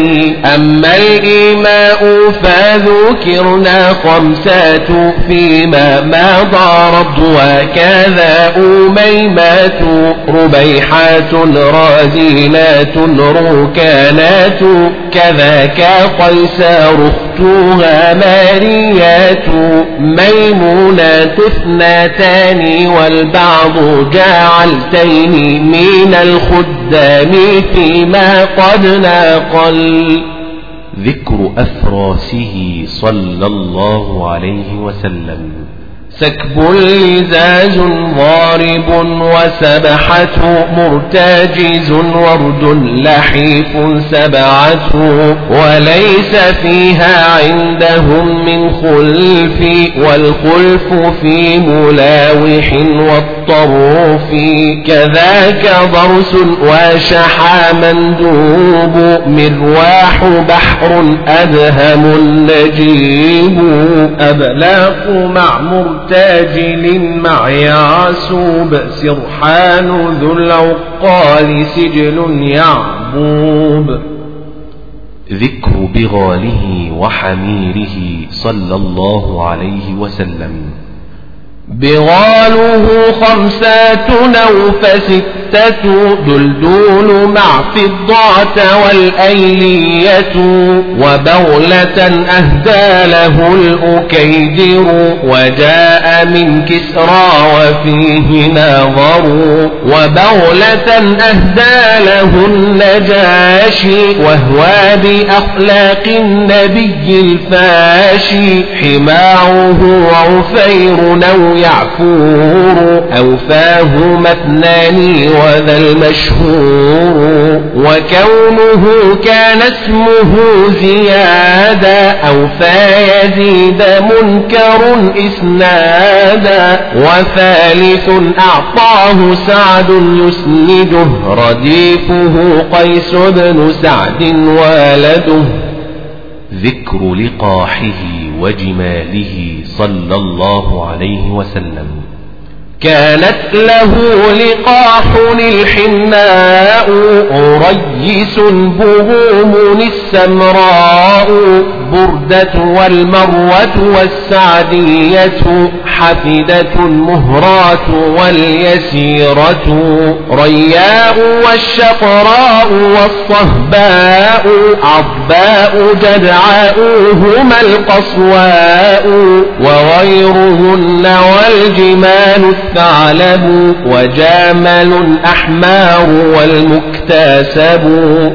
أما الإيماء فذكرنا خمسات فيما مضى رد وكذا أميمات ربيحات رازينات ركانات كذاك قيسار أختها ماريات ميمونات اثنتان والبعض جعلتين من الخدام فيما قد نقل ذكر أفراسه صلى الله عليه وسلم. سكب لزاز ضارب وسبحة مرتجز ورد لحيف سبعة وليس فيها عندهم من خلف والخلف في ملاوح والطروف كذاك ضرس وشحى مندوب مرواح بحر أدهم نجيب أبلاق مع مرتجز تاجل مع يعسوب سرحان ذو العقال سجل يعبوب. ذكر بغاله وحميره صلى الله عليه وسلم. بغاله خمسات أو فستة دلدول مع فضة والأيلية وبغلة أهدى له الأكيدر وجاء من كسرى وفيه ناظر وبغلة أهدى له النجاشي وهو بأخلاق النبي الفاشي حماعه عفير نو يعفور أوفاهما اثنان وذا المشهور. وكونه كان اسمه زيادا أوفى يزيد منكر إسنادا. وثالث أعطاه سعد يسنده رديفه قيس بن سعد والده. ذكر لقاحه وجماله صلى الله عليه وسلم. كانت له لقاح الحناء ريس بهوم السمراء بردة والمروة والسعدية حفدة مهرات واليسيرة رياء والشقراء والصهباء عضباء جدعاء هما القصواء وغيرهن والجمال الثعلب وجامل أحمار والمكتسب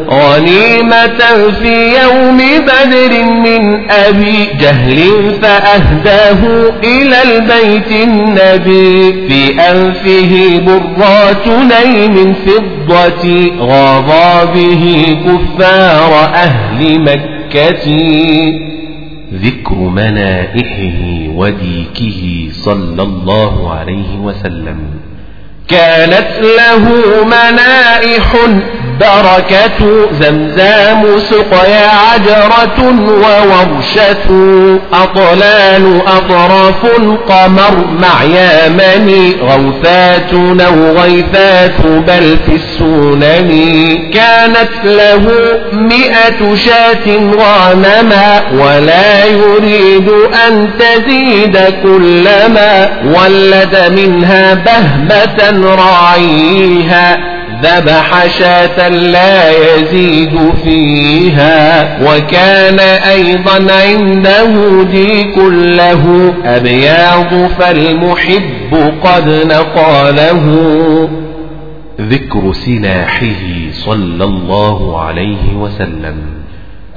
غنيمة في يوم بدر من أبي جهل فأهداه إلى البيت النبي في أنفه برات نيم فضة غاضى به كفار أهل مكة. ذكر منائحه وديكه صلى الله عليه وسلم. كانت له منائح بركة زمزام سقيا عجرة وورشة أطلال أطراف قمر مع يمن غوثات أو غيثات بل في السنن كانت له مئة شاة غانما ولا يريد أن تزيد كلما ولد منها راعيها ذبح شاة لا يزيد فيها. وكان أيضا عنده ديك له أبياض فالمحب قد نقاله. ذكر سلاحه صلى الله عليه وسلم.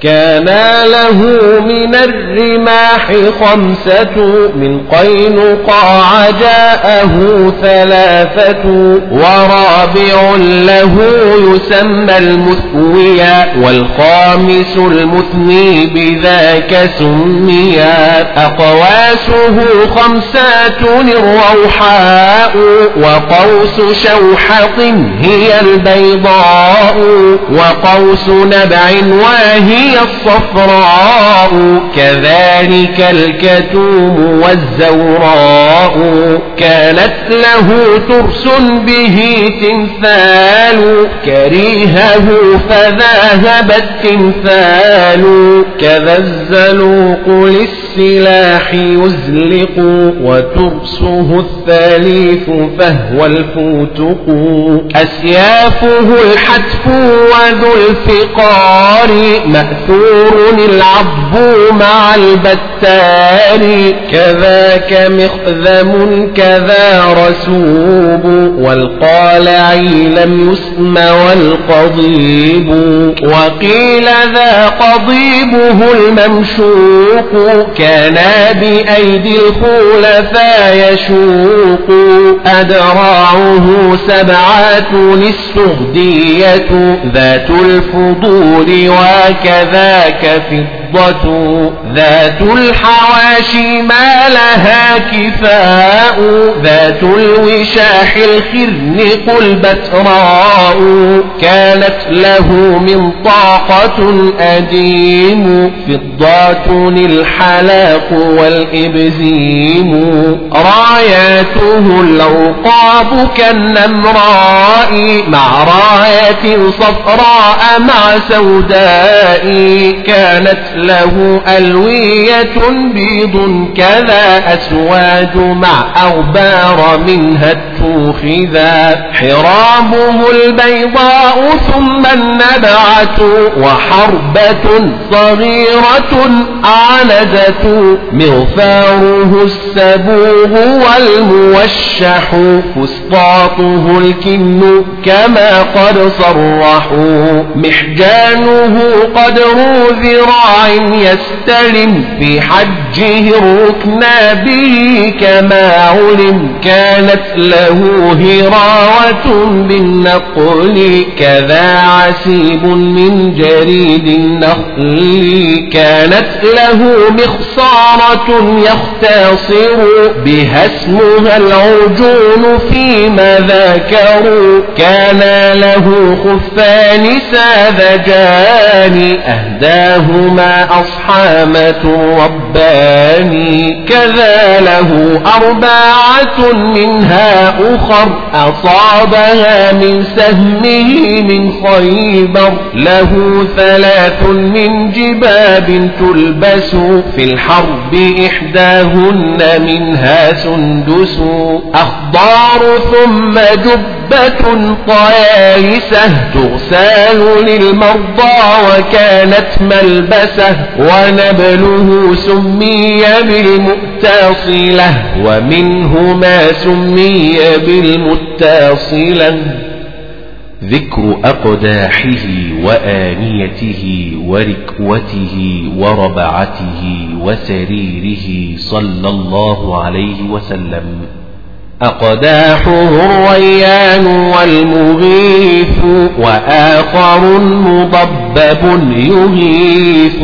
كان له من الرماح خمسة من قينقاع جاءه ثلاثة ورابع له يسمى المثويا والخامس المثني بذاك سميا أقواسه خمسات الروحاء وقوس شوحط هي البيضاء وقوس نبع واهي هي الصفراء كذلك الكتوم والزوراء. كانت له ترس به تمثال كريهه فذهب التمثال كذا الزلوق للسلاح يزلق وترسه الثالث فهو الفوتق. أسيافه الحتف وذو الفقار العض مع البتار كذاك مخذم كذا رسوب. والقالعي لم يسم والقضيب. وقيل ذا قضيبه الممشوق. كان بأيدي الخلفاء يشوق. أدراعه سبعة السهدية ذات الفضول وكذاك فضة ذات الحواشي ما لها كفاء ذات الوشاح الخرنق البتراء كانت له من طاقة أديم فضة الحلاق والإبزيم. راياته الأوقاب كالنمراء مع راية صفراء مع سوداء. كانت له ألوية بيض كذا أسواد مع أغبار منها التوخ ذا حرامه البيضاء ثم النبعة وحربة صغيرة عندة مغفاره السبوغ والموشح. فسطاطه الكن كما قد صرحوا. محجانه قدر ذراع يستلم في حجه الركن به كما علم كانت له هراوة بالنقل كذا عسيب من جريد النخل كانت له مخصارة يختصر بها اسمها العجون فيما ذكروا كان له خفان ساذجان أهداهما أصحامة رباني كذا له أربعة منها أخر أصابها من سهمه من خيبر له ثلاث من جباب تلبس في الحرب إحداهن منها سندس أخضار ثم جبة طيالسة تغسال للمرضى وكانت ملبسة ونبله سمي بالمتصلة ومنه ما سمي بالمتصلة. ذكر أقداحه وآنيته وركوته وربعته وسريره صلى الله عليه وسلم. أقداحه الريان والمغيث وآخر مضبب يغيث.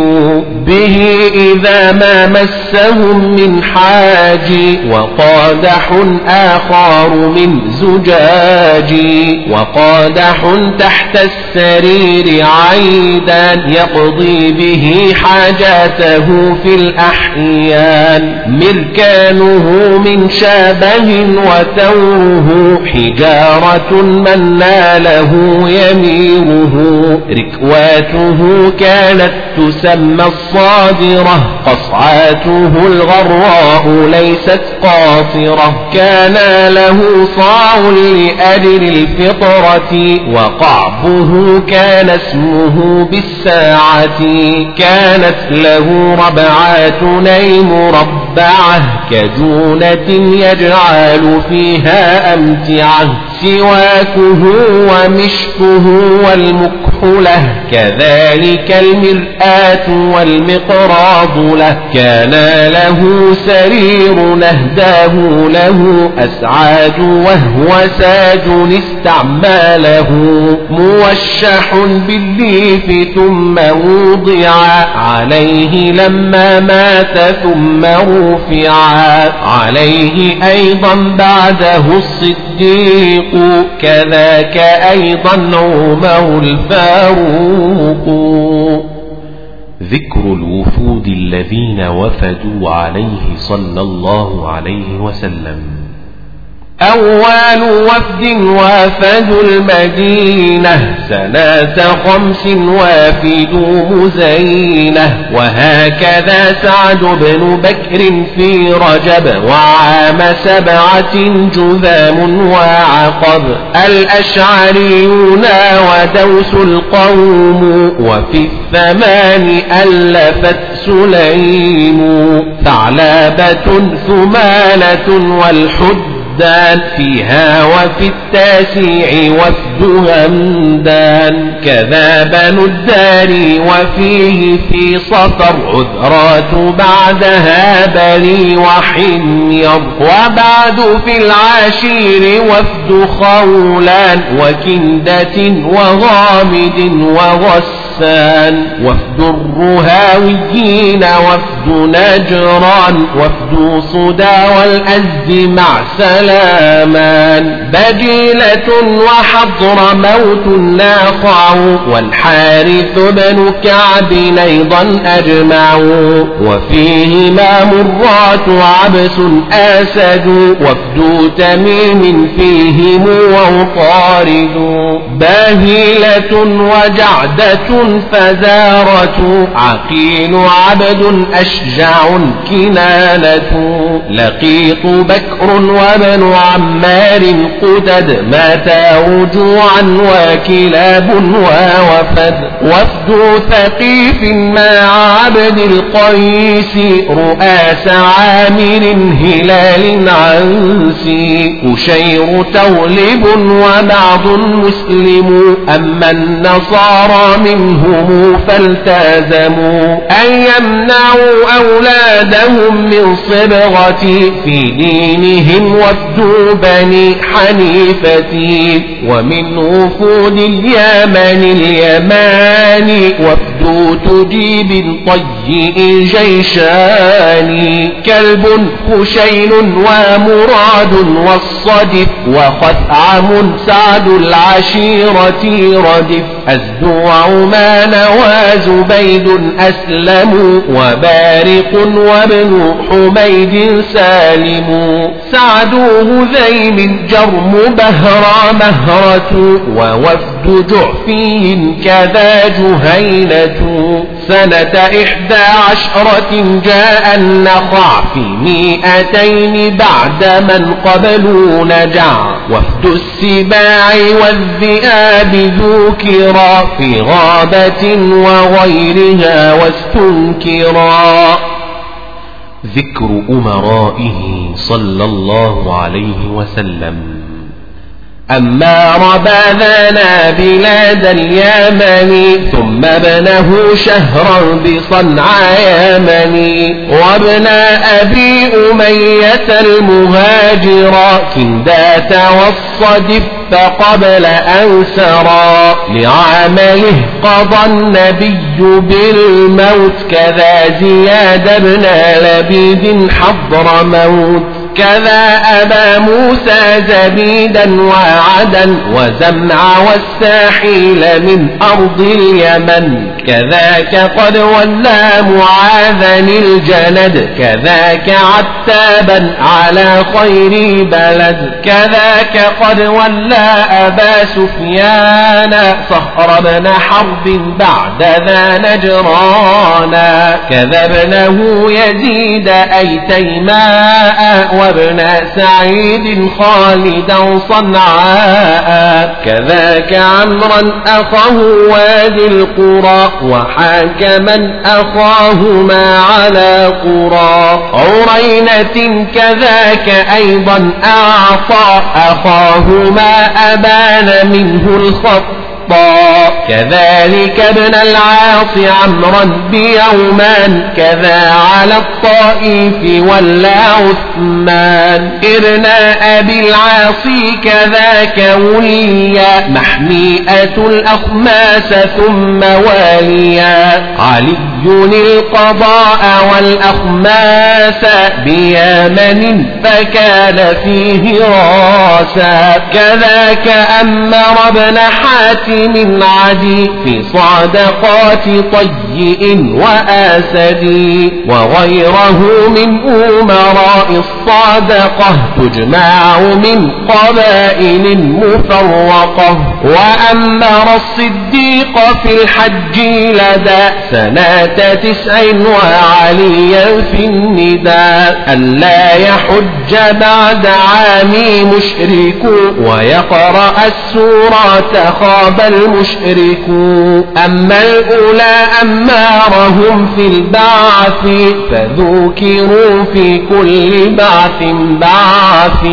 به إذا ما مسهم من حاج وقادح آخر من زجاج. وقادح تحت السرير عيدا يقضي به حاجاته في الأحيان. مركانه من شابه وثوره حجارة من ناله يميره ركواته كانت تسمى الصادرة قصعاته الغراء ليست قاصرة. كان له صاع لأجل الفطرة وقعبه كان اسمه بالساعة. كانت له ربعات نيم ربعه كجونة يجعل فيها أمتعة. سواكه ومشكه والمكحلة. كذلك المرآة والمقراض له. كان له سرير نهداه له أسعاد وهو ساج استعماله موشح بالليف ثم وضع عليه لما مات ثم رفع. عليه أيضا بعده الصديق كذاك أيضا عمر الفاروق. ذكر الوفود الذين وفدوا عليه صلى الله عليه وسلم. أول وفد وافد المدينة سنة خمس وافدوا مزينة وهكذا سعد بن بكر في رجب وعام سبعة جذام وعقب الأشعريون ودوس القوم وفي الثمان ألفت سليم ثعلابة ثمالة والحد الدان فيها وفي التاسع وفد همدان كذا بنو الدار وفيه في صفر عذرات بعدها بني وحمير وبعد في العاشير وفد خولان وكندة وغامد وغسان وفد الرهاويين وفد نجران وفد صدى والأز مع سلام سلامان. بجيلة وحضر موت ناقع والحارث بن كعب أيضا أجمعوا وفيهما مرات عبس آسد وفد تميم فيهم وطارد. باهلة وجعدة فزارة. عقيل عبد أشجع كنانة. لقيط بكر وبن بن عمار قتد. ماتا رجوعا وكلاب ووفد. وفد ثقيف مع عبد القيس. رؤاس عامر هلال عنسي أشير تولب وبعض مسلم أما النصارى منهم فالتزموا أن يمنعوا أولادهم من صبغة في دينهم وفد بني حنيفة ومن وفود اليمن اليمان وفد تجيب طيء جيشان كلب خشين ومراد والصدف وخثعم سعد العشيرة ردف أزد عمان وزبيد أسلم وبارق وابن حميد سالم سعد هذيل جرم بهرى مهرة ووفد جعفي كذا جهينة سنة إحدى عشرة جاء النخع في مئتين بعد من قبلوا نجع وفد السباع والذئاب ذكرا في غابة وغيرها واستنكرا. ذكر أمرائه صلى الله عليه وسلم. أما رباذنا بلاد اليمن ثم ابنه شهرا بصنعاء يمني وابن أبي أمية المهاجرا كندات والصدف قبل أن سرى لعمله قضى النبي بالموت كذا زياد بن لبيد حضر موت. كذا أبا موسى زبيدا وعدا وزمع والساحيل من أرض اليمن. كذاك قد ولى معاذا الجند كذاك عتابا على خير بلد. كذاك قد ولى أبا سفيان صخر بن حرب بعد ذا نجرانا. كذا ابنه يزيد أي تيماء وابن سعيد خالدا صنعاء. كذاك عمرا أخاه وادي القرى وحاكما أخاهما على قرى. عرينة كذاك أيضا أعطى أخاهما أبان منه الخط. الخطاء كذلك ابن العاص عمرا بيومان كذا على الطائف ولا عثمان. ابن أبي العاص كذاك وليا. محميئة الأخماس ثم واليا. علي القضاء والأخماس بيمن فكان فيه راسا. كذاك أمر ابن حاتم من عدي في صادقات طيء وآسد وغيره من أمراء الصادقة تجمع من قبائل مفرقة. وأمر الصديق في الحج لدى سنة تسع وعليا في النداء. ألا يحج بعد عامي مشرك. ويقرأ السورة خاب المشركون أما الأولى أمارهم في البعث فذكروا في كل بعث بعث.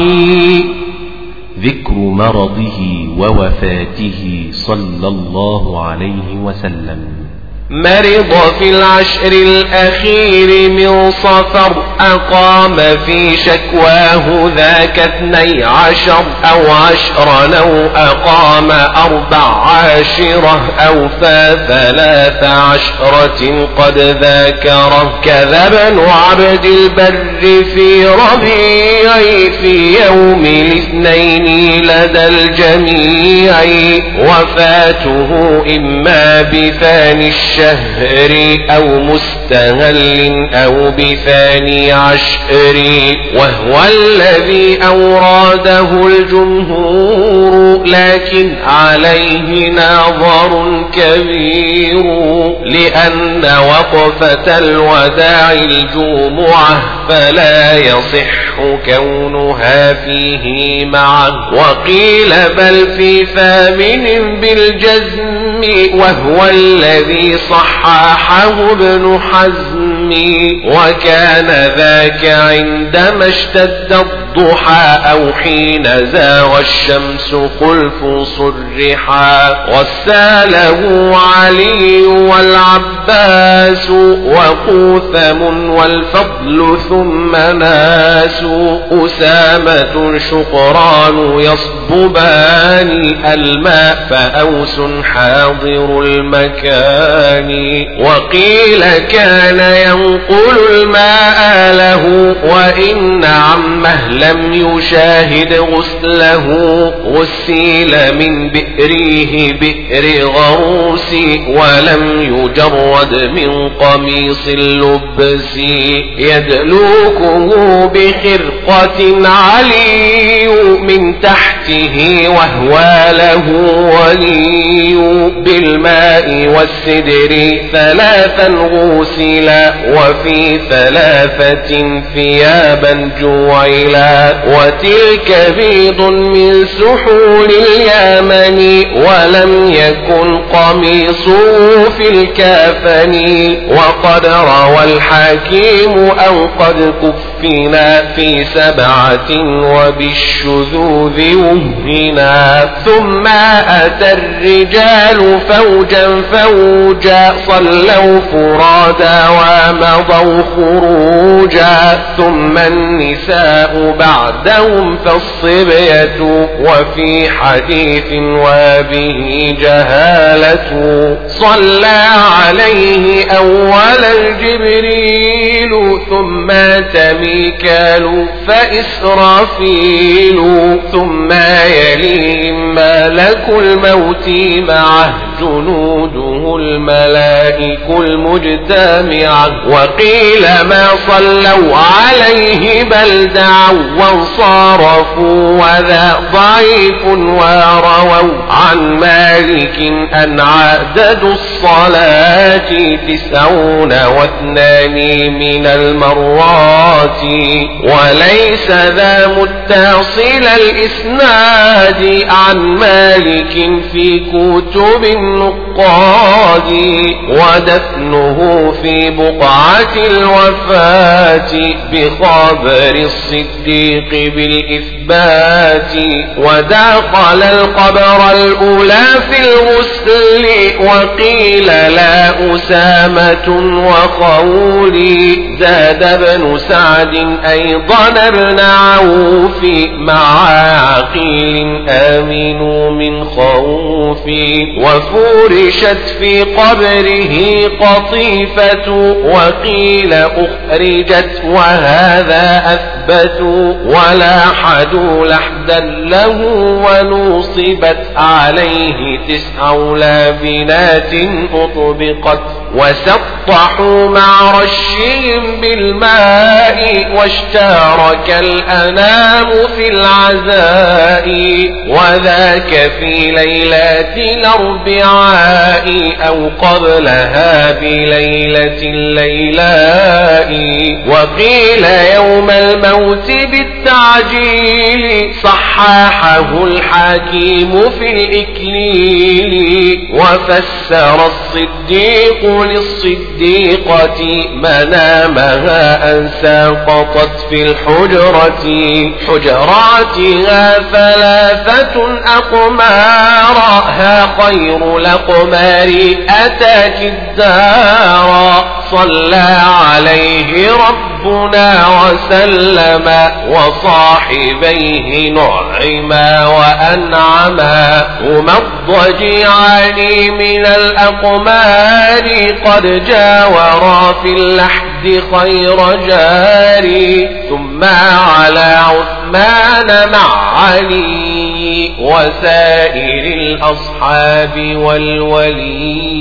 ذكر مرضه ووفاته صلى الله عليه وسلم. مرض في العشر الأخير من صفر أقام في شكواه ذاك اثني عشر أو عشرا أو أقام أربع عاشرة أو ثلاث عشرة قد ذاكره. كذب ابن عبد البر في ربيع في يوم الاثنين لدى الجميع وفاته إما بثاني الشهر الشهر أو مستهل أو بثاني عشر وهو الذي أوراده الجمهور لكن عليه ناظر كبير لأن وقفة الوداع الجمعة فلا يصح كونها فيه معه وقيل بل في ثامن بالجزم وهو الذي صححه ابن حزم وكان ذاك عندما اشتد الضحى أو حين زاغ الشمس خلف صرحا غساله علي والعباس وقوثم والفضل ثم ناس أسامة شقران يصببان الماء فأوس حاضر المكان وقيل كان ينقل الماء له وإن عمه لم يشاهد غسله غسيل من بئره بئر غروس ولم يجرد من قميص اللبس يدلوكه بخرقة علي من تحته وهو له ولي بالماء والسدر ثلاثا غسلا وفي ثلاثة ثيابا جوعلا وتلك بيض من سحول اليمن ولم يكن قميصه في الكافن. وقد روى الحكيم أو قد كفنا في سبعة وبالشذوذ وهنا. ثم أتى الرجال فوجا فوجا صلوا فرادا ومضوا خروجا. ثم النساء بعدهم فالصبية وفي حديث وبه جهالة صلى عليه أولا الجبريل ثم تميكال فإسرافيل ثم يلي ملك الموت معه جنوده الملائك المجتمعة وقيل ما صلوا عليه بل دعوا وانصرفوا وذا ضعيف ورووا عن مالك أن عدد الصلاة تسعون واثنان من المرات وليس ذا متصل الإسناد عن مالك في كتب النقاد ودفنه في بقعة الوفاة بخبر الصديق بالإثبات ودخل القبر الأولى في الغسل وقيل لا أسامة وقولي زاد ابن سعد أيضا ابن عوف مع عقيل آمنوا من خوف وفرشت في قبره قطيفة وقيل أخرجت وهذا أثبت. ولاحدوا لحدا له ونوصبت عليه تسع لابنات أطبقت. وسطحوا مع رشهم بالماء واشترك الأنام في العزاء وذاك في ليلة الأربعاء أو قبلها بليلة الليلاء وقيل يوم الموت بالتعجيل صححه الحكيم في الإكليل وفسر الصديق للصديقة منامها أن ساقطت في الحجرة. حجراتها ثلاثة أقمارها خير الأقمار أتاك الدار. صلى عليه ربنا وسلم وصاحبيه نعما وأنعما. هما الضجيعان من الأقمار. قد جاورا في اللحد خير جاري ثم على عثمان مع علي وسائر الأصحاب والولي.